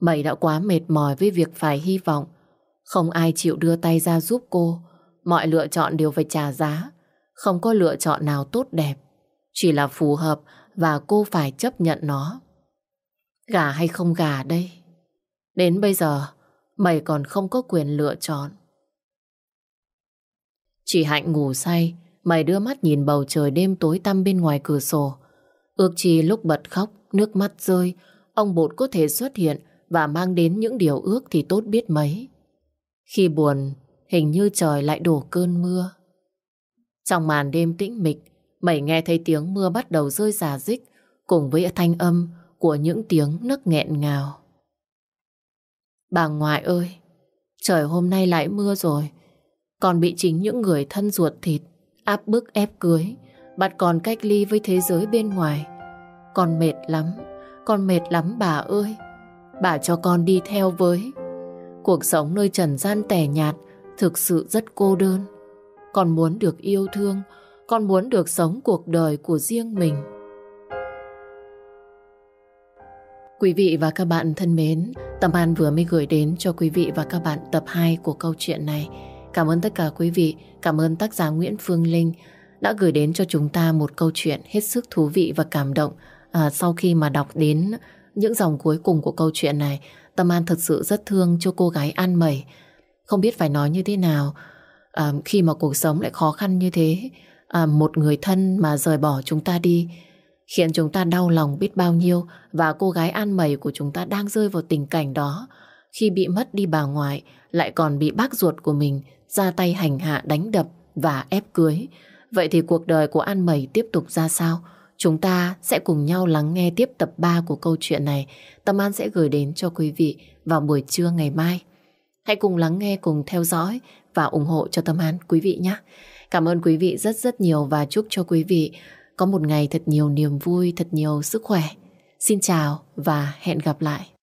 Mày đã quá mệt mỏi với việc phải hy vọng. Không ai chịu đưa tay ra giúp cô. Mọi lựa chọn đều phải trả giá. Không có lựa chọn nào tốt đẹp. Chỉ là phù hợp và cô phải chấp nhận nó. Gà hay không gà đây? Đến bây giờ, mày còn không có quyền lựa chọn. Chị Hạnh ngủ say, mày đưa mắt nhìn bầu trời đêm tối tăm bên ngoài cửa sổ. Ước chi lúc bật khóc, nước mắt rơi, ông bột có thể xuất hiện và mang đến những điều ước thì tốt biết mấy. Khi buồn, hình như trời lại đổ cơn mưa. Trong màn đêm tĩnh mịch, mày nghe thấy tiếng mưa bắt đầu rơi rà rích cùng với thanh âm của những tiếng nấc nghẹn ngào. Bà ngoại ơi, trời hôm nay lại mưa rồi. Còn bị chính những người thân ruột thịt áp bức ép cưới, bạn còn cách ly với thế giới bên ngoài. Con mệt lắm, con mệt lắm bà ơi. Bà cho con đi theo với. Cuộc sống nơi trần gian tẻ nhạt thực sự rất cô đơn. Con muốn được yêu thương, con muốn được sống cuộc đời của riêng mình. Quý vị và các bạn thân mến, Tâm An vừa mới gửi đến cho quý vị và các bạn tập 2 của câu chuyện này. Cảm ơn tất cả quý vị, cảm ơn tác giả Nguyễn Phương Linh đã gửi đến cho chúng ta một câu chuyện hết sức thú vị và cảm động. À, sau khi mà đọc đến những dòng cuối cùng của câu chuyện này, Tâm An thật sự rất thương cho cô gái An Mẩy. Không biết phải nói như thế nào à, khi mà cuộc sống lại khó khăn như thế. À, một người thân mà rời bỏ chúng ta đi khiến chúng ta đau lòng biết bao nhiêu và cô gái An Mẩy của chúng ta đang rơi vào tình cảnh đó. Khi bị mất đi bà ngoại lại còn bị bác ruột của mình ra tay hành hạ đánh đập và ép cưới. Vậy thì cuộc đời của An Mẩy tiếp tục ra sao? Chúng ta sẽ cùng nhau lắng nghe tiếp tập 3 của câu chuyện này. Tâm An sẽ gửi đến cho quý vị vào buổi trưa ngày mai. Hãy cùng lắng nghe, cùng theo dõi và ủng hộ cho Tâm An quý vị nhé. Cảm ơn quý vị rất rất nhiều và chúc cho quý vị có một ngày thật nhiều niềm vui, thật nhiều sức khỏe. Xin chào và hẹn gặp lại.